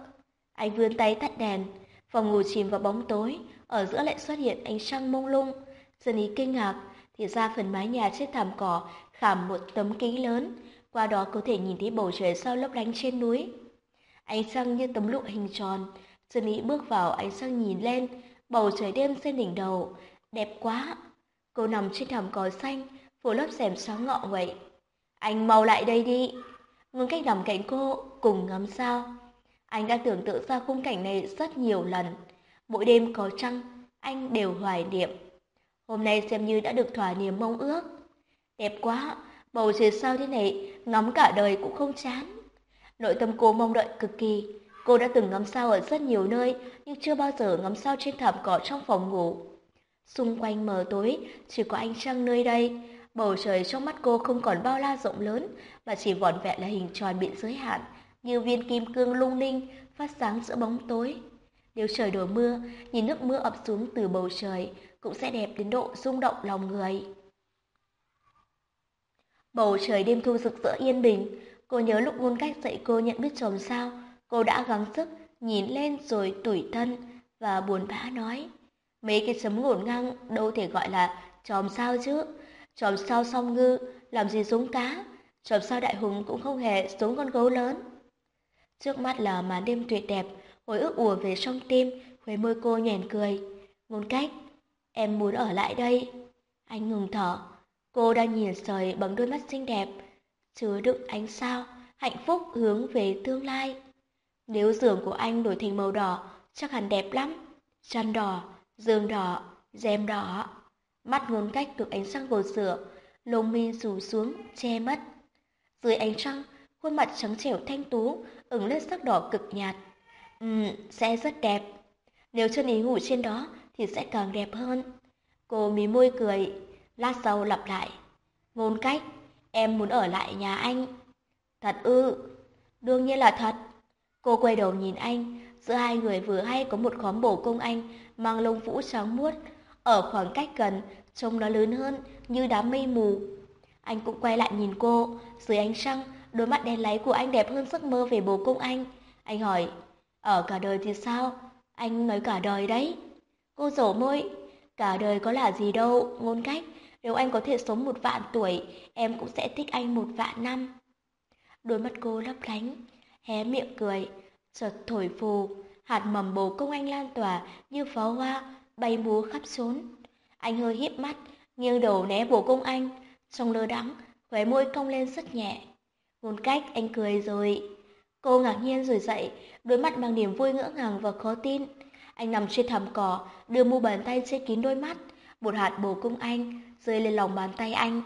Anh vươn tay tắt đèn, phòng ngủ chìm vào bóng tối, ở giữa lại xuất hiện ánh trăng mông lung. Dân ý kinh ngạc, thì ra phần mái nhà trên thảm cỏ khảm một tấm kính lớn, qua đó có thể nhìn thấy bầu trời sao lấp lánh trên núi. Ánh trăng như tấm lụa hình tròn, dân ý bước vào ánh trăng nhìn lên, bầu trời đêm trên đỉnh đầu, đẹp quá. Cô nằm trên thảm cỏ xanh, phủ lớp rèm sáng ngọ vậy. Anh mau lại đây đi. Ngưng cách nằm cạnh cô, cùng ngắm sao. Anh đã tưởng tượng ra khung cảnh này rất nhiều lần. Mỗi đêm có trăng, anh đều hoài niệm. Hôm nay xem như đã được thỏa niềm mong ước. Đẹp quá, bầu trời sao thế này, ngắm cả đời cũng không chán. Nội tâm cô mong đợi cực kỳ. Cô đã từng ngắm sao ở rất nhiều nơi, nhưng chưa bao giờ ngắm sao trên thảm cỏ trong phòng ngủ. Xung quanh mờ tối, chỉ có ánh trăng nơi đây. Bầu trời trong mắt cô không còn bao la rộng lớn, mà chỉ vỏn vẹn là hình tròn bị giới hạn, như viên kim cương lung linh phát sáng giữa bóng tối. Nếu trời đổ mưa, nhìn nước mưa ập xuống từ bầu trời cũng sẽ đẹp đến độ rung động lòng người. Bầu trời đêm thu rực rỡ yên bình, cô nhớ lúc ngôn cách dạy cô nhận biết chồng sao, cô đã gắng sức nhìn lên rồi tủi thân và buồn bã nói. Mấy cái chấm ngổn ngang đâu thể gọi là chòm sao chứ. Chòm sao song ngư, làm gì giống cá. Chòm sao đại hùng cũng không hề giống con gấu lớn. Trước mắt là màn đêm tuyệt đẹp, hồi ức ùa về trong tim, khuấy môi cô nhèn cười. Ngôn cách, em muốn ở lại đây. Anh ngừng thở. Cô đang nhìn trời bằng đôi mắt xinh đẹp, chứa đựng ánh sao, hạnh phúc hướng về tương lai. Nếu giường của anh đổi thành màu đỏ, chắc hẳn đẹp lắm. Chăn đỏ, giường đỏ, rèm đỏ. Mắt ngôn cách được ánh sáng gột rửa, lông mi rủ xuống, che mất. Dưới ánh trăng, khuôn mặt trắng trẻo thanh tú, ửng lên sắc đỏ cực nhạt. Ừm, sẽ rất đẹp. Nếu chân ý ngủ trên đó thì sẽ càng đẹp hơn. Cô mí môi cười, lát sau lặp lại. Ngôn cách, em muốn ở lại nhà anh. Thật ư? Đương nhiên là thật. Cô quay đầu nhìn anh, giữa hai người vừa hay có một khóm bổ công anh mang lông vũ trắng muốt. Ở khoảng cách gần, trông nó lớn hơn như đám mây mù. Anh cũng quay lại nhìn cô, dưới ánh trăng, đôi mắt đen láy của anh đẹp hơn giấc mơ về bố công anh. Anh hỏi, ở cả đời thì sao? Anh nói cả đời đấy. Cô rổ môi, cả đời có là gì đâu, ngôn cách. Nếu anh có thể sống một vạn tuổi, em cũng sẽ thích anh một vạn năm. Đôi mắt cô lấp lánh, hé miệng cười, chợt thổi phù, hạt mầm bồ công anh lan tỏa như pháo hoa bay múa khắp xốn Anh hơi híp mắt, nghiêng đầu né bồ công anh, trong lơ đắng, khóe môi cong lên rất nhẹ. Ngôn cách anh cười rồi. Cô ngạc nhiên rồi dậy, đôi mắt mang niềm vui ngỡ ngàng và khó tin. Anh nằm trên thảm cỏ, đưa mu bàn tay che kín đôi mắt. Một hạt bồ công anh rơi lên lòng bàn tay anh.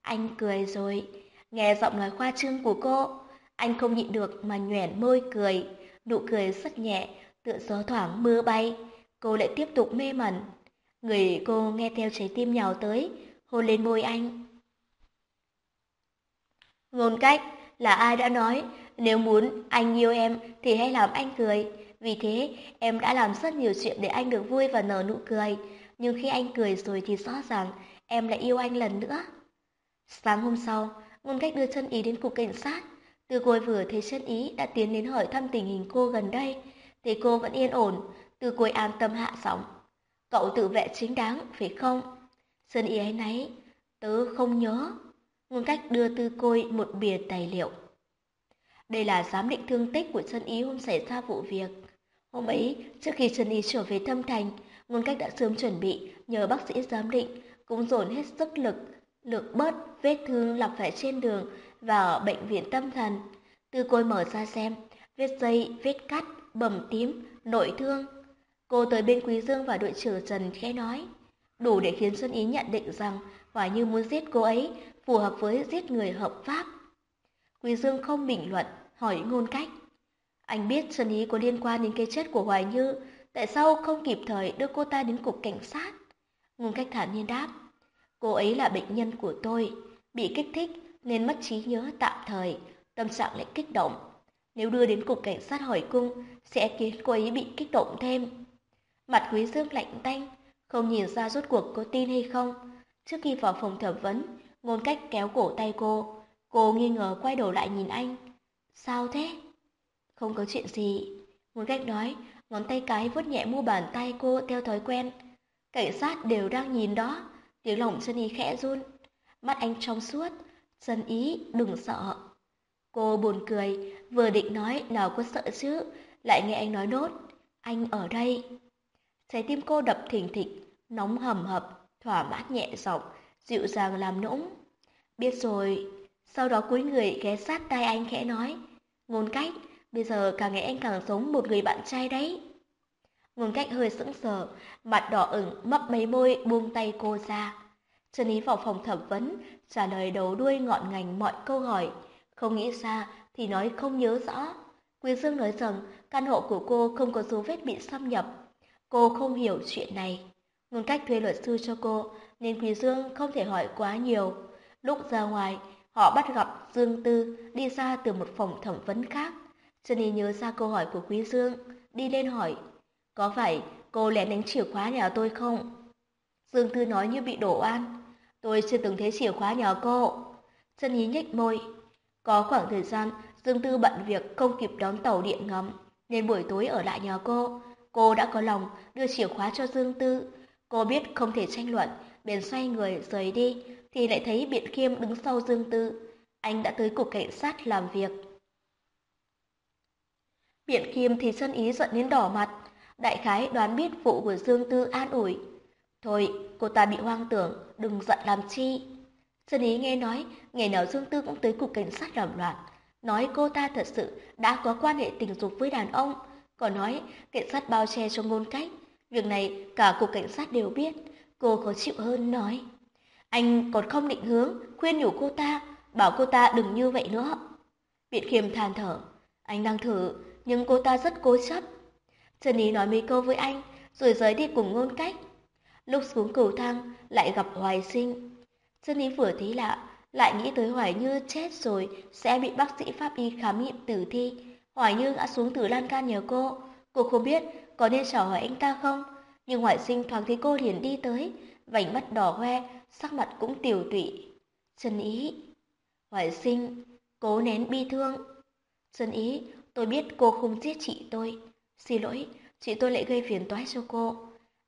Anh cười rồi. Nghe giọng nói khoa trương của cô, anh không nhịn được mà nhoẻn môi cười. Nụ cười rất nhẹ, tựa gió thoảng mưa bay. Cô lại tiếp tục mê mẩn. Người cô nghe theo trái tim nhào tới, hôn lên môi anh. Ngôn cách là ai đã nói, nếu muốn anh yêu em thì hãy làm anh cười. Vì thế, em đã làm rất nhiều chuyện để anh được vui và nở nụ cười. Nhưng khi anh cười rồi thì rõ ràng em lại yêu anh lần nữa. Sáng hôm sau, ngôn cách đưa chân ý đến cục cảnh sát. Từ côi vừa thấy chân ý đã tiến đến hỏi thăm tình hình cô gần đây. Thấy cô vẫn yên ổn, từ côi an tâm hạ giọng. Cậu tự vệ chính đáng, phải không? Sơn ý ấy nấy, tớ không nhớ. Ngôn cách đưa tư côi một bìa tài liệu. Đây là giám định thương tích của Trân ý hôm xảy ra vụ việc. Hôm ấy, trước khi chân Y trở về thâm thành, ngôn cách đã sớm chuẩn bị, nhờ bác sĩ giám định, cũng dồn hết sức lực, lược bớt vết thương lặp phải trên đường và ở bệnh viện tâm thần. Tư côi mở ra xem, vết dây, vết cắt, bầm tím, nội thương. Cô tới bên Quý Dương và đội trưởng Trần khẽ nói, đủ để khiến Xuân Ý nhận định rằng quả Như muốn giết cô ấy phù hợp với giết người hợp pháp. Quý Dương không bình luận, hỏi ngôn cách. Anh biết Xuân Ý có liên quan đến cái chết của Hoài Như, tại sao không kịp thời đưa cô ta đến cục cảnh sát? Ngôn cách thản nhiên đáp, cô ấy là bệnh nhân của tôi, bị kích thích nên mất trí nhớ tạm thời, tâm trạng lại kích động. Nếu đưa đến cục cảnh sát hỏi cung, sẽ khiến cô ấy bị kích động thêm. Mặt Quý Dương lạnh tanh, không nhìn ra rốt cuộc có tin hay không. Trước khi vào phòng thẩm vấn, ngôn cách kéo cổ tay cô. Cô nghi ngờ quay đầu lại nhìn anh. Sao thế? Không có chuyện gì. Ngôn cách nói, ngón tay cái vuốt nhẹ mu bàn tay cô theo thói quen. Cảnh sát đều đang nhìn đó. Tiếng lòng chân ý khẽ run. Mắt anh trong suốt. Chân ý, đừng sợ. Cô buồn cười, vừa định nói nào có sợ chứ, lại nghe anh nói nốt. Anh ở đây. Trái tim cô đập thình thịch, nóng hầm hập, thỏa mãn nhẹ giọng, dịu dàng làm nũng. Biết rồi, sau đó cúi người ghé sát tai anh khẽ nói. Ngôn cách, bây giờ càng ngày anh càng giống một người bạn trai đấy. Ngôn cách hơi sững sờ, mặt đỏ ửng, mấp mấy môi buông tay cô ra. Trần Ý vào phòng thẩm vấn, trả lời đầu đuôi ngọn ngành mọi câu hỏi. Không nghĩ ra thì nói không nhớ rõ. Quý Dương nói rằng căn hộ của cô không có dấu vết bị xâm nhập. Cô không hiểu chuyện này. Ngôn cách thuê luật sư cho cô, nên Quý Dương không thể hỏi quá nhiều. Lúc ra ngoài, họ bắt gặp Dương Tư đi ra từ một phòng thẩm vấn khác. Jenny nhớ ra câu hỏi của Quý Dương, đi lên hỏi. Có phải cô lén đánh chìa khóa nhà tôi không? Dương Tư nói như bị đổ oan. Tôi chưa từng thấy chìa khóa nhà cô. Trần ý nhếch môi. Có khoảng thời gian, Dương Tư bận việc không kịp đón tàu điện ngầm, nên buổi tối ở lại nhà cô. Cô đã có lòng đưa chìa khóa cho Dương Tư. Cô biết không thể tranh luận, bèn xoay người rời đi, thì lại thấy Biện Khiêm đứng sau Dương Tư. Anh đã tới cục cảnh sát làm việc. Biện Khiêm thì sân ý giận đến đỏ mặt, đại khái đoán biết vụ của Dương Tư an ủi. Thôi, cô ta bị hoang tưởng, đừng giận làm chi. Sân ý nghe nói, ngày nào Dương Tư cũng tới cục cảnh sát làm loạn. Nói cô ta thật sự đã có quan hệ tình dục với đàn ông, còn nói cảnh sát bao che cho ngôn cách. Việc này cả cục cảnh sát đều biết, cô khó chịu hơn nói. Anh còn không định hướng, khuyên nhủ cô ta, bảo cô ta đừng như vậy nữa. Biện khiêm than thở, anh đang thử, nhưng cô ta rất cố chấp. Trần Ý nói mấy câu với anh, rồi rời đi cùng ngôn cách. Lúc xuống cầu thang, lại gặp Hoài Sinh. Trần Ý vừa thấy lạ, lại nghĩ tới Hoài Như chết rồi sẽ bị bác sĩ pháp y khám nghiệm tử thi. Hoài Như ngã xuống từ lan can nhờ cô. Cô không biết có nên chào hỏi anh ta không, nhưng ngoại Sinh thoáng thấy cô liền đi tới, vành mắt đỏ hoe, sắc mặt cũng tiều tụy. Trần Ý, Hoài Sinh, cố nén bi thương. Trần Ý, tôi biết cô không giết chị tôi. Xin lỗi, chị tôi lại gây phiền toái cho cô.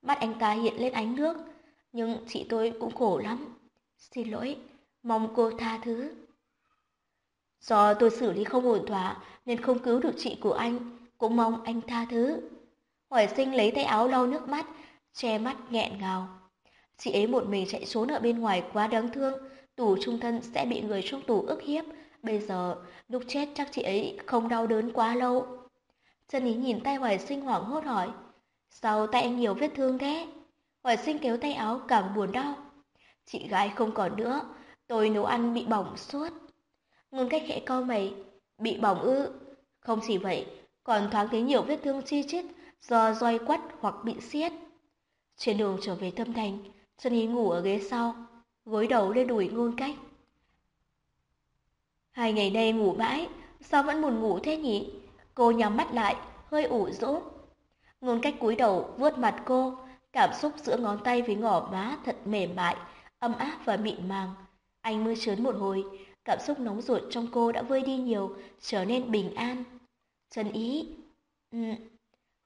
Mắt anh ta hiện lên ánh nước, nhưng chị tôi cũng khổ lắm. Xin lỗi, mong cô tha thứ. Do tôi xử lý không ổn thỏa nên không cứu được chị của anh, cũng mong anh tha thứ. Hoài sinh lấy tay áo lau nước mắt, che mắt nghẹn ngào. Chị ấy một mình chạy trốn ở bên ngoài quá đáng thương, tù trung thân sẽ bị người trong tù ức hiếp. Bây giờ, lúc chết chắc chị ấy không đau đớn quá lâu. Chân ý nhìn tay Hoài sinh hoảng hốt hỏi, sao tay anh nhiều vết thương thế? Hoài sinh kéo tay áo càng buồn đau. Chị gái không còn nữa, tôi nấu ăn bị bỏng suốt. Ngôn cách khẽ co mày, bị bỏng ư. Không chỉ vậy, còn thoáng thấy nhiều vết thương chi chít do roi quất hoặc bị xiết. Trên đường trở về thâm thành, Trần Ý ngủ ở ghế sau, gối đầu lên đùi ngôn cách. Hai ngày nay ngủ mãi, sao vẫn buồn ngủ thế nhỉ? Cô nhắm mắt lại, hơi ủ rũ. Ngôn cách cúi đầu vuốt mặt cô, cảm xúc giữa ngón tay với ngỏ má thật mềm mại, ấm áp và mịn màng. Anh mưa trớn một hồi, cảm xúc nóng ruột trong cô đã vơi đi nhiều, trở nên bình an. Trần Ý, ừ,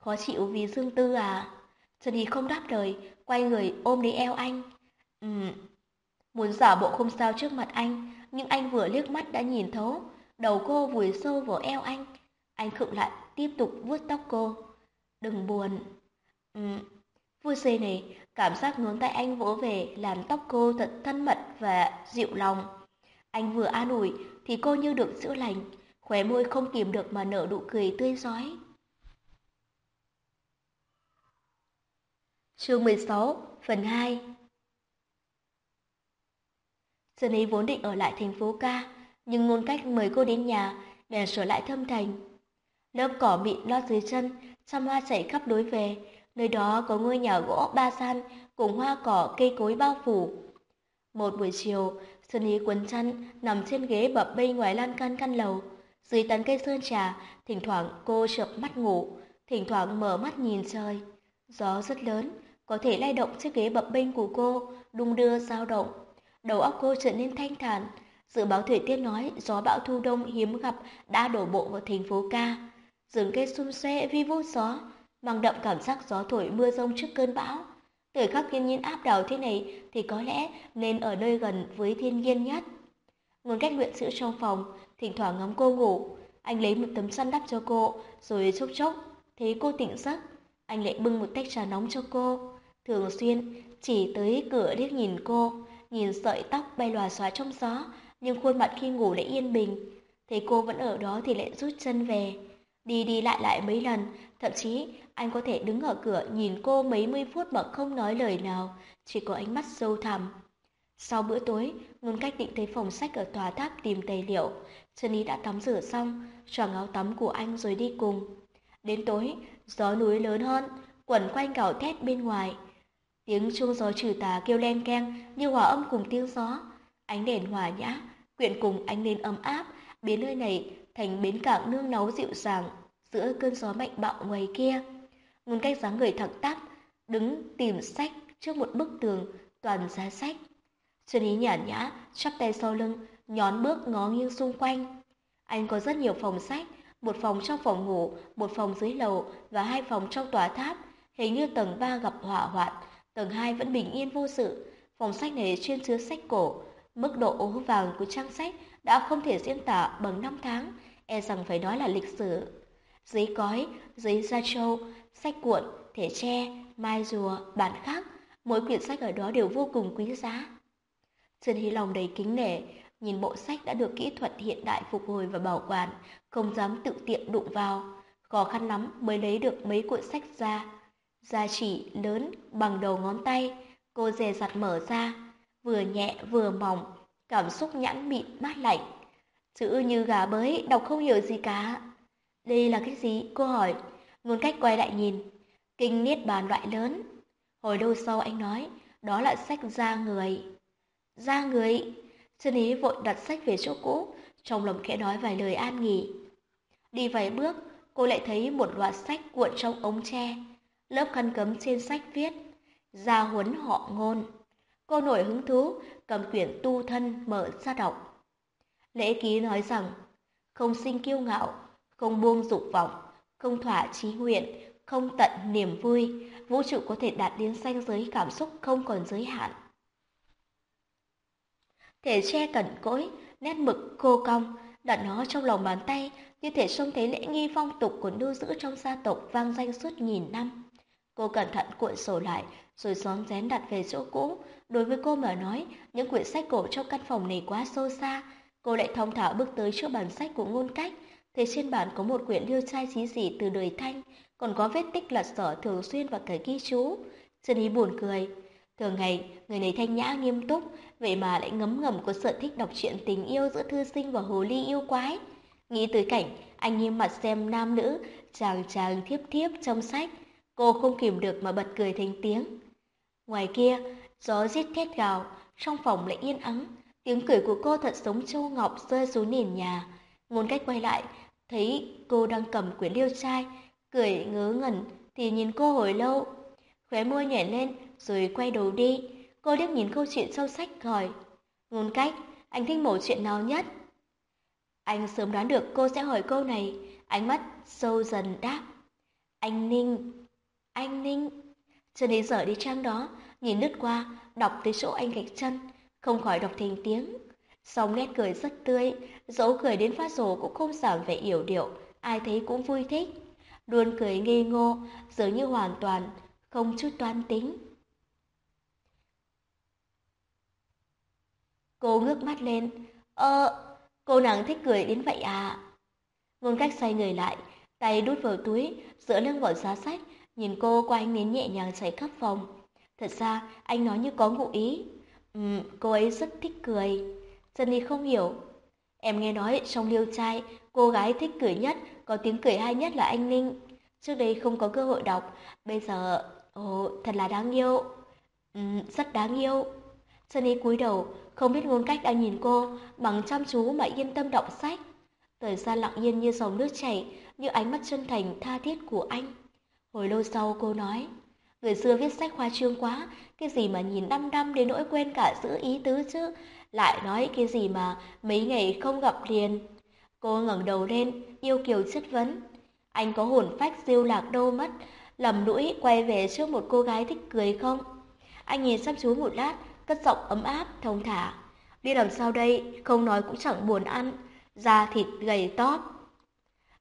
khó chịu vì Dương Tư à? Trần Ý không đáp lời, quay người ôm lấy eo anh. Ừ, muốn giả bộ không sao trước mặt anh, nhưng anh vừa liếc mắt đã nhìn thấu, đầu cô vùi sâu vào eo anh. Anh khựng lại, tiếp tục vuốt tóc cô. Đừng buồn. Ừ, vui xê này, cảm giác ngón tay anh vỗ về làm tóc cô thật thân mật và dịu lòng. Anh vừa an ủi thì cô như được chữa lành, khóe môi không kìm được mà nở nụ cười tươi rói. Chương 16, phần 2 Sunny vốn định ở lại thành phố ca, nhưng ngôn cách mời cô đến nhà, bèn sửa lại thâm thành. Lớp cỏ mịn lót dưới chân, trăm hoa chảy khắp đối về, nơi đó có ngôi nhà gỗ ba gian cùng hoa cỏ cây cối bao phủ. Một buổi chiều, Sunny quấn chăn nằm trên ghế bập bênh ngoài lan can căn lầu. Dưới tán cây sơn trà, thỉnh thoảng cô chợp mắt ngủ, thỉnh thoảng mở mắt nhìn trời. Gió rất lớn, có thể lay động chiếc ghế bập bênh của cô, đung đưa dao động. Đầu óc cô trở nên thanh thản. Dự báo thời tiết nói gió bão thu đông hiếm gặp đã đổ bộ vào thành phố ca. Rừng cây xung xoe vi vu gió, mang đậm cảm giác gió thổi mưa rông trước cơn bão. Thời khắc thiên nhiên áp đảo thế này thì có lẽ nên ở nơi gần với thiên nhiên nhất. Ngôn cách luyện sữa trong phòng, thỉnh thoảng ngắm cô ngủ. Anh lấy một tấm chăn đắp cho cô, rồi chốc chốc, thấy cô tỉnh giấc. Anh lại bưng một tách trà nóng cho cô. Thường xuyên, chỉ tới cửa liếc nhìn cô, nhìn sợi tóc bay lòa xóa trong gió, nhưng khuôn mặt khi ngủ lại yên bình. Thấy cô vẫn ở đó thì lại rút chân về. Đi đi lại lại mấy lần, thậm chí anh có thể đứng ở cửa nhìn cô mấy mươi phút mà không nói lời nào, chỉ có ánh mắt sâu thẳm. Sau bữa tối, Ngôn cách định tới phòng sách ở tòa tháp tìm tài liệu. Trần Ý đã tắm rửa xong, choàng áo tắm của anh rồi đi cùng. Đến tối, gió núi lớn hơn, quẩn quanh gào thét bên ngoài. Tiếng chuông gió trừ tà kêu len keng như hòa âm cùng tiếng gió. Ánh đèn hòa nhã, quyện cùng ánh lên ấm áp, biến nơi này thành bến cảng nương náu dịu dàng giữa cơn gió mạnh bạo ngoài kia. ngôn cách dáng người thẳng tắp, đứng tìm sách trước một bức tường toàn giá sách. Xuân Ý nhàn nhã, chắp tay sau lưng, nhón bước ngó nghiêng xung quanh. Anh có rất nhiều phòng sách, một phòng trong phòng ngủ, một phòng dưới lầu và hai phòng trong tòa tháp. Hình như tầng 3 gặp hỏa hoạn, tầng 2 vẫn bình yên vô sự. Phòng sách này chuyên chứa sách cổ. Mức độ ố vàng của trang sách đã không thể diễn tả bằng năm tháng, e rằng phải nói là lịch sử. Giấy cói, giấy da trâu, sách cuộn, thể tre, mai rùa, bản khác, mỗi quyển sách ở đó đều vô cùng quý giá. Trần Hy lòng đầy kính nể, nhìn bộ sách đã được kỹ thuật hiện đại phục hồi và bảo quản, không dám tự tiện đụng vào. Khó khăn lắm mới lấy được mấy cuộn sách ra. Giá trị lớn bằng đầu ngón tay, cô dè dặt mở ra, vừa nhẹ vừa mỏng, cảm xúc nhãn mịn mát lạnh. Chữ như gà bới, đọc không hiểu gì cả. Đây là cái gì? Cô hỏi. Ngôn cách quay lại nhìn. Kinh niết bàn loại lớn. Hồi lâu sau anh nói, đó là sách da người. Da người? Chân ý vội đặt sách về chỗ cũ, trong lòng khẽ nói vài lời an nghỉ. Đi vài bước, cô lại thấy một loạt sách cuộn trong ống tre. Lớp khăn cấm trên sách viết, gia huấn họ ngôn. Cô nổi hứng thú, cầm quyển tu thân mở ra đọc. Lễ ký nói rằng, không sinh kiêu ngạo, không buông dục vọng, không thỏa chí nguyện, không tận niềm vui, vũ trụ có thể đạt đến ranh giới cảm xúc không còn giới hạn. Thể che cẩn cỗi, nét mực cô cong, đặt nó trong lòng bàn tay, như thể trông thấy lễ nghi phong tục của lưu giữ trong gia tộc vang danh suốt nghìn năm. Cô cẩn thận cuộn sổ lại, rồi xón rén đặt về chỗ cũ. Đối với cô mà nói, những quyển sách cổ trong căn phòng này quá xô xa. Cô lại thong thả bước tới trước bàn sách của ngôn cách, thấy trên bàn có một quyển liêu trai chí dị từ đời Thanh, còn có vết tích lật sở thường xuyên và cả ghi chú. Trần Ý buồn cười. Thường ngày, người này thanh nhã nghiêm túc, vậy mà lại ngấm ngầm có sở thích đọc truyện tình yêu giữa thư sinh và hồ ly yêu quái. Nghĩ tới cảnh, anh nghiêm mặt xem nam nữ, chàng chàng thiếp thiếp trong sách. Cô không kìm được mà bật cười thành tiếng. Ngoài kia, gió rít thét gào, trong phòng lại yên ắng. Tiếng cười của cô thật giống châu ngọc rơi xuống nền nhà. Ngôn cách quay lại, thấy cô đang cầm quyển liêu trai, cười ngớ ngẩn thì nhìn cô hồi lâu. Khóe môi nhảy lên rồi quay đầu đi. Cô liếc nhìn câu chuyện sâu sách hỏi. Ngôn cách, anh thích mổ chuyện nào nhất? Anh sớm đoán được cô sẽ hỏi câu này, ánh mắt sâu dần đáp. Anh Ninh, anh Ninh. Chân đến giờ đi trang đó, nhìn lướt qua, đọc tới chỗ anh gạch chân, không khỏi đọc thành tiếng. Song nét cười rất tươi, dẫu cười đến phát rồ cũng không giảm vẻ yểu điệu, ai thấy cũng vui thích. Luôn cười ngây ngô, dường như hoàn toàn, không chút toan tính. Cô ngước mắt lên, ơ, cô nàng thích cười đến vậy à? Ngôn cách xoay người lại, tay đút vào túi, dựa lưng vào giá sách, nhìn cô qua ánh nến nhẹ nhàng chảy khắp phòng. Thật ra, anh nói như có ngụ ý. Ừm, cô ấy rất thích cười. Sunny không hiểu. Em nghe nói trong liêu trai, cô gái thích cười nhất, có tiếng cười hay nhất là anh Ninh. Trước đây không có cơ hội đọc, bây giờ... Ồ, thật là đáng yêu. Ừm, rất đáng yêu. Sunny cúi đầu, không biết ngôn cách đang nhìn cô, bằng chăm chú mà yên tâm đọc sách. Thời gian lặng yên như dòng nước chảy, như ánh mắt chân thành tha thiết của anh. Hồi lâu sau cô nói, người xưa viết sách khoa trương quá, cái gì mà nhìn đăm đăm đến nỗi quên cả giữ ý tứ chứ, lại nói cái gì mà mấy ngày không gặp liền. Cô ngẩng đầu lên, yêu kiều chất vấn. Anh có hồn phách diêu lạc đâu mất, lầm lũi quay về trước một cô gái thích cười không? Anh nhìn chăm chú một lát, cất giọng ấm áp, thông thả. Đi làm sao đây, không nói cũng chẳng buồn ăn, da thịt gầy tóp.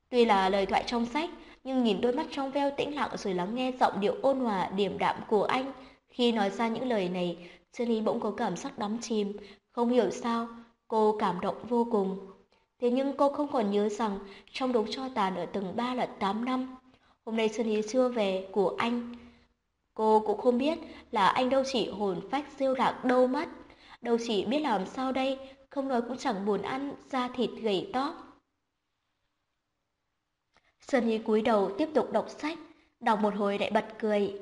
Tuy là lời thoại trong sách, nhưng nhìn đôi mắt trong veo tĩnh lặng rồi lắng nghe giọng điệu ôn hòa điềm đạm của anh. Khi nói ra những lời này, Jenny bỗng có cảm giác đắm chìm, không hiểu sao, cô cảm động vô cùng. Thế nhưng cô không còn nhớ rằng trong đống cho tàn ở tầng 3 là 8 năm. Hôm nay Sunny chưa về của anh. Cô cũng không biết là anh đâu chỉ hồn phách siêu lạc đâu mất. Đâu chỉ biết làm sao đây, không nói cũng chẳng buồn ăn, da thịt gầy Sơn Nhi cúi đầu tiếp tục đọc sách, đọc một hồi lại bật cười.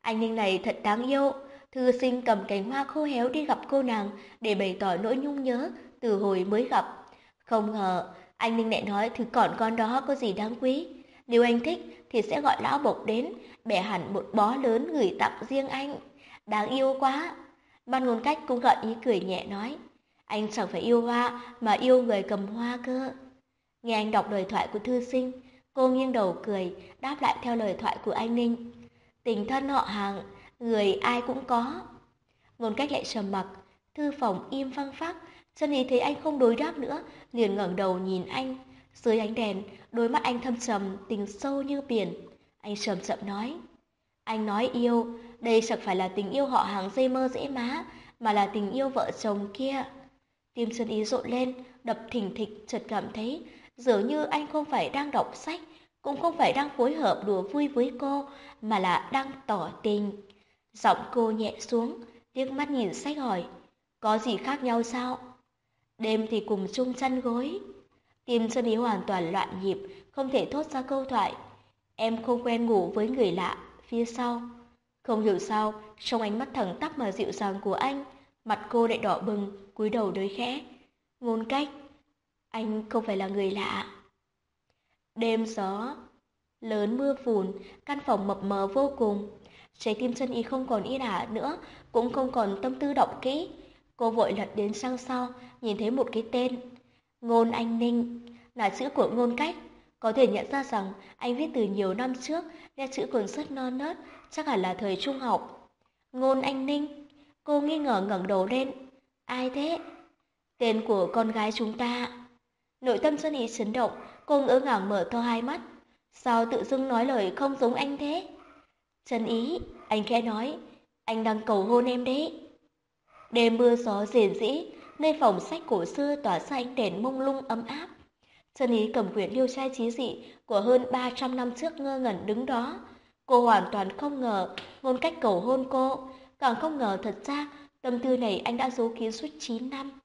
Anh Ninh này thật đáng yêu, thư sinh cầm cành hoa khô héo đi gặp cô nàng để bày tỏ nỗi nhung nhớ từ hồi mới gặp. Không ngờ, anh Ninh lại nói thứ còn con đó có gì đáng quý. Nếu anh thích thì sẽ gọi lão bộc đến, bẻ hẳn một bó lớn gửi tặng riêng anh. Đáng yêu quá. Ban ngôn cách cũng gợi ý cười nhẹ nói. Anh chẳng phải yêu hoa mà yêu người cầm hoa cơ. Nghe anh đọc lời thoại của thư sinh, cô nghiêng đầu cười, đáp lại theo lời thoại của anh Ninh. Tình thân họ hàng, người ai cũng có. Ngôn cách lại trầm mặc, thư phòng im phăng phắc, chân ý thấy anh không đối đáp nữa, liền ngẩng đầu nhìn anh. Dưới ánh đèn, đôi mắt anh thâm trầm, tình sâu như biển. Anh chậm chậm nói. Anh nói yêu, đây chẳng phải là tình yêu họ hàng dây mơ dễ má, mà là tình yêu vợ chồng kia. Tim chân ý rộn lên, đập thình thịch, chợt cảm thấy dường như anh không phải đang đọc sách, cũng không phải đang phối hợp đùa vui với cô, mà là đang tỏ tình. Giọng cô nhẹ xuống, liếc mắt nhìn sách hỏi, có gì khác nhau sao? Đêm thì cùng chung chăn gối. Tim Sơn ý hoàn toàn loạn nhịp, không thể thốt ra câu thoại. Em không quen ngủ với người lạ, phía sau. Không hiểu sao, trong ánh mắt thẳng tắp mà dịu dàng của anh, mặt cô lại đỏ bừng, cúi đầu đối khẽ. Ngôn cách, anh không phải là người lạ. Đêm gió, lớn mưa phùn, căn phòng mập mờ vô cùng. Trái tim chân ý không còn yên ả nữa, cũng không còn tâm tư động kỹ. Cô vội lật đến sang sau, nhìn thấy một cái tên. Ngôn Anh Ninh, là chữ của ngôn cách. Có thể nhận ra rằng anh viết từ nhiều năm trước, nghe chữ còn rất non nớt, chắc hẳn là thời trung học. Ngôn Anh Ninh, cô nghi ngờ ngẩng đầu lên. Ai thế? Tên của con gái chúng ta. Nội tâm Xuân Ý chấn động, cô ngỡ ngàng mở to hai mắt. Sao tự dưng nói lời không giống anh thế? Trần Ý, anh khẽ nói, anh đang cầu hôn em đấy. Đêm mưa gió rền rĩ, nơi phòng sách cổ xưa tỏa ra ánh đèn mông lung ấm áp. Trần Ý cầm quyển liêu trai trí dị của hơn 300 năm trước ngơ ngẩn đứng đó. Cô hoàn toàn không ngờ ngôn cách cầu hôn cô, càng không ngờ thật ra tâm tư này anh đã giấu kín suốt 9 năm.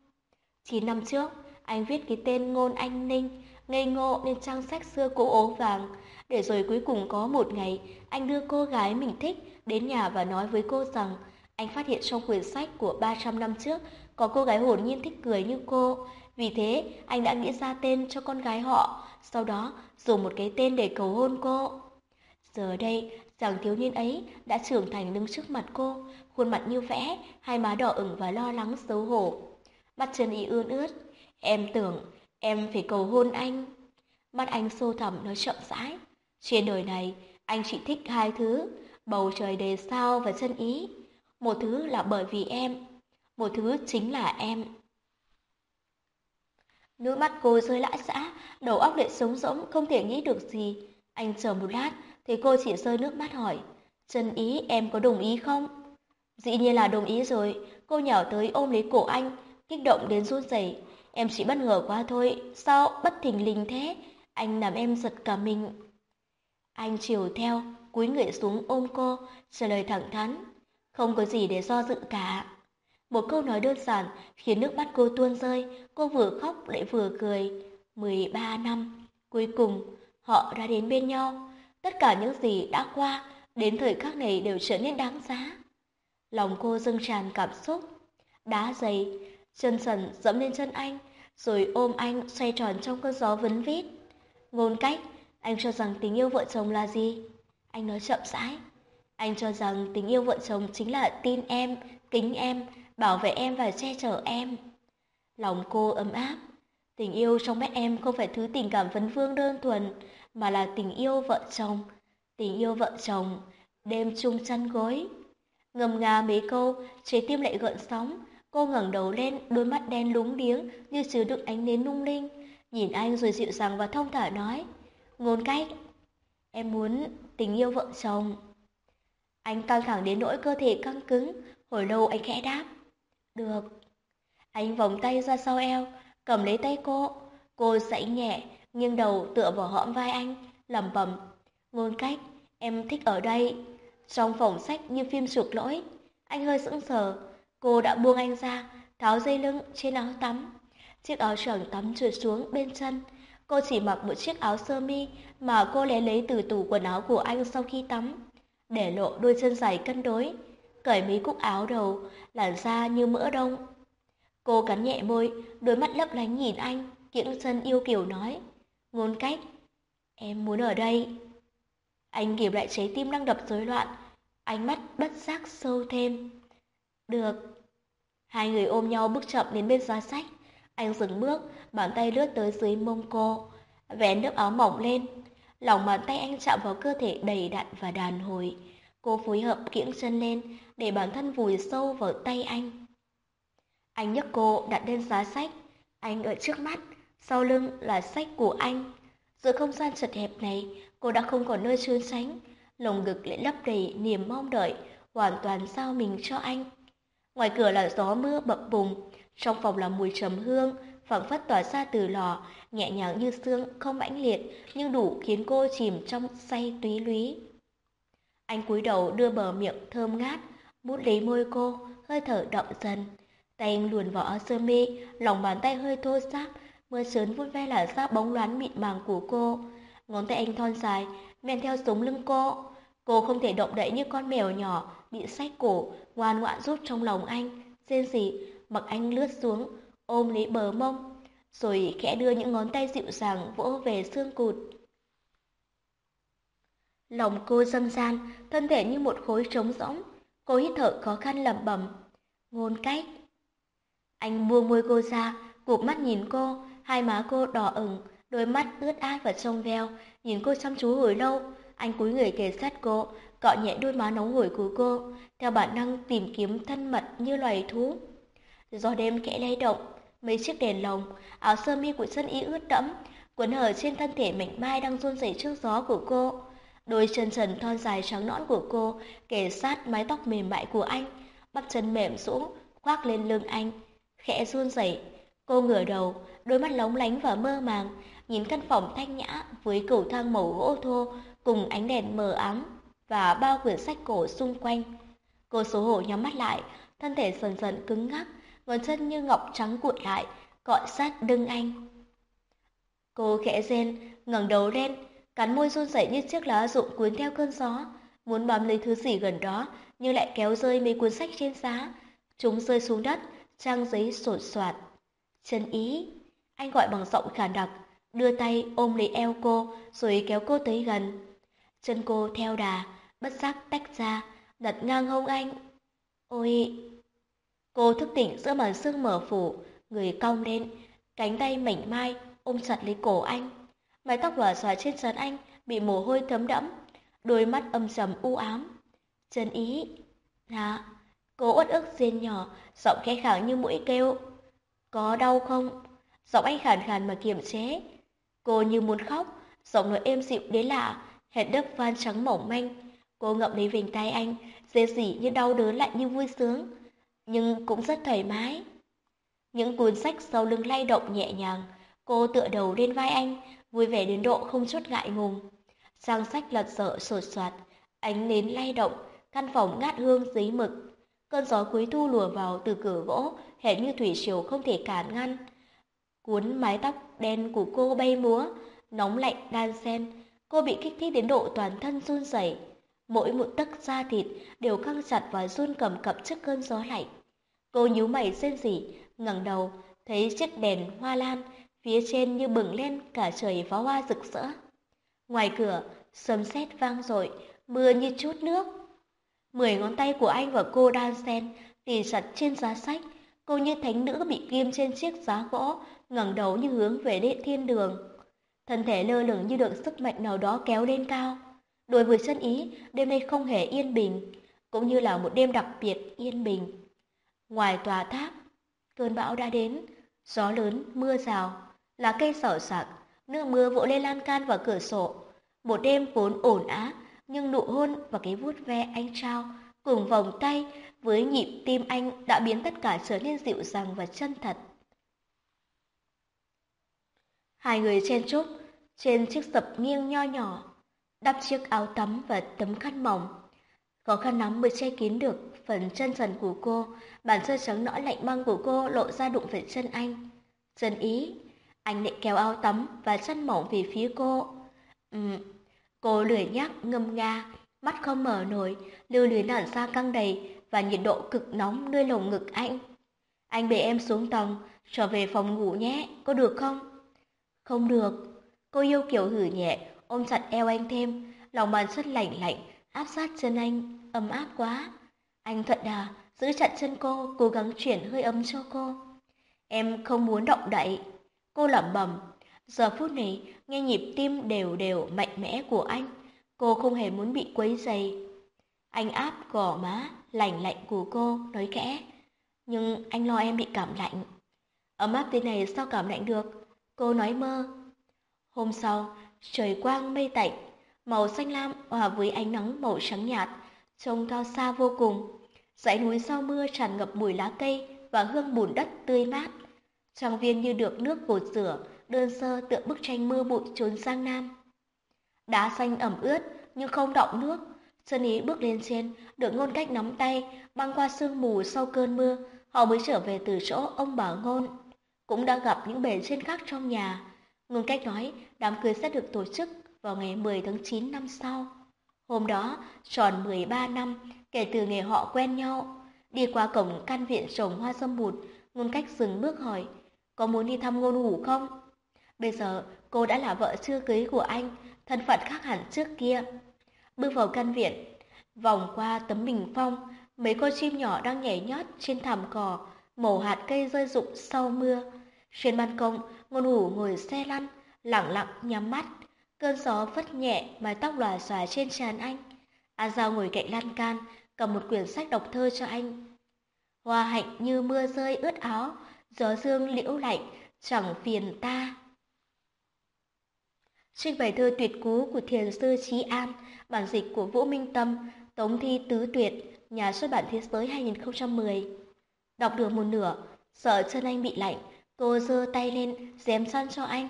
9 năm trước, anh viết cái tên ngôn anh Ninh, ngây ngô lên trang sách xưa cũ ố vàng, để rồi cuối cùng có một ngày anh đưa cô gái mình thích đến nhà và nói với cô rằng anh phát hiện trong quyển sách của 300 năm trước có cô gái hồn nhiên thích cười như cô. Vì thế, anh đã nghĩ ra tên cho con gái họ, sau đó dùng một cái tên để cầu hôn cô. Giờ đây, chàng thiếu niên ấy đã trưởng thành đứng trước mặt cô, khuôn mặt như vẽ, hai má đỏ ửng và lo lắng xấu hổ. Mắt chân y ươn ướt, em tưởng em phải cầu hôn anh. Mắt anh sâu thẳm nói chậm rãi. Trên đời này, anh chỉ thích hai thứ, bầu trời đầy sao và chân ý. Một thứ là bởi vì em, một thứ chính là em. Nước mắt cô rơi lã xã, đầu óc lại sống rỗng, không thể nghĩ được gì. Anh chờ một lát, thì cô chỉ rơi nước mắt hỏi, chân ý em có đồng ý không? Dĩ nhiên là đồng ý rồi, cô nhỏ tới ôm lấy cổ anh, kích động đến run rẩy. Em chỉ bất ngờ quá thôi, sao bất thình lình thế? Anh làm em giật cả mình. Anh chiều theo, cúi người xuống ôm cô, trả lời thẳng thắn. Không có gì để do dự cả. Một câu nói đơn giản khiến nước mắt cô tuôn rơi, cô vừa khóc lại vừa cười. 13 năm, cuối cùng họ đã đến bên nhau. Tất cả những gì đã qua, đến thời khắc này đều trở nên đáng giá. Lòng cô dâng tràn cảm xúc. Đá dày, chân sần dẫm lên chân anh, rồi ôm anh xoay tròn trong cơn gió vấn vít. Ngôn cách, anh cho rằng tình yêu vợ chồng là gì? Anh nói chậm rãi. Anh cho rằng tình yêu vợ chồng chính là tin em, kính em, bảo vệ em và che chở em. Lòng cô ấm áp. Tình yêu trong mắt em không phải thứ tình cảm vấn vương đơn thuần, mà là tình yêu vợ chồng. Tình yêu vợ chồng, đêm chung chăn gối. Ngầm ngà mấy câu, trái tim lại gợn sóng. Cô ngẩng đầu lên, đôi mắt đen lúng điếng như chứa đựng ánh nến lung linh. Nhìn anh rồi dịu dàng và thông thả nói. Ngôn cách, em muốn tình yêu vợ chồng. Anh căng thẳng đến nỗi cơ thể căng cứng, hồi lâu anh khẽ đáp. Được. Anh vòng tay ra sau eo, cầm lấy tay cô. Cô dãy nhẹ, nghiêng đầu tựa vào hõm vai anh, lẩm bẩm. Ngôn cách, em thích ở đây. Trong phòng sách như phim chuộc lỗi, anh hơi sững sờ. Cô đã buông anh ra, tháo dây lưng trên áo tắm. Chiếc áo choàng tắm trượt xuống bên chân. Cô chỉ mặc một chiếc áo sơ mi mà cô lén lấy từ tủ quần áo của anh sau khi tắm, để lộ đôi chân dài cân đối, cởi mấy cúc áo đầu, làn da như mỡ đông. Cô cắn nhẹ môi, đôi mắt lấp lánh nhìn anh, kiễng chân yêu kiều nói, ngôn cách, em muốn ở đây. Anh kìm lại trái tim đang đập rối loạn, ánh mắt bất giác sâu thêm. Được. Hai người ôm nhau bước chậm đến bên giá sách. Anh dừng bước, bàn tay lướt tới dưới mông cô, vén lớp áo mỏng lên. Lòng bàn tay anh chạm vào cơ thể đầy đặn và đàn hồi. Cô phối hợp kiễng chân lên để bản thân vùi sâu vào tay anh. Anh nhấc cô đặt lên giá sách. Anh ở trước mắt, sau lưng là sách của anh. Giữa không gian chật hẹp này, cô đã không còn nơi trốn tránh. Lồng ngực lại lấp đầy niềm mong đợi, hoàn toàn giao mình cho anh. Ngoài cửa là gió mưa bập bùng, trong phòng là mùi trầm hương, phảng phất tỏa ra từ lò, nhẹ nhàng như sương, không mãnh liệt, nhưng đủ khiến cô chìm trong say túy lúy. Anh cúi đầu đưa bờ miệng thơm ngát, mút lấy môi cô, hơi thở động dần. Tay anh luồn vào áo sơ mi, lòng bàn tay hơi thô ráp, mưa sớn vút ve là da bóng loáng mịn màng của cô. Ngón tay anh thon dài, men theo sống lưng cô. Cô không thể động đậy như con mèo nhỏ, bị sách cổ, ngoan ngoãn rút trong lòng anh. Rên gì, mặc anh lướt xuống, ôm lấy bờ mông, rồi khẽ đưa những ngón tay dịu dàng vỗ về xương cụt. Lòng cô dâm gian, thân thể như một khối trống rỗng. Cô hít thở khó khăn lẩm bẩm. Ngôn cách. Anh buông môi cô ra, cụp mắt nhìn cô, hai má cô đỏ ửng, đôi mắt ướt át và trong veo, nhìn cô chăm chú hồi lâu. Anh cúi người kề sát cô, cọ nhẹ đôi má nóng hổi của cô, theo bản năng tìm kiếm thân mật như loài thú. Gió đêm kẽ lay động, mấy chiếc đèn lồng, áo sơ mi của sân y ướt đẫm, quần hở trên thân thể mảnh mai đang run rẩy trước gió của cô. Đôi chân trần thon dài trắng nõn của cô kề sát mái tóc mềm mại của anh, bắp chân mềm xuống khoác lên lưng anh, khẽ run rẩy. Cô ngửa đầu, đôi mắt lóng lánh và mơ màng, nhìn căn phòng thanh nhã với cầu thang màu gỗ thô cùng ánh đèn mờ ám và bao quyển sách cổ xung quanh. Cô xấu hổ nhắm mắt lại, thân thể dần dần cứng ngắc, ngón chân như ngọc trắng cuộn lại, cọ sát đưng anh. Cô khẽ rên, ngẩng đầu lên, cắn môi run rẩy như chiếc lá rụng cuốn theo cơn gió, muốn bám lấy thứ gì gần đó, nhưng lại kéo rơi mấy cuốn sách trên giá. Chúng rơi xuống đất, trang giấy sột soạt. Chân ý, anh gọi bằng giọng khàn đặc, đưa tay ôm lấy eo cô rồi kéo cô tới gần. Chân cô theo đà, bất giác tách ra, đặt ngang hông anh. Ôi! Cô thức tỉnh giữa màn sương mở phủ, người cong lên, cánh tay mảnh mai ôm chặt lấy cổ anh. Mái tóc lòa xòa trên trán anh bị mồ hôi thấm đẫm, đôi mắt âm trầm u ám. Chân ý! Dạ! Cô uất ức rên nhỏ, giọng khẽ khàng như mũi kêu. Có đau không? Giọng anh khàn khàn mà kiềm chế. Cô như muốn khóc, giọng nói êm dịu đến lạ, hệt đất van trắng mỏng manh. Cô ngậm lấy vành tay anh, dễ dỉ như đau đớn lại như vui sướng, nhưng cũng rất thoải mái. Những cuốn sách sau lưng lay động nhẹ nhàng, cô tựa đầu lên vai anh, vui vẻ đến độ không chút ngại ngùng. Trang sách lật dở sột soạt, ánh nến lay động, căn phòng ngát hương giấy mực. Cơn gió cuối thu lùa vào từ cửa gỗ, hệt như thủy triều không thể cản ngăn. Cuốn mái tóc đen của cô bay múa, nóng lạnh đan xen, cô bị kích thích đến độ toàn thân run rẩy. Mỗi một tấc da thịt đều căng chặt và run cầm cập trước cơn gió lạnh. Cô nhíu mày rên rỉ, ngẩng đầu, thấy chiếc đèn hoa lan phía trên như bừng lên cả trời pháo hoa rực rỡ. Ngoài cửa, sấm sét vang dội, mưa như chút nước. Mười ngón tay của anh và cô đan xen, tì chặt trên giá sách. Cô như thánh nữ bị ghim trên chiếc giá gỗ, ngẩng đầu như hướng về đế thiên đường. Thân thể lơ lửng như được sức mạnh nào đó kéo lên cao. Đối với sân ý, đêm nay không hề yên bình, cũng như là một đêm đặc biệt yên bình. Ngoài tòa tháp, cơn bão đã đến, gió lớn, mưa rào, lá cây xỏ sạc nước mưa vỗ lên lan can và cửa sổ. Một đêm vốn ổn á, nhưng nụ hôn và cái vuốt ve anh trao cùng vòng tay với nhịp tim anh đã biến tất cả trở nên dịu dàng và chân thật. Hai người chen chúc trên chiếc sập nghiêng nho nhỏ, đắp chiếc áo tắm và tấm khăn mỏng. Khó khăn lắm mới che kín được phần chân trần của cô, bàn chân trắng nõn lạnh băng của cô lộ ra đụng phải chân anh. Chân ý, anh lại kéo áo tắm và chân mỏng về phía cô. Ừm, cô lười nhác ngâm nga, mắt không mở nổi, lưu luyến làn da căng đầy và nhiệt độ cực nóng nơi lồng ngực anh. Anh bế em xuống tầng, trở về phòng ngủ nhé, có được không? Không được. Cô yêu kiểu hử nhẹ, ôm chặt eo anh thêm, lòng bàn chân lạnh lạnh, áp sát chân anh, ấm áp quá. Anh thuận đà, giữ chặt chân cô, cố gắng chuyển hơi ấm cho cô. Em không muốn động đậy. Cô lẩm bẩm. Giờ phút này, nghe nhịp tim đều đều mạnh mẽ của anh. Cô không hề muốn bị quấy dày. Anh áp gò má, lạnh lạnh của cô, nói kẽ. Nhưng anh lo em bị cảm lạnh. Ấm áp thế này sao cảm lạnh được? Cô nói mơ. Hôm sau, trời quang mây tạnh, màu xanh lam hòa với ánh nắng màu trắng nhạt, trông cao xa vô cùng. Dãy núi sau mưa tràn ngập mùi lá cây và hương bùn đất tươi mát. Trang viên như được nước gột rửa, đơn sơ tựa bức tranh mưa bụi trốn sang Nam. Đá xanh ẩm ướt nhưng không đọng nước. Sơn ý bước lên trên, được ngôn cách nắm tay, băng qua sương mù sau cơn mưa, họ mới trở về từ chỗ ông bà ngôn. Cũng đã gặp những bề trên khác trong nhà. Ngôn cách nói đám cưới sẽ được tổ chức vào ngày 10 tháng 9 năm sau. Hôm đó, tròn 13 năm kể từ ngày họ quen nhau. Đi qua cổng căn viện trồng hoa sâm bụt, ngôn cách dừng bước hỏi, có muốn đi thăm ngôn hủ không? Bây giờ, cô đã là vợ chưa cưới của anh, thân phận khác hẳn trước kia. Bước vào căn viện, vòng qua tấm bình phong, mấy con chim nhỏ đang nhảy nhót trên thảm cỏ, màu hạt cây rơi rụng sau mưa. Trên ban công, ngôn hủ ngồi xe lăn, lặng lặng nhắm mắt. Cơn gió phất nhẹ mái tóc lòa xòa trên trán anh. A Giao ngồi cạnh lan can, cầm một quyển sách đọc thơ cho anh. Hoa hạnh như mưa rơi ướt áo, gió dương liễu lạnh, chẳng phiền ta. Trích bài thơ tuyệt cú của thiền sư Trí An, bản dịch của Vũ Minh Tâm, Tống Thi Tứ Tuyệt, nhà xuất bản Thế giới 2010. Đọc được một nửa, sợ chân anh bị lạnh, cô giơ tay lên, dém săn cho anh.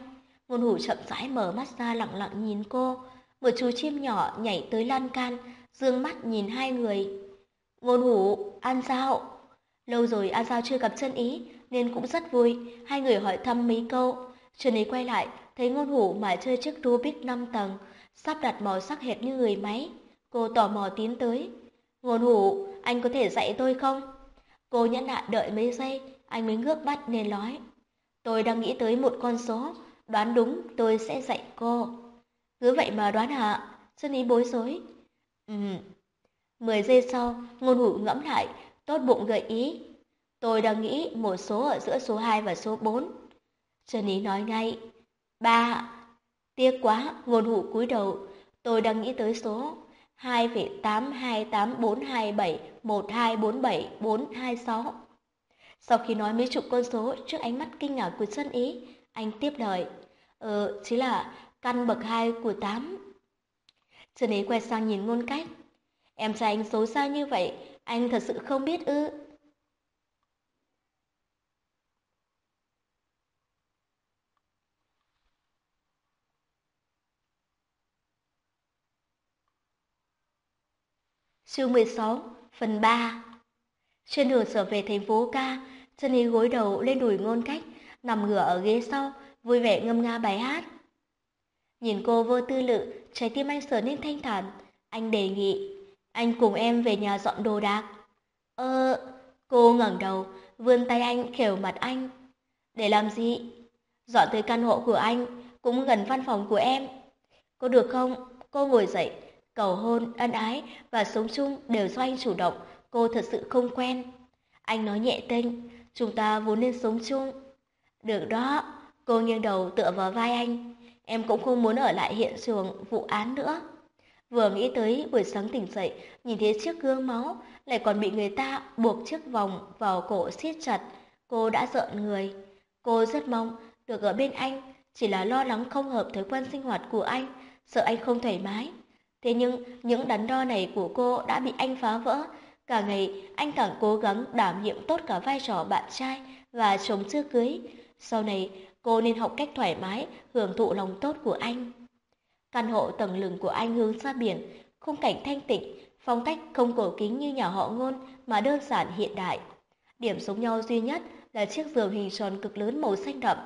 Ngôn hủ chậm rãi mở mắt ra lặng lặng nhìn cô. Một chú chim nhỏ nhảy tới lan can, dương mắt nhìn hai người. Ngôn hủ, An Giao. Lâu rồi An Giao chưa gặp chân ý, nên cũng rất vui. Hai người hỏi thăm mấy câu. Trần ý quay lại, thấy ngôn hủ mải chơi chiếc Rubik 5 tầng, sắp đặt màu sắc hệt như người máy. Cô tò mò tiến tới. Ngôn hủ, anh có thể dạy tôi không? Cô nhẫn nại đợi mấy giây, anh mới ngước mắt nên nói. Tôi đang nghĩ tới một con số, đoán đúng tôi sẽ dạy cô. Cứ vậy mà đoán hả? Xuân ý bối rối. Ừ. Mười giây sau, ngôn hủ ngẫm lại, tốt bụng gợi ý. Tôi đang nghĩ một số ở giữa số 2 và số 4. Trần Ý nói ngay. Ba. Tiếc quá, ngôn hủ cúi đầu. Tôi đang nghĩ tới số 2,8284271247426426. Sau khi nói mấy chục con số trước ánh mắt kinh ngạc của Xuân Ý, anh tiếp lời. Ờ, chính là căn bậc 2 của 8. Xuân Ý quay sang nhìn ngôn cách. Em trai anh xấu xa như vậy, anh thật sự không biết ư. Chương 16, phần 3 Trên đường trở về thành phố ca, chân ý gối đầu lên đùi ngôn cách, nằm ngửa ở ghế sau, vui vẻ ngâm nga bài hát. Nhìn cô vô tư lự, trái tim anh trở nên thanh thản. Anh đề nghị, anh cùng em về nhà dọn đồ đạc. Ơ, cô ngẩng đầu, vươn tay anh khều mặt anh. Để làm gì? Dọn tới căn hộ của anh, cũng gần văn phòng của em. Có được không? Cô ngồi dậy, cầu hôn, ân ái và sống chung đều do anh chủ động, cô thật sự không quen. Anh nói nhẹ tênh, chúng ta vốn nên sống chung. Được đó, cô nghiêng đầu tựa vào vai anh. Em cũng không muốn ở lại hiện trường vụ án nữa. Vừa nghĩ tới buổi sáng tỉnh dậy, nhìn thấy chiếc gương máu, lại còn bị người ta buộc chiếc vòng vào cổ siết chặt. Cô đã giận người. Cô rất mong được ở bên anh, chỉ là lo lắng không hợp thói quen sinh hoạt của anh, sợ anh không thoải mái. Thế nhưng những đắn đo này của cô đã bị anh phá vỡ. Cả ngày anh càng cố gắng đảm nhiệm tốt cả vai trò bạn trai và chồng chưa cưới. Sau này cô nên học cách thoải mái, hưởng thụ lòng tốt của anh. Căn hộ tầng lừng của anh hướng ra biển, khung cảnh thanh tịnh, phong cách không cổ kính như nhà họ ngôn mà đơn giản hiện đại. Điểm giống nhau duy nhất là chiếc giường hình tròn cực lớn màu xanh đậm.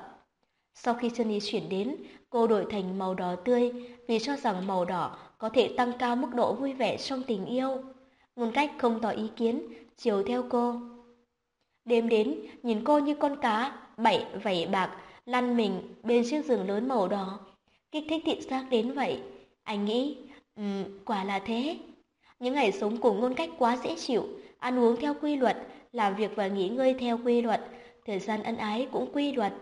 Sau khi chân chuyển đến, cô đổi thành màu đỏ tươi vì cho rằng màu đỏ có thể tăng cao mức độ vui vẻ trong tình yêu. Ngôn cách không tỏ ý kiến, chiều theo cô. Đêm đến, nhìn cô như con cá, bảy vảy bạc, lăn mình bên chiếc giường lớn màu đỏ. Kích thích thị giác đến vậy. Anh nghĩ, Ừ, quả là thế. Những ngày sống cùng ngôn cách quá dễ chịu, ăn uống theo quy luật, làm việc và nghỉ ngơi theo quy luật, thời gian ân ái cũng quy luật.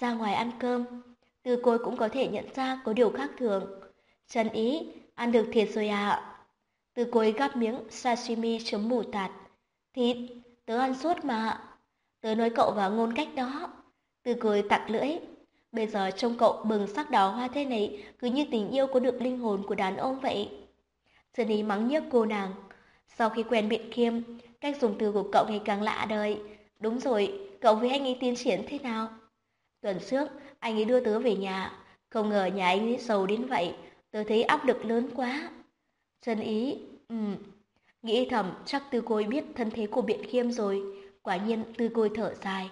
Ra ngoài ăn cơm, từ côi cũng có thể nhận ra có điều khác thường. Trần ý, ăn được thịt rồi à? Từ cuối gắp miếng sashimi chấm mù tạt. Thịt, tớ ăn suốt mà. Tớ nói cậu vào ngôn cách đó. Từ côi tặc lưỡi. Bây giờ trông cậu bừng sắc đỏ hoa thế này, cứ như tình yêu có được linh hồn của đàn ông vậy. Trần mắng nhiếc cô nàng. Sau khi quen biện kiêm cách dùng từ của cậu ngày càng lạ đời. Đúng rồi, cậu với anh ấy tiến triển thế nào? Tuần trước, anh ấy đưa tớ về nhà. Không ngờ nhà anh ấy sầu đến vậy. Tớ thấy áp lực lớn quá. Trần ý, ừ. Nghĩ thầm chắc tư côi biết thân thế của biện khiêm rồi. Quả nhiên tư côi thở dài.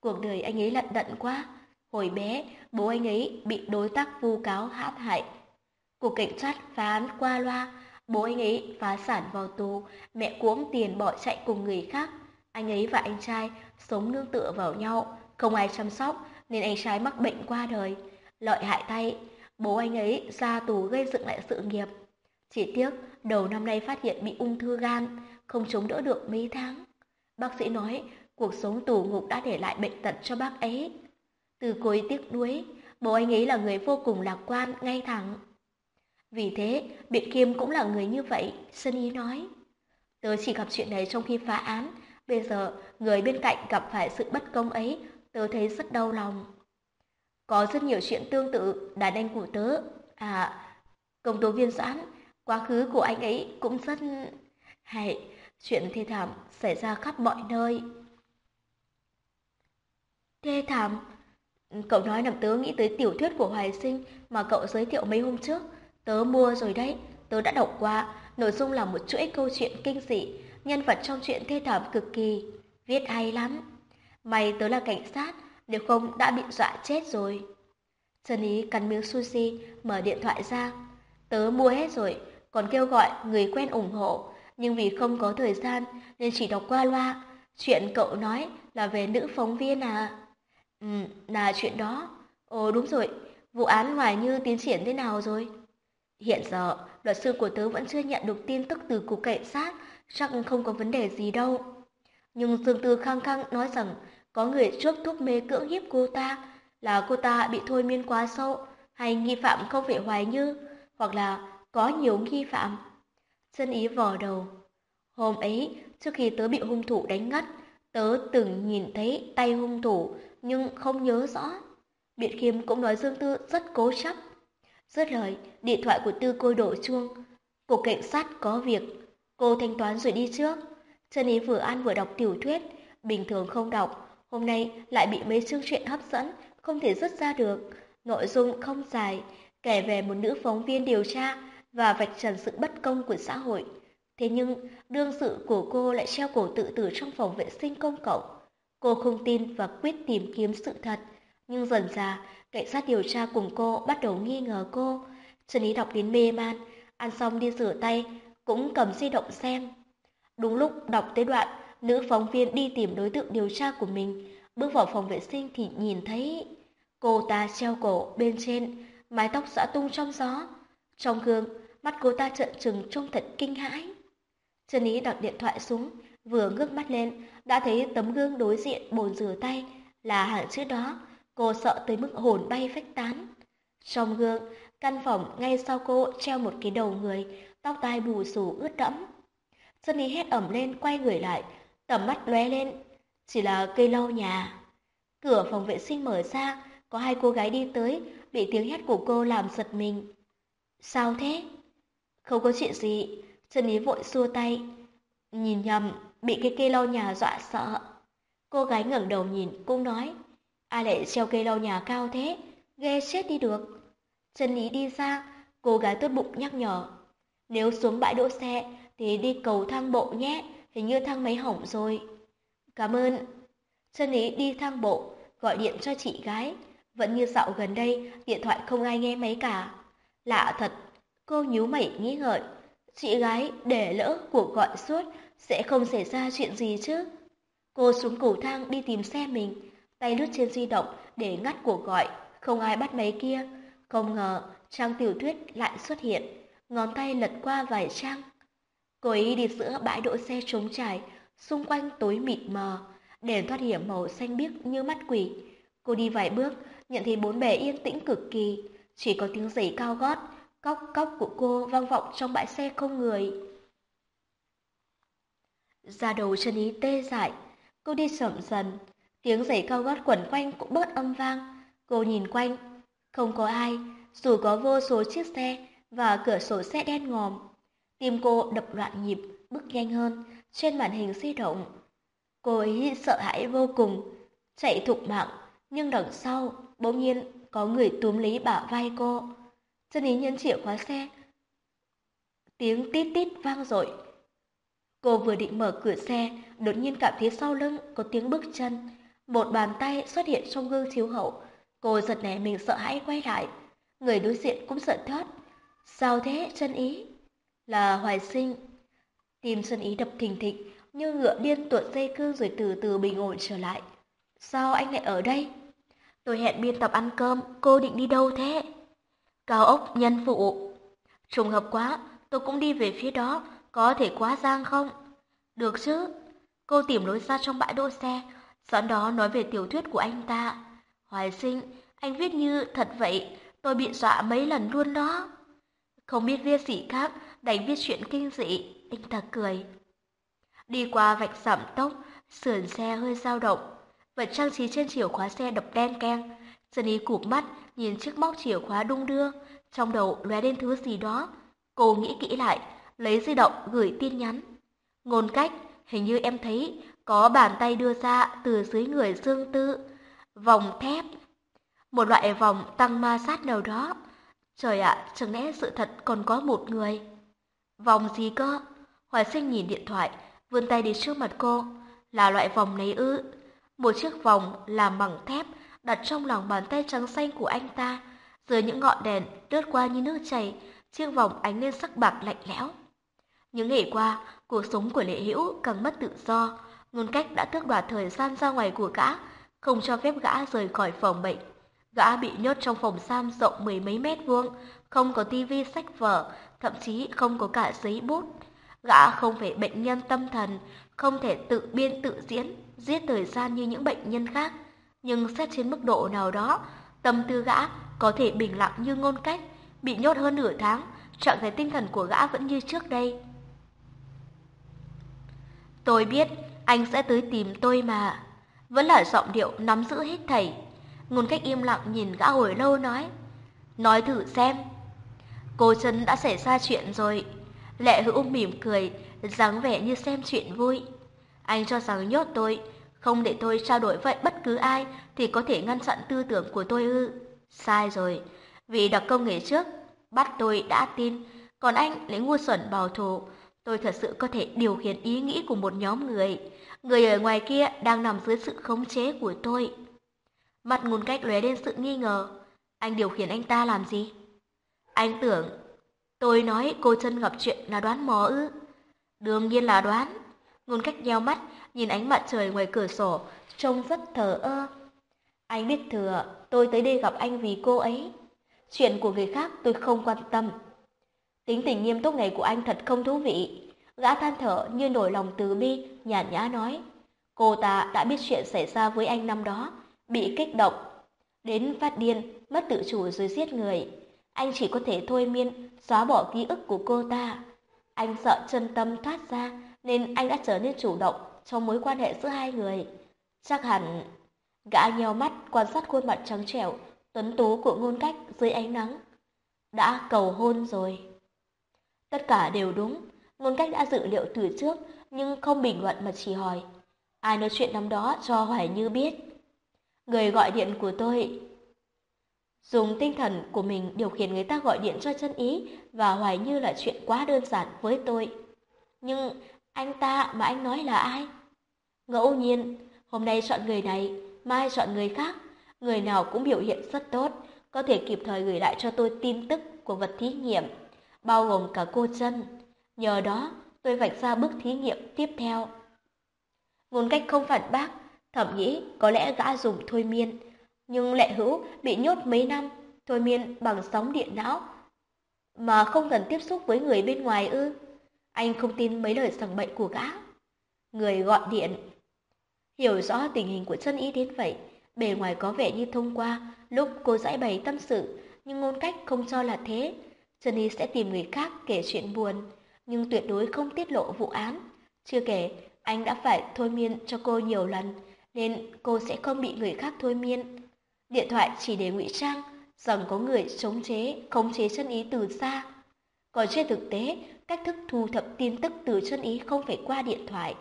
Cuộc đời anh ấy lận đận quá. Hồi bé, bố anh ấy bị đối tác vu cáo hãm hại. Cục cảnh sát phá án qua loa, bố anh ấy phá sản vào tù, mẹ cuống tiền bỏ chạy cùng người khác. Anh ấy và anh trai sống nương tựa vào nhau, không ai chăm sóc nên anh trai mắc bệnh qua đời. Lợi hại thay, bố anh ấy ra tù gây dựng lại sự nghiệp. Chỉ tiếc, đầu năm nay phát hiện bị ung thư gan, không chống đỡ được mấy tháng. Bác sĩ nói, cuộc sống tù ngục đã để lại bệnh tật cho bác ấy. Từ cối tiếc nuối, bố anh ấy là người vô cùng lạc quan, ngay thẳng. Vì thế, Biện Kim cũng là người như vậy, Sơn Ý nói. Tớ chỉ gặp chuyện này trong khi phá án, bây giờ người bên cạnh gặp phải sự bất công ấy, tớ thấy rất đau lòng. Có rất nhiều chuyện tương tự, đàn anh của tớ. À, công tố viên Doãn, quá khứ của anh ấy cũng rất... Hay, chuyện thê thảm xảy ra khắp mọi nơi. Thê thảm? Cậu nói làm tớ nghĩ tới tiểu thuyết của Hoài Sinh mà cậu giới thiệu mấy hôm trước. Tớ mua rồi đấy, tớ đã đọc qua, nội dung là một chuỗi câu chuyện kinh dị, nhân vật trong chuyện thê thảm cực kỳ, viết hay lắm. May tớ là cảnh sát, nếu không đã bị dọa chết rồi. Trần Ý cắn miếng sushi, mở điện thoại ra. Tớ mua hết rồi, còn kêu gọi người quen ủng hộ, nhưng vì không có thời gian nên chỉ đọc qua loa. Chuyện cậu nói là về nữ phóng viên à? Ừ, là chuyện đó. Ồ đúng rồi, vụ án Hoài Như tiến triển thế nào rồi? Hiện giờ, luật sư của tớ vẫn chưa nhận được tin tức từ cục cảnh sát, chắc không có vấn đề gì đâu. Nhưng Dương Tư khăng khăng nói rằng có người trước thuốc mê cưỡng hiếp cô ta, là cô ta bị thôi miên quá sâu, hay nghi phạm không phải Hoài Như, hoặc là có nhiều nghi phạm. Chân ý vò đầu. Hôm ấy, trước khi tớ bị hung thủ đánh ngất, tớ từng nhìn thấy tay hung thủ, nhưng không nhớ rõ. Biện Khiêm cũng nói Dương Tư rất cố chấp. Dứt lời, điện thoại của Tư Côi đổ chuông. Cục cảnh sát có việc, cô thanh toán rồi đi trước. Chân ý vừa ăn vừa đọc tiểu thuyết, bình thường không đọc, hôm nay lại bị mấy chương truyện hấp dẫn, không thể dứt ra được. Nội dung không dài, kể về một nữ phóng viên điều tra và vạch trần sự bất công của xã hội. Thế nhưng, đương sự của cô lại treo cổ tự tử trong phòng vệ sinh công cộng. Cô không tin và quyết tìm kiếm sự thật. Nhưng dần ra, cảnh sát điều tra cùng cô bắt đầu nghi ngờ cô. Trần Ý đọc đến mê man, ăn xong đi rửa tay, cũng cầm di động xem. Đúng lúc đọc tới đoạn, nữ phóng viên đi tìm đối tượng điều tra của mình, bước vào phòng vệ sinh thì nhìn thấy cô ta treo cổ bên trên, mái tóc xõa tung trong gió. Trong gương, mắt cô ta trợn trừng trông thật kinh hãi. Trần Ý đặt điện thoại xuống, vừa ngước mắt lên, đã thấy tấm gương đối diện bồn rửa tay là hàng chữ đó, cô sợ tới mức hồn bay phách tán. Trong gương, căn phòng ngay sau cô treo một cái đầu người, tóc tai bù xù ướt đẫm. Sunny hét ẩm lên quay người lại, tầm mắt lóe lên, chỉ là cây lau nhà. Cửa phòng vệ sinh mở ra, có hai cô gái đi tới, bị tiếng hét của cô làm giật mình. Sao thế? Không có chuyện gì, Sunny vội xua tay. Nhìn nhầm, bị cái cây lau nhà dọa sợ. Cô gái ngẩng đầu nhìn, cũng nói, ai lại treo cây lau nhà cao thế, ghê chết đi được. Trần ý đi ra, cô gái tốt bụng nhắc nhở. Nếu xuống bãi đỗ xe thì đi cầu thang bộ nhé, hình như thang máy hỏng rồi. Cảm ơn. Trần ý đi thang bộ, gọi điện cho chị gái. Vẫn như dạo gần đây, điện thoại không ai nghe máy cả. Lạ thật, cô nhíu mày nghĩ ngợi. Chị gái để lỡ cuộc gọi suốt, sẽ không xảy ra chuyện gì chứ. Cô xuống cầu thang đi tìm xe mình, tay lướt trên di động để ngắt cuộc gọi, không ai bắt máy kia. Không ngờ trang tiểu thuyết lại xuất hiện. ngón tay lật qua vài trang. Cô ấy đi giữa bãi đỗ xe trống trải, xung quanh tối mịt mờ, đèn thoát hiểm màu xanh biếc như mắt quỷ. Cô đi vài bước, nhận thấy bốn bề yên tĩnh cực kỳ, chỉ có tiếng giày cao gót, cóc cóc của cô vang vọng trong bãi xe không người. Ra đầu chân ý tê dại, cô đi chậm dần, tiếng giày cao gót quẩn quanh cũng bớt âm vang. Cô nhìn quanh, không có ai, dù có vô số chiếc xe và cửa sổ xe đen ngòm. Tim cô đập loạn nhịp, bước nhanh hơn, trên màn hình di động. Cô ấy sợ hãi vô cùng, chạy thục mạng, nhưng đằng sau, bỗng nhiên có người túm lấy bả vai cô. Chân ý nhấn chìa khóa xe. Tiếng tít tít vang dội. Cô vừa định mở cửa xe, đột nhiên cảm thấy sau lưng có tiếng bước chân. Một bàn tay xuất hiện trong gương chiếu hậu. Cô giật nảy mình sợ hãi quay lại. Người đối diện cũng sợ thót. Sao thế, chân ý? Là hoài sinh. Tim chân ý đập thình thịch, như ngựa điên tuột dây cương rồi từ từ bình ổn trở lại. Sao anh lại ở đây? Tôi hẹn biên tập ăn cơm, cô định đi đâu thế? Cao ốc nhân phụ. Trùng hợp quá, tôi cũng đi về phía đó, có thể quá giang không? Được chứ. Cô tìm lối ra trong bãi đỗ xe, sau đó nói về tiểu thuyết của anh ta. Hoài sinh, anh viết như thật vậy, tôi bị dọa mấy lần luôn đó. Không biết viết gì khác, đành viết chuyện kinh dị, anh ta cười. Đi qua vạch giảm tốc, sườn xe hơi dao động, vật trang trí trên chìa khóa xe đập đen keng. Sunny cụp mắt, nhìn chiếc móc chìa khóa đung đưa, trong đầu lóe lên thứ gì đó. Cô nghĩ kỹ lại, lấy di động gửi tin nhắn. Ngôn cách, hình như em thấy có bàn tay đưa ra từ dưới người Dương Tư. Vòng thép. Một loại vòng tăng ma sát nào đó. Trời ạ, chẳng lẽ sự thật còn có một người? Vòng gì cơ? Hoài sinh nhìn điện thoại, vươn tay đến trước mặt cô. Là loại vòng này ư? Một chiếc vòng làm bằng thép đặt trong lòng bàn tay trắng xanh của anh ta. Dưới những ngọn đèn lướt qua như nước chảy, chiếc vòng ánh lên sắc bạc lạnh lẽo. Những ngày qua, cuộc sống của Lệ Hữu càng mất tự do, ngôn cách đã tước đoạt thời gian ra ngoài của gã, không cho phép gã rời khỏi phòng bệnh. Gã bị nhốt trong phòng giam rộng mười mấy mét vuông, không có tivi sách vở, thậm chí không có cả giấy bút. Gã không phải bệnh nhân tâm thần, không thể tự biên tự diễn, giết thời gian như những bệnh nhân khác. Nhưng xét trên mức độ nào đó, tâm tư gã có thể bình lặng như ngôn cách, bị nhốt hơn nửa tháng, trạng thái tinh thần của gã vẫn như trước đây. Tôi biết anh sẽ tới tìm tôi mà. Vẫn là giọng điệu nắm giữ hết thảy. Ngôn cách im lặng nhìn gã hồi lâu nói. Nói thử xem. Cô chân đã xảy ra chuyện rồi. Lệ hữu mỉm cười, dáng vẻ như xem chuyện vui. Anh cho rằng nhốt tôi, không để tôi trao đổi với bất cứ ai thì có thể ngăn chặn tư tưởng của tôi ư. Sai rồi, vì đặc công ngày trước, bắt tôi đã tin, còn anh lấy ngu xuẩn bảo thủ. Tôi thật sự có thể điều khiển ý nghĩ của một nhóm người. Người ở ngoài kia đang nằm dưới sự khống chế của tôi. Mặt ngôn cách lóe lên sự nghi ngờ. Anh điều khiển anh ta làm gì? Anh tưởng tôi nói cô chân gặp chuyện là đoán mò ư? Đương nhiên là đoán. Ngôn cách nheo mắt, nhìn ánh mặt trời ngoài cửa sổ, trông rất thờ ơ. Anh biết thừa, tôi tới đây gặp anh vì cô ấy. Chuyện của người khác tôi không quan tâm. Tính tình nghiêm túc này của anh thật không thú vị. Gã than thở như nổi lòng từ bi, nhàn nhã nói. Cô ta đã biết chuyện xảy ra với anh năm đó, bị kích động. Đến phát điên, mất tự chủ rồi giết người. Anh chỉ có thể thôi miên, xóa bỏ ký ức của cô ta. Anh sợ chân tâm thoát ra, nên anh đã trở nên chủ động trong mối quan hệ giữa hai người. Chắc hẳn, gã nheo mắt quan sát khuôn mặt trắng trẻo, tuấn tú của ngôn cách dưới ánh nắng. Đã cầu hôn rồi. Tất cả đều đúng, ngôn cách đã dự liệu từ trước, nhưng không bình luận mà chỉ hỏi. Ai nói chuyện năm đó cho Hoài Như biết. Người gọi điện của tôi Dùng tinh thần của mình điều khiển người ta gọi điện cho chân ý và Hoài Như là chuyện quá đơn giản với tôi. Nhưng anh ta mà anh nói là ai? Ngẫu nhiên, hôm nay chọn người này, mai chọn người khác. Người nào cũng biểu hiện rất tốt, có thể kịp thời gửi lại cho tôi tin tức của vật thí nghiệm, bao gồm cả cô chân. Nhờ đó, tôi vạch ra bước thí nghiệm tiếp theo. Ngôn cách không phản bác, thẩm nghĩ có lẽ gã dùng thôi miên. Nhưng lệ hữu bị nhốt mấy năm, thôi miên bằng sóng điện não. mà không cần tiếp xúc với người bên ngoài ư? Anh không tin mấy lời sằng bậy của gã. Người gọi điện. Hiểu rõ tình hình của chân ý đến vậy, bề ngoài có vẻ như thông qua, lúc cô giải bày tâm sự, nhưng ngôn cách không cho là thế. Chân ý sẽ tìm người khác kể chuyện buồn, nhưng tuyệt đối không tiết lộ vụ án. Chưa kể, anh đã phải thôi miên cho cô nhiều lần, nên cô sẽ không bị người khác thôi miên. Điện thoại chỉ để ngụy trang rằng có người chống chế, khống chế chân ý từ xa. Còn trên thực tế, cách thức thu thập tin tức từ chân ý không phải qua điện thoại.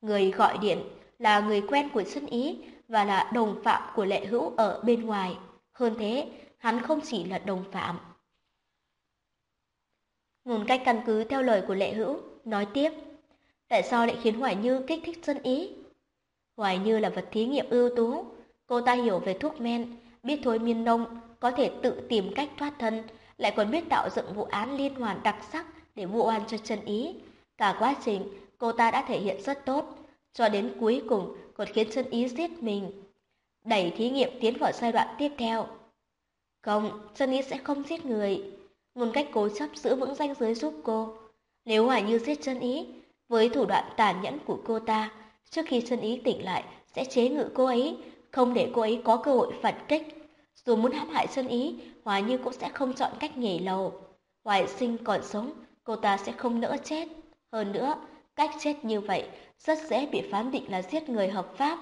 Người gọi điện là người quen của chân ý và là đồng phạm của lệ hữu ở bên ngoài. Hơn thế, hắn không chỉ là đồng phạm. Ngôn cách căn cứ theo lời của lệ hữu, nói tiếp. Tại sao lại khiến Hoài Như kích thích chân ý? Hoài Như là vật thí nghiệm ưu tú. Cô ta hiểu về thuốc men, biết thôi miên nông, có thể tự tìm cách thoát thân, lại còn biết tạo dựng vụ án liên hoàn đặc sắc để vụ oan cho chân ý. Cả quá trình, cô ta đã thể hiện rất tốt, cho đến cuối cùng còn khiến chân ý giết mình. Đẩy thí nghiệm tiến vào giai đoạn tiếp theo. Không, chân ý sẽ không giết người. Ngôn cách cố chấp giữ vững danh giới giúp cô. Nếu Hoài Như giết chân ý, với thủ đoạn tàn nhẫn của cô ta, trước khi chân ý tỉnh lại sẽ chế ngự cô ấy, không để cô ấy có cơ hội phản kích. Dù muốn hãm hại xuân ý, Hoài Như cũng sẽ không chọn cách nhảy lầu. Hoài sinh còn sống, cô ta sẽ không nỡ chết. Hơn nữa, cách chết như vậy rất dễ bị phán định là giết người hợp pháp.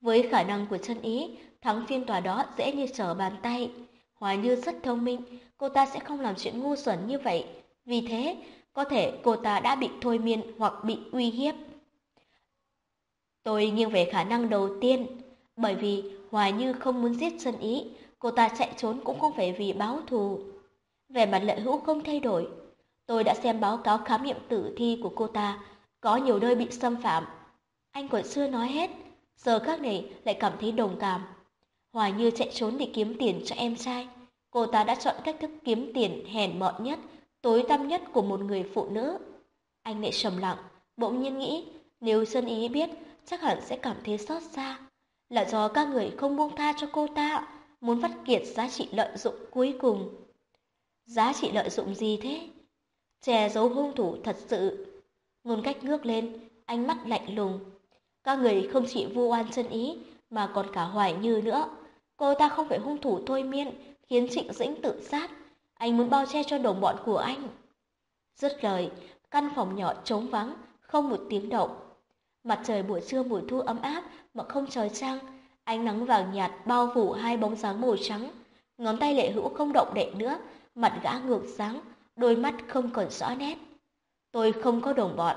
Với khả năng của chân ý, thắng phiên tòa đó dễ như trở bàn tay. Hoài Như rất thông minh, cô ta sẽ không làm chuyện ngu xuẩn như vậy. Vì thế, có thể cô ta đã bị thôi miên hoặc bị uy hiếp. Tôi nghiêng về khả năng đầu tiên, bởi vì Hoài Như không muốn giết chân ý, cô ta chạy trốn cũng không phải vì báo thù. Về mặt lệ hữu không thay đổi. Tôi đã xem báo cáo khám nghiệm tử thi của cô ta, có nhiều nơi bị xâm phạm. Anh còn xưa nói hết, giờ khác này lại cảm thấy đồng cảm. Hoài Như chạy trốn để kiếm tiền cho em trai. Cô ta đã chọn cách thức kiếm tiền hèn mọn nhất, tối tăm nhất của một người phụ nữ. Anh lại trầm lặng, bỗng nhiên nghĩ nếu Sơn Ý biết chắc hẳn sẽ cảm thấy xót xa. Là do các người không buông tha cho cô ta, muốn vắt kiệt giá trị lợi dụng cuối cùng. Giá trị lợi dụng gì thế? Che giấu hung thủ thật sự. Ngôn cách ngước lên, ánh mắt lạnh lùng. Các người không chỉ vu oan chân ý, mà còn cả hoài như nữa. Cô ta không phải hung thủ thôi miên, khiến Trịnh Dĩnh tự sát. Anh muốn bao che cho đồng bọn của anh. Dứt lời, căn phòng nhỏ trống vắng, không một tiếng động. Mặt trời buổi trưa buổi thu ấm áp mà không trời trăng, ánh nắng vàng nhạt bao phủ hai bóng dáng màu trắng. Ngón tay lệ hữu không động đậy nữa, mặt gã ngược sáng, đôi mắt không còn rõ nét. Tôi không có đồng bọn.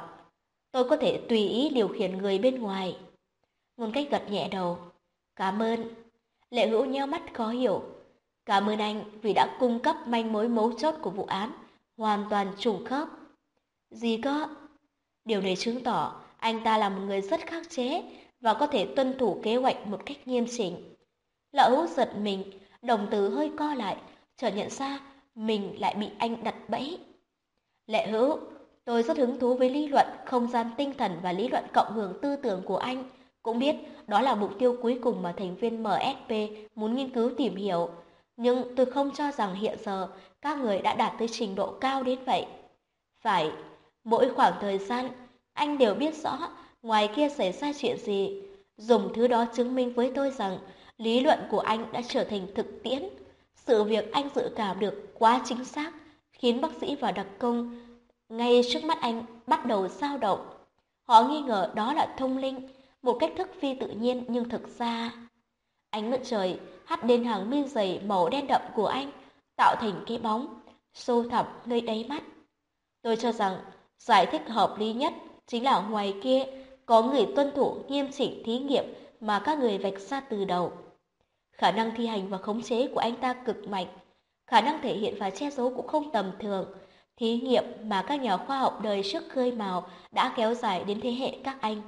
Tôi có thể tùy ý điều khiển người bên ngoài. Ngôn cách gật nhẹ đầu. Cảm ơn. Lệ hữu nheo mắt khó hiểu. Cảm ơn anh vì đã cung cấp manh mối mấu chốt của vụ án, hoàn toàn trùng khớp. Gì cơ? Điều này chứng tỏ anh ta là một người rất khắc chế và có thể tuân thủ kế hoạch một cách nghiêm chỉnh. Lão hữu giật mình, đồng tử hơi co lại, chợt nhận ra mình lại bị anh đặt bẫy. Lệ hữu, tôi rất hứng thú với lý luận không gian tinh thần và lý luận cộng hưởng tư tưởng của anh. Cũng biết đó là mục tiêu cuối cùng mà thành viên MSP muốn nghiên cứu tìm hiểu. Nhưng tôi không cho rằng hiện giờ các người đã đạt tới trình độ cao đến vậy. Phải, mỗi khoảng thời gian, anh đều biết rõ ngoài kia xảy ra chuyện gì. Dùng thứ đó chứng minh với tôi rằng lý luận của anh đã trở thành thực tiễn. Sự việc anh dự cảm được quá chính xác, khiến bác sĩ và đặc công ngay trước mắt anh bắt đầu dao động. Họ nghi ngờ đó là thông linh, một cách thức phi tự nhiên nhưng thực ra... Ánh mặt trời hắt lên hàng mi dày màu đen đậm của anh, tạo thành cái bóng, sâu thẳm nơi đáy mắt. Tôi cho rằng giải thích hợp lý nhất chính là ngoài kia có người tuân thủ nghiêm chỉnh thí nghiệm mà các người vạch ra từ đầu. Khả năng thi hành và khống chế của anh ta cực mạnh, khả năng thể hiện và che giấu cũng không tầm thường. Thí nghiệm mà các nhà khoa học đời trước khơi mào đã kéo dài đến thế hệ các anh.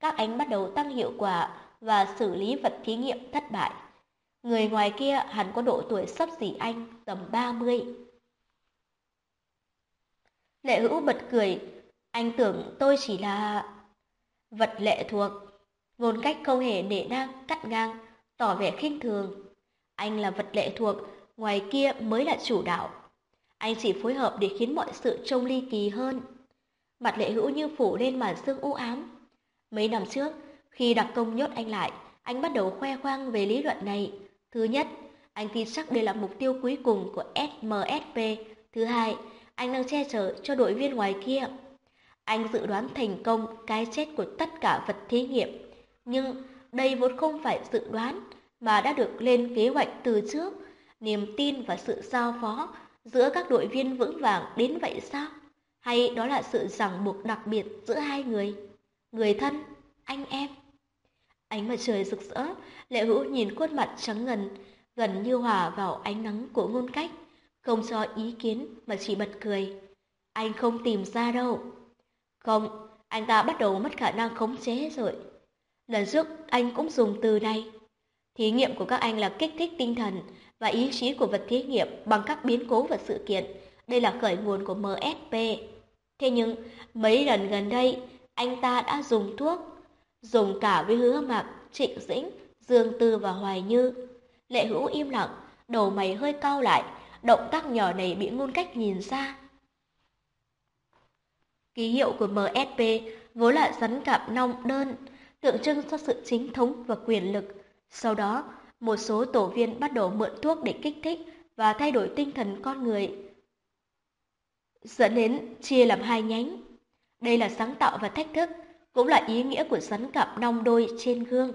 Các anh bắt đầu tăng hiệu quả và xử lý vật thí nghiệm thất bại. Người ngoài kia hẳn có độ tuổi sắp xỉ anh, tầm 30. Lệ hữu bật cười, anh tưởng tôi chỉ là vật lệ thuộc. Ngôn cách không hề nể nang, cắt ngang, tỏ vẻ khinh thường. Anh là vật lệ thuộc, ngoài kia mới là chủ đạo. Anh chỉ phối hợp để khiến mọi sự trông ly kỳ hơn. Mặt lệ hữu như phủ lên màn sương u ám. Mấy năm trước, khi đặc công nhốt anh lại, anh bắt đầu khoe khoang về lý luận này. Thứ nhất, anh tin chắc đây là mục tiêu cuối cùng của SMSP. Thứ hai, anh đang che chở cho đội viên ngoài kia. Anh dự đoán thành công cái chết của tất cả vật thí nghiệm. Nhưng đây vốn không phải dự đoán, mà đã được lên kế hoạch từ trước. Niềm tin và sự giao phó giữa các đội viên vững vàng đến vậy sao? Hay đó là sự ràng buộc đặc biệt giữa hai người? Người thân, anh em. Ánh mặt trời rực rỡ, Lệ Hữu nhìn khuôn mặt trắng ngần, gần như hòa vào ánh nắng của ngôn cách, không cho ý kiến mà chỉ bật cười. Anh không tìm ra đâu. Không, anh ta bắt đầu mất khả năng khống chế rồi. Lần trước anh cũng dùng từ này. Thí nghiệm của các anh là kích thích tinh thần và ý chí của vật thí nghiệm bằng các biến cố và sự kiện. Đây là khởi nguồn của MSP. Thế nhưng, mấy lần gần đây, anh ta đã dùng thuốc. Dùng cả với hứa mạc, trịnh dĩnh, dương tư và hoài như. Lệ hữu im lặng, đầu mày hơi cau lại, động tác nhỏ này bị ngôn cách nhìn ra. Ký hiệu của MSP vốn là rắn cạp nong đơn, tượng trưng cho sự chính thống và quyền lực. Sau đó, một số tổ viên bắt đầu mượn thuốc để kích thích và thay đổi tinh thần con người, dẫn đến chia làm hai nhánh. Đây là sáng tạo và thách thức, cũng là ý nghĩa của rắn cặp nong đôi trên gương.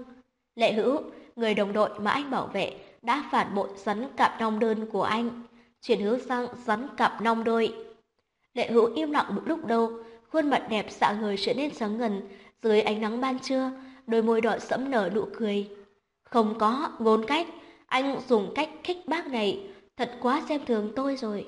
Lệ hữu, người đồng đội mà anh bảo vệ, đã phản bội rắn cặp nong đơn của anh, chuyển hướng sang rắn cặp nong đôi. Lệ hữu im lặng một lúc đâu, khuôn mặt đẹp xạ người trở nên sáng ngần dưới ánh nắng ban trưa, đôi môi đỏ sẫm nở nụ cười. Không có, ngôn cách, anh dùng cách khích bác này, thật quá xem thường tôi rồi.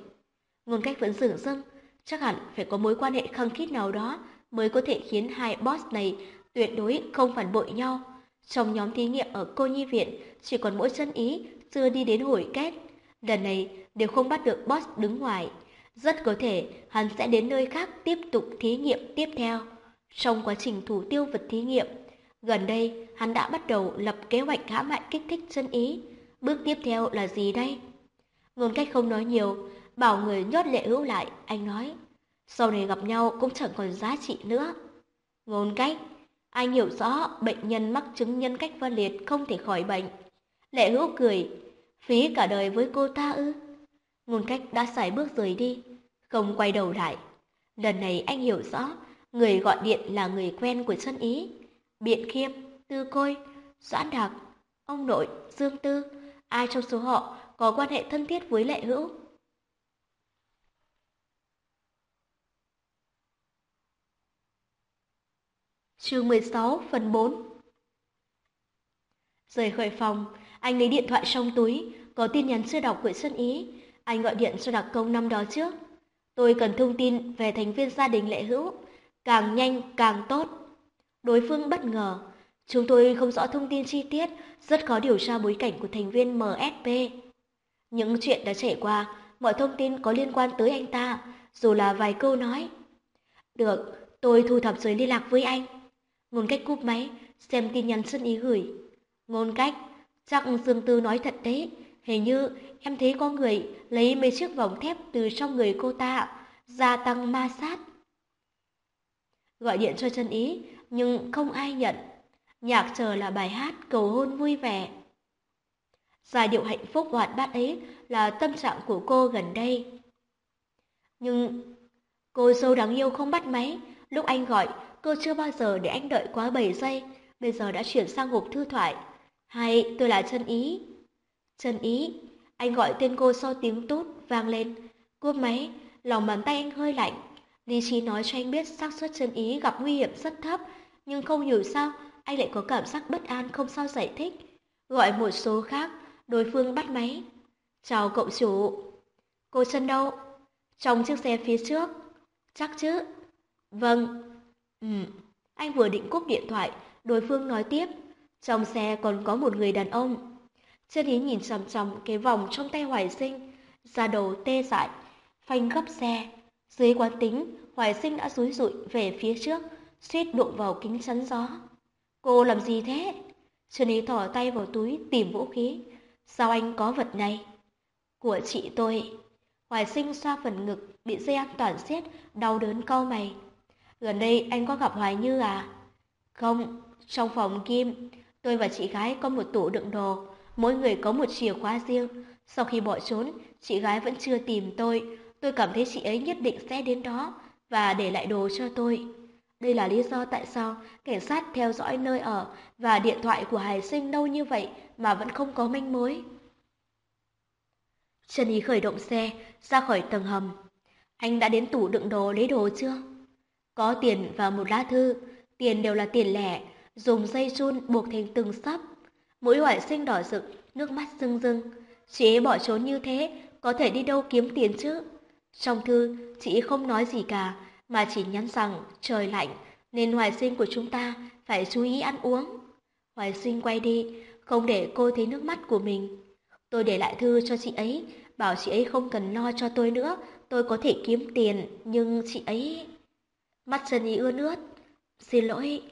Ngôn cách vẫn dửng dưng, chắc hẳn phải có mối quan hệ khăng khít nào đó mới có thể khiến hai boss này tuyệt đối không phản bội nhau. Trong nhóm thí nghiệm ở cô nhi viện, chỉ còn mỗi chân ý chưa đi đến hồi kết. Lần này đều không bắt được boss đứng ngoài. Rất có thể hắn sẽ đến nơi khác tiếp tục thí nghiệm tiếp theo. Trong quá trình thủ tiêu vật thí nghiệm, gần đây hắn đã bắt đầu lập kế hoạch hãm hại kích thích chân ý. Bước tiếp theo là gì đây? Ngôn cách không nói nhiều, bảo người nhốt lệ hữu lại, anh nói. Sau này gặp nhau cũng chẳng còn giá trị nữa. Ngôn cách, anh hiểu rõ bệnh nhân mắc chứng nhân cách phân liệt không thể khỏi bệnh. Lệ hữu cười, phí cả đời với cô ta ư. Ngôn cách đã xài bước rời đi, không quay đầu lại. Lần này anh hiểu rõ, người gọi điện là người quen của xuân ý. Biện khiêm, tư côi, doãn đạc, ông nội, dương tư, ai trong số họ có quan hệ thân thiết với lệ hữu. Chương 16 phần 4 Rời khỏi phòng, anh lấy điện thoại trong túi, có tin nhắn chưa đọc của Xuân Ý. Anh gọi điện cho đặc công năm đó trước. Tôi cần thông tin về thành viên gia đình lệ hữu, càng nhanh càng tốt. Đối phương bất ngờ, chúng tôi không rõ thông tin chi tiết, rất khó điều tra bối cảnh của thành viên MSP. Những chuyện đã trải qua, mọi thông tin có liên quan tới anh ta, dù là vài câu nói. Được, tôi thu thập rồi liên lạc với anh. Ngôn cách cúp máy, xem tin nhắn Xuân Ý gửi. Ngôn cách, chắc Dương Tư nói thật đấy. Hình như em thấy có người lấy mấy chiếc vòng thép từ trong người cô ta, gia tăng ma sát. Gọi điện cho chân ý, nhưng không ai nhận. Nhạc chờ là bài hát cầu hôn vui vẻ. Giai điệu hạnh phúc hoạt bát ấy là tâm trạng của cô gần đây. Nhưng cô dâu đáng yêu không bắt máy, lúc anh gọi Cô chưa bao giờ để anh đợi quá 7 giây, bây giờ đã chuyển sang hộp thư thoại. Hay tôi là chân ý. Chân ý, anh gọi tên cô sau tiếng tút vang lên. Cúp máy, lòng bàn tay anh hơi lạnh. Lý trí nói cho anh biết xác suất chân ý gặp nguy hiểm rất thấp, nhưng không hiểu sao anh lại có cảm giác bất an không sao giải thích. Gọi một số khác, đối phương bắt máy. Chào cậu chủ. Cô chân đâu? Trong chiếc xe phía trước. Chắc chứ? Vâng, Ừ, anh vừa định cúp điện thoại, đối phương nói tiếp. Trong xe còn có một người đàn ông. Chân ý nhìn chằm chằm cái vòng trong tay Hoài Sinh, ra đầu tê dại, phanh gấp xe. Dưới quán tính, Hoài Sinh đã rúi rụi về phía trước, suýt đụng vào kính chắn gió. Cô làm gì thế? Trần Ý thỏ tay vào túi tìm vũ khí. Sao anh có vật này? Của chị tôi. Hoài sinh xoa phần ngực, bị dây an toàn siết, đau đớn cau mày. Gần đây anh có gặp Hoài Như à? Không, trong phòng Kim, tôi và chị gái có một tủ đựng đồ, mỗi người có một chìa khóa riêng. Sau khi bỏ trốn, chị gái vẫn chưa tìm tôi. Tôi cảm thấy chị ấy nhất định sẽ đến đó và để lại đồ cho tôi. Đây là lý do tại sao cảnh sát theo dõi nơi ở và điện thoại của Hải Sinh lâu như vậy mà vẫn không có manh mối. Trần Ý khởi động xe, ra khỏi tầng hầm. Anh đã đến tủ đựng đồ lấy đồ chưa? Có tiền và một lá thư, tiền đều là tiền lẻ, dùng dây chun buộc thành từng sắp. Mũi hoài sinh đỏ rực, nước mắt rưng rưng. Chị ấy bỏ trốn như thế, có thể đi đâu kiếm tiền chứ? Trong thư, chị ấy không nói gì cả, mà chỉ nhắn rằng trời lạnh, nên hoài sinh của chúng ta phải chú ý ăn uống. Hoài sinh quay đi, không để cô thấy nước mắt của mình. Tôi để lại thư cho chị ấy, bảo chị ấy không cần lo cho tôi nữa, tôi có thể kiếm tiền, nhưng chị ấy... Mắt chân ý ướt ướt. Xin lỗi,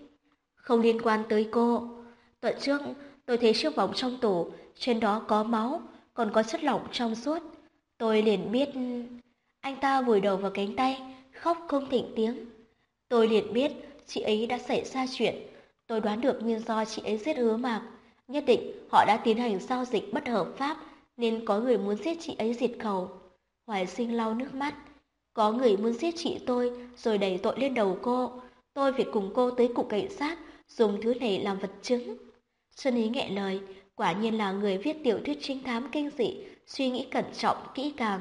không liên quan tới cô. Tuần trước, tôi thấy chiếc vòng trong tủ, trên đó có máu, còn có chất lỏng trong suốt. Tôi liền biết... Anh ta vùi đầu vào cánh tay, khóc không thỉnh tiếng. Tôi liền biết chị ấy đã xảy ra chuyện. Tôi đoán được nguyên do chị ấy giết hứa mạc. Nhất định họ đã tiến hành giao dịch bất hợp pháp nên có người muốn giết chị ấy diệt khẩu. Hoài sinh lau nước mắt. Có người muốn giết chị tôi rồi đẩy tội lên đầu cô. Tôi phải cùng cô tới cục cảnh sát dùng thứ này làm vật chứng. Xuân Ý nghẹn lời, quả nhiên là người viết tiểu thuyết trinh thám kinh dị, suy nghĩ cẩn trọng, kỹ càng.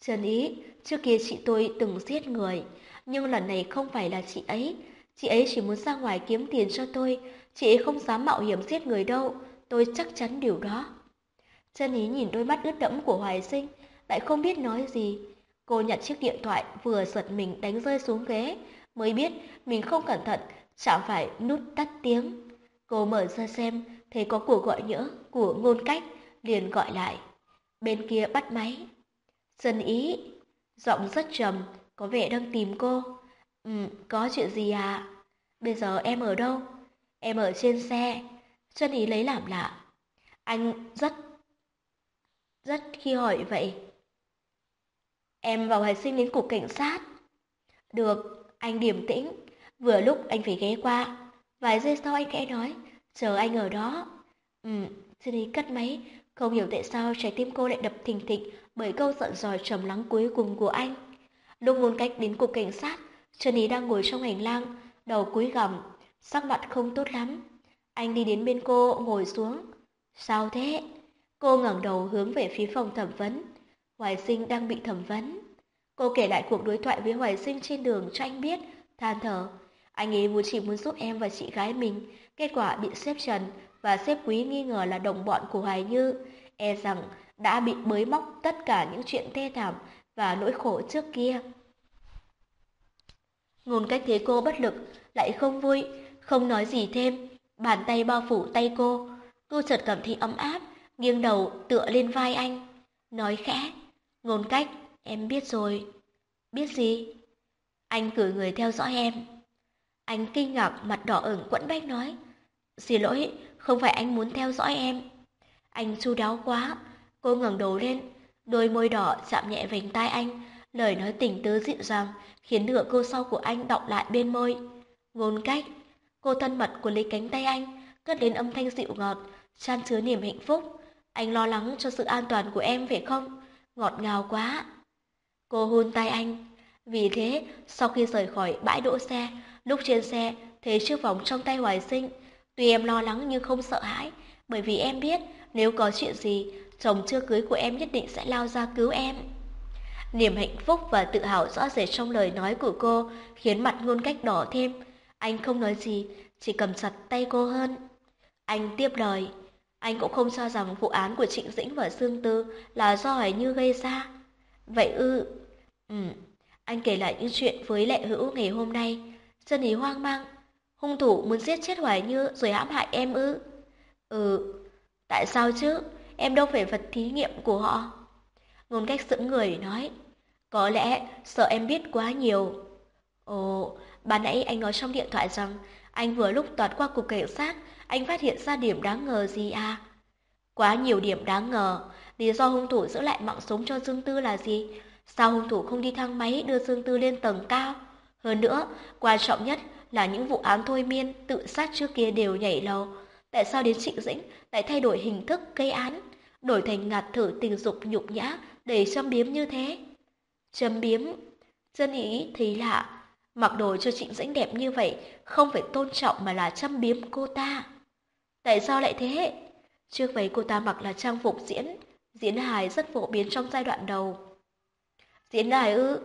Trần Ý, trước kia chị tôi từng giết người, nhưng lần này không phải là chị ấy. Chị ấy chỉ muốn ra ngoài kiếm tiền cho tôi, chị ấy không dám mạo hiểm giết người đâu, tôi chắc chắn điều đó. Trần Ý nhìn đôi mắt ướt đẫm của Hoài Sinh, lại không biết nói gì. Cô nhặt chiếc điện thoại vừa giật mình đánh rơi xuống ghế, mới biết mình không cẩn thận, chạm phải nút tắt tiếng. Cô mở ra xem, thấy có cuộc gọi nhỡ của ngôn cách, liền gọi lại. Bên kia bắt máy. Dân ý, giọng rất trầm, có vẻ đang tìm cô. Ừ, có chuyện gì à? Bây giờ em ở đâu? Em ở trên xe. Chân ý lấy làm lạ. Anh rất, rất khi hỏi vậy. Em vào hải sinh đến cục cảnh sát. Được, anh điềm tĩnh. Vừa lúc anh phải ghé qua. Vài giây sau anh khẽ nói, chờ anh ở đó. Ừ, Jenny cất máy, không hiểu tại sao trái tim cô lại đập thình thịch bởi câu giận dò trầm lắng cuối cùng của anh. Lúc ngôn cách đến cục cảnh sát, Jenny đang ngồi trong hành lang, đầu cúi gằm, sắc mặt không tốt lắm. Anh đi đến bên cô, ngồi xuống. Sao thế? Cô ngẩng đầu hướng về phía phòng thẩm vấn. Hoài sinh đang bị thẩm vấn. Cô kể lại cuộc đối thoại với Hoài sinh trên đường cho anh biết, than thở. Anh ấy vừa chỉ muốn giúp em và chị gái mình, kết quả bị xếp Trần và xếp Quý nghi ngờ là đồng bọn của Hoài Như. E rằng đã bị bới móc tất cả những chuyện thê thảm và nỗi khổ trước kia. Ngôn cách thấy cô bất lực, lại không vui, không nói gì thêm, bàn tay bao phủ tay cô. Cô chợt cảm thấy ấm áp, nghiêng đầu tựa lên vai anh, nói khẽ, ngôn cách, em biết rồi. Biết gì? Anh cử người theo dõi em. Anh kinh ngạc mặt đỏ ửng quẫn bách nói, xin lỗi, không phải anh muốn theo dõi em. Anh chu đáo quá, Cô ngẩng đầu lên, đôi môi đỏ chạm nhẹ vành tai anh, lời nói tình tứ dịu dàng, khiến nửa câu sau của anh đọng lại bên môi. Ngôn cách, cô thân mật của lấy cánh tay anh, cất đến âm thanh dịu ngọt, chan chứa niềm hạnh phúc. Anh lo lắng cho sự an toàn của em phải không? Ngọt ngào quá. Cô hôn tay anh. Vì thế, sau khi rời khỏi bãi đỗ xe, lúc trên xe, thấy chiếc vòng trong tay hoài sinh. Tuy em lo lắng nhưng không sợ hãi, bởi vì em biết nếu có chuyện gì, chồng chưa cưới của em nhất định sẽ lao ra cứu em. Niềm hạnh phúc và tự hào rõ rệt trong lời nói của cô khiến mặt ngôn cách đỏ thêm. Anh không nói gì, chỉ cầm chặt tay cô hơn. Anh tiếp lời, anh cũng không cho rằng vụ án của Trịnh Dĩnh và Dương Tư là do Hoài Như gây ra. Vậy ư? Ừ, anh kể lại những chuyện với Lệ Hữu ngày hôm nay. Dân ý hoang mang. Hung thủ muốn giết chết Hoài Như rồi hãm hại em ư? Ừ, tại sao chứ? em đâu phải vật thí nghiệm của họ. Ngôn cách sững người nói, có lẽ sợ em biết quá nhiều. Ồ, ban nãy anh nói trong điện thoại rằng anh vừa lúc toạt qua cục cảnh sát, anh phát hiện ra điểm đáng ngờ gì à? Quá nhiều điểm đáng ngờ, lý do hung thủ giữ lại mạng sống cho Dương Tư là gì? Sao hung thủ không đi thang máy đưa Dương Tư lên tầng cao? Hơn nữa, quan trọng nhất là những vụ án thôi miên, tự sát trước kia đều nhảy lầu. Tại sao đến Trịnh Dĩnh lại thay đổi hình thức gây án, đổi thành ngạt thử tình dục nhục nhã để châm biếm như thế? Châm biếm, dân ý thấy lạ, mặc đồ cho Trịnh Dĩnh đẹp như vậy không phải tôn trọng mà là châm biếm cô ta. Tại sao lại thế? Trước vậy cô ta mặc là trang phục diễn, diễn hài rất phổ biến trong giai đoạn đầu. Diễn hài ư?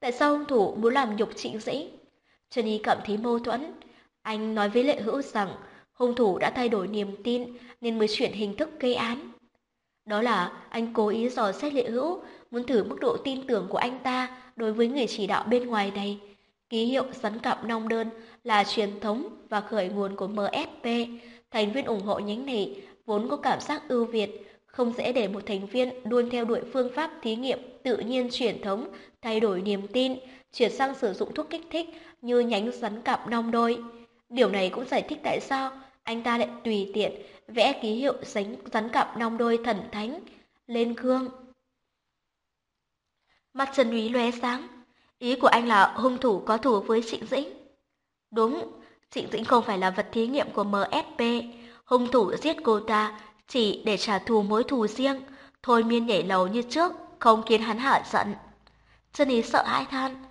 Tại sao hung thủ muốn làm nhục trịnh dĩ? Trần Y cảm thấy mâu thuẫn. Anh nói với Lệ Hữu rằng hung thủ đã thay đổi niềm tin nên mới chuyển hình thức gây án. Đó là anh cố ý dò xét Lệ Hữu, muốn thử mức độ tin tưởng của anh ta đối với người chỉ đạo bên ngoài này. Ký hiệu rắn cặp nong đơn là truyền thống và khởi nguồn của MSP. Thành viên ủng hộ nhánh này vốn có cảm giác ưu việt, không dễ để một thành viên luôn theo đuổi phương pháp thí nghiệm tự nhiên truyền thống, thay đổi niềm tin, chuyển sang sử dụng thuốc kích thích như nhánh rắn cặp nong đôi. Điều này cũng giải thích tại sao anh ta lại tùy tiện vẽ ký hiệu rắn, rắn cặp nong đôi thần thánh lên gương. Mắt Trần Úy lóe sáng, ý của anh là hung thủ có thù với Trịnh Dĩnh. Đúng, Trịnh Dĩnh không phải là vật thí nghiệm của MSP, hung thủ giết cô ta chỉ để trả thù mối thù riêng, thôi miên nhảy lầu như trước, không khiến hắn hạ giận. Chân ý sợ hãi than,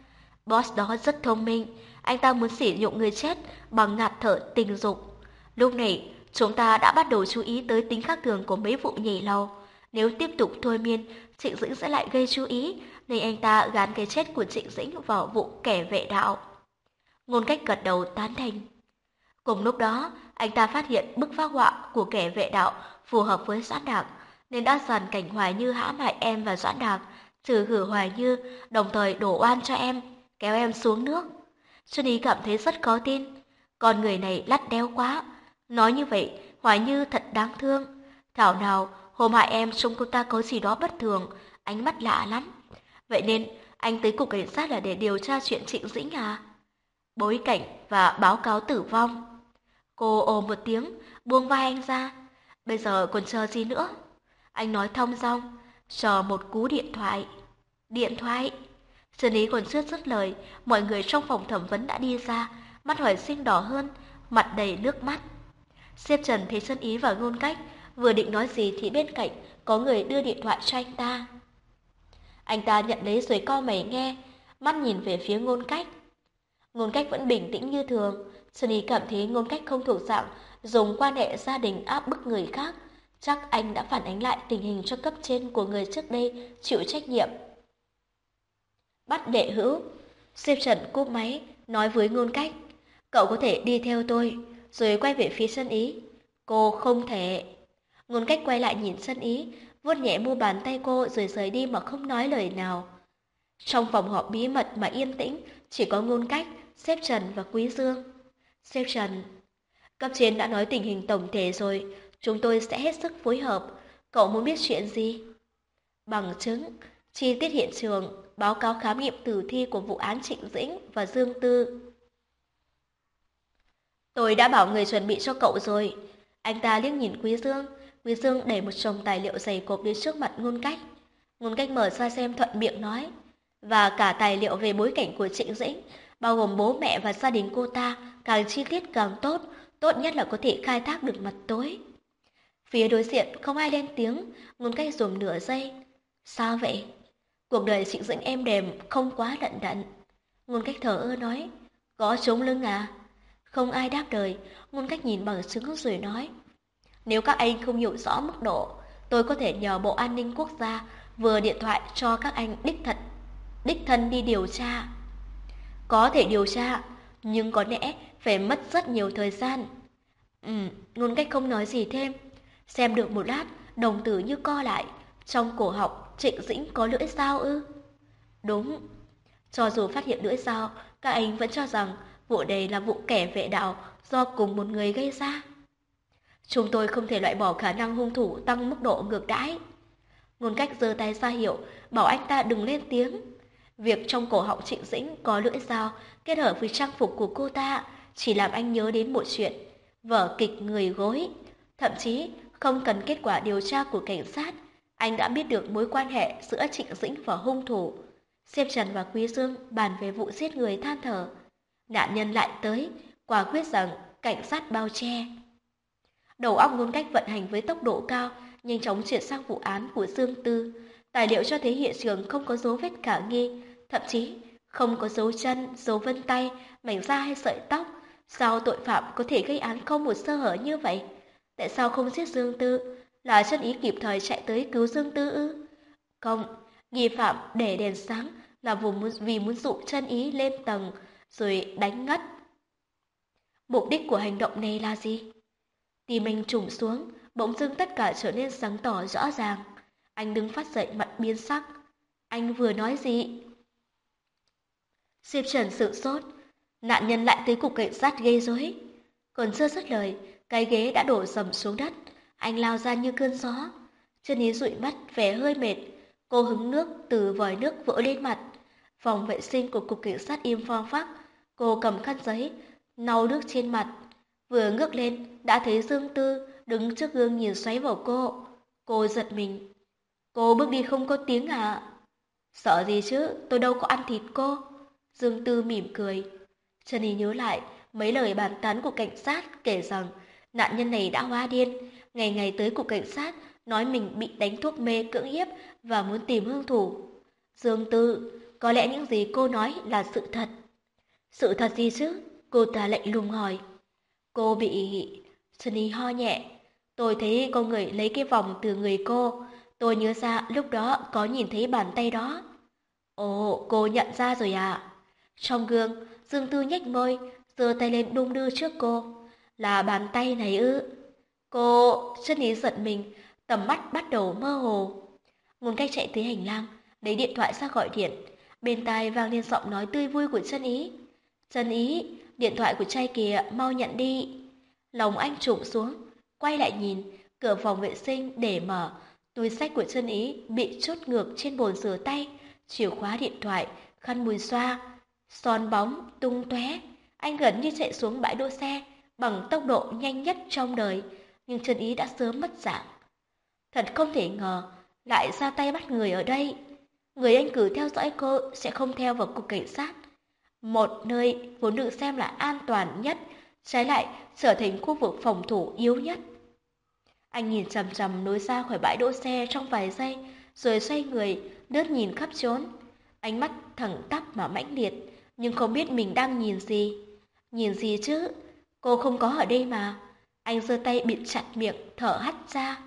boss đó rất thông minh, anh ta muốn sử dụng người chết bằng ngạt thở tình dục. Lúc này, chúng ta đã bắt đầu chú ý tới tính khác thường của mấy vụ nhảy lầu. Nếu tiếp tục thôi miên, Trịnh Dĩnh sẽ lại gây chú ý, nên anh ta gán cái chết của Trịnh Dĩnh vào vụ kẻ vệ đạo. Ngôn cách gật đầu tán thành. Cùng lúc đó, anh ta phát hiện bức phác họa của kẻ vệ đạo phù hợp với Doãn Đạc, nên đã dần cảnh Hoài Như hãm hại em và Doãn Đạc, trừ khử Hoài Như, đồng thời đổ oan cho em, kéo em xuống nước. Xuân Ý cảm thấy rất khó tin, con người này lắt đeo quá. Nói như vậy, Hoài Như thật đáng thương. Thảo nào, hôm hại em trông cô ta có gì đó bất thường, ánh mắt lạ lắm. Vậy nên, anh tới cục cảnh sát là để điều tra chuyện Trịnh Dĩnh à? Bối cảnh và báo cáo tử vong. Cô ồ một tiếng, buông vai anh ra. Bây giờ còn chờ gì nữa? Anh nói thông dong, chờ một cú điện thoại. Điện thoại? Sơn lý còn chưa dứt lời, mọi người trong phòng thẩm vấn đã đi ra, mắt hỏi sinh đỏ hơn, mặt đầy nước mắt. Xếp Trần thấy Sơn Ý và ngôn cách, vừa định nói gì thì bên cạnh có người đưa điện thoại cho anh ta. Anh ta nhận lấy rồi co mày nghe, mắt nhìn về phía ngôn cách. Ngôn cách vẫn bình tĩnh như thường, Sơn Ý cảm thấy ngôn cách không thuộc dạng dùng quan hệ gia đình áp bức người khác. Chắc anh đã phản ánh lại tình hình cho cấp trên của người trước đây chịu trách nhiệm. Bắt đệ hữu, Diệp Trần cúp máy, nói với ngôn cách. Cậu có thể đi theo tôi, rồi quay về phía sân ý. Cô không thể. Ngôn cách quay lại nhìn sân ý, vuốt nhẹ mu bàn tay cô rồi rời đi mà không nói lời nào. Trong phòng họp bí mật mà yên tĩnh, chỉ có ngôn cách, xếp Trần và Quý Dương. Xếp Trần, cấp trên đã nói tình hình tổng thể rồi, chúng tôi sẽ hết sức phối hợp. Cậu muốn biết chuyện gì? Bằng chứng, chi tiết hiện trường, báo cáo khám nghiệm tử thi của vụ án Trịnh Dĩnh và Dương Tư. Tôi đã bảo người chuẩn bị cho cậu rồi. Anh ta liếc nhìn Quý Dương. Quý Dương đẩy một chồng tài liệu dày cộp đến trước mặt ngôn cách. Ngôn cách mở ra xem thuận miệng nói. Và cả tài liệu về bối cảnh của Trịnh Dĩnh, bao gồm bố mẹ và gia đình cô ta, càng chi tiết càng tốt, tốt nhất là có thể khai thác được mặt tối. Phía đối diện không ai lên tiếng, ngôn cách dùm nửa giây. Sao vậy? Cuộc đời Trịnh dẫn em đềm không quá đận đận. Ngôn cách thở ơ nói, có chống lưng à? Không ai đáp đời, ngôn cách nhìn bằng chứng rồi nói. Nếu các anh không hiểu rõ mức độ, tôi có thể nhờ Bộ An ninh Quốc gia vừa điện thoại cho các anh đích thật, đích thân đi điều tra. Có thể điều tra, nhưng có lẽ phải mất rất nhiều thời gian. Ừ, ngôn cách không nói gì thêm. Xem được một lát, đồng tử như co lại. Trong cổ học, trịnh dĩnh có lưỡi dao ư? Đúng. Cho dù phát hiện lưỡi dao, các anh vẫn cho rằng vụ này là vụ kẻ vệ đạo do cùng một người gây ra. Chúng tôi không thể loại bỏ khả năng hung thủ tăng mức độ ngược đãi. Ngôn cách giơ tay ra hiệu, bảo anh ta đừng lên tiếng. Việc trong cổ họng trịnh dĩnh có lưỡi dao kết hợp với trang phục của cô ta chỉ làm anh nhớ đến một chuyện, vở kịch người gối. Thậm chí không cần kết quả điều tra của cảnh sát, Anh đã biết được mối quan hệ giữa Trịnh Dĩnh và hung thủ. Diệp Trần và Quý Dương bàn về vụ giết người than thở. Nạn nhân lại tới, quả quyết rằng cảnh sát bao che. Đầu óc ngôn cách vận hành với tốc độ cao, nhanh chóng chuyển sang vụ án của Dương Tư. Tài liệu cho thấy hiện trường không có dấu vết khả nghi, thậm chí không có dấu chân, dấu vân tay, mảnh da hay sợi tóc. Sao tội phạm có thể gây án không một sơ hở như vậy? Tại sao không giết Dương Tư? Là chân ý kịp thời chạy tới cứu Dương Tư ư? Không, nghi phạm để đèn sáng là vì muốn dụ chân ý lên tầng rồi đánh ngất. Mục đích của hành động này là gì? Tim anh trùng xuống, bỗng dưng tất cả trở nên sáng tỏ rõ ràng. Anh đứng phát dậy mặt biến sắc. Anh vừa nói gì? Diệp Trần sự sốt. Nạn nhân lại tới cục cảnh sát gây rối. Còn chưa dứt lời, cái ghế đã đổ sầm xuống đất. Anh lao ra như cơn gió. Chân ý dụi mắt, vẻ hơi mệt. Cô hứng nước từ vòi nước vỡ lên mặt. Phòng vệ sinh của cục cảnh sát im phang phắc. Cô cầm khăn giấy, lau nước trên mặt. Vừa ngước lên, đã thấy Dương Tư đứng trước gương nhìn xoáy vào cô. Cô giật mình. Cô bước đi không có tiếng à? Sợ gì chứ, tôi đâu có ăn thịt cô. Dương Tư mỉm cười. Trần Ý nhớ lại mấy lời bàn tán của cảnh sát kể rằng nạn nhân này đã hoa điên, ngày ngày tới cục cảnh sát nói mình bị đánh thuốc mê cưỡng hiếp và muốn tìm hung thủ. Dương Tư, có lẽ những gì cô nói là sự thật. Sự thật gì chứ? Cô ta lạnh lùng hỏi. Cô bị... Sunny ho nhẹ. Tôi thấy con người lấy cái vòng từ người cô. Tôi nhớ ra lúc đó có nhìn thấy bàn tay đó. Ồ, cô nhận ra rồi à? Trong gương, Dương Tư nhếch môi, giơ tay lên đung đưa trước cô. Là bàn tay này ư? Cô, chân ý giận mình, tầm mắt bắt đầu mơ hồ. Ngôn cách chạy tới hành lang, lấy điện thoại ra gọi điện. Bên tai vang lên giọng nói tươi vui của chân ý. Chân ý, điện thoại của trai kìa, mau nhận đi. Lòng anh trụng xuống, quay lại nhìn, cửa phòng vệ sinh để mở. Túi sách của chân ý bị chốt ngược trên bồn rửa tay, chìa khóa điện thoại, khăn mùi xoa, son bóng, tung tóe. Anh gần như chạy xuống bãi đỗ xe bằng tốc độ nhanh nhất trong đời, nhưng chân ý đã sớm mất dạng. Thật không thể ngờ, lại ra tay bắt người ở đây. Người anh cử theo dõi cô sẽ không theo vào cục cảnh sát. Một nơi vốn được xem là an toàn nhất, trái lại trở thành khu vực phòng thủ yếu nhất. Anh nhìn chằm chằm nối ra khỏi bãi đỗ xe trong vài giây, rồi xoay người, lướt nhìn khắp trốn. Ánh mắt thẳng tắp mà mãnh liệt, nhưng không biết mình đang nhìn gì. Nhìn gì chứ? Cô không có ở đây mà. Anh giơ tay bịt chặt miệng, thở hắt ra.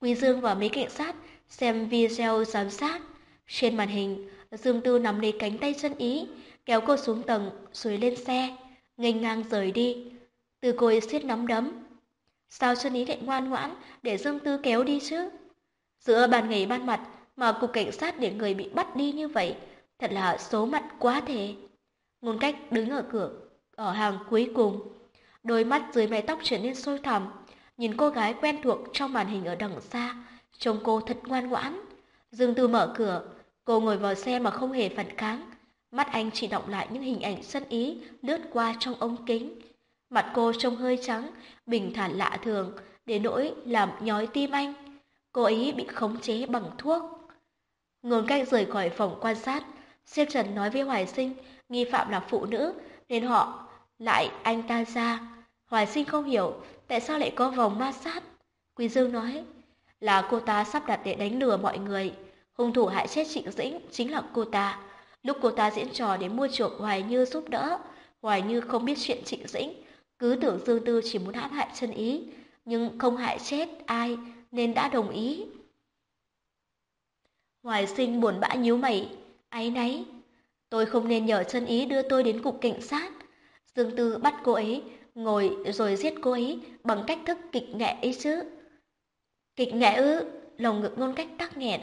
Quý Dương và mấy cảnh sát xem video giám sát. Trên màn hình, Dương Tư nắm lấy cánh tay chân ý, kéo cô xuống tầng rồi lên xe, nghênh ngang rời đi. Từ côi siết nắm đấm. Sao chân ý lại ngoan ngoãn để Dương Tư kéo đi chứ? Giữa ban ngày ban mặt mà cục cảnh sát để người bị bắt đi như vậy, thật là số mặt quá thể. Ngôn cách đứng ở cửa, ở hàng cuối cùng. Đôi mắt dưới mái tóc trở nên sôi thẳm, nhìn cô gái quen thuộc trong màn hình ở đằng xa, trông cô thật ngoan ngoãn. Dương Tư mở cửa, cô ngồi vào xe mà không hề phản kháng. Mắt anh chỉ động lại những hình ảnh sân ý lướt qua trong ống kính. Mặt cô trông hơi trắng, bình thản lạ thường, đến nỗi làm nhói tim anh. Cô ấy bị khống chế bằng thuốc. Ngôn cách rời khỏi phòng quan sát, Siêu Trần nói với Hoài Sinh nghi phạm là phụ nữ nên họ lại anh ta ra. Hoài Sinh không hiểu tại sao lại có vòng ma sát. Quý Dương nói là cô ta sắp đặt để đánh lừa mọi người. Hung thủ hại chết Trịnh Dĩnh chính là cô ta. Lúc cô ta diễn trò để mua chuộc Hoài Như giúp đỡ, Hoài Như không biết chuyện Trịnh Dĩnh, cứ tưởng Dương Tư chỉ muốn hãm hại chân ý, nhưng không hại chết ai nên đã đồng ý. Hoài sinh buồn bã nhíu mày, áy náy. Tôi không nên nhờ chân ý đưa tôi đến cục cảnh sát. Dương Tư bắt cô ấy, ngồi rồi giết cô ấy bằng cách thức kịch nghệ ấy chứ. Kịch nghệ ư, lòng ngực ngôn cách tắc nghẹn.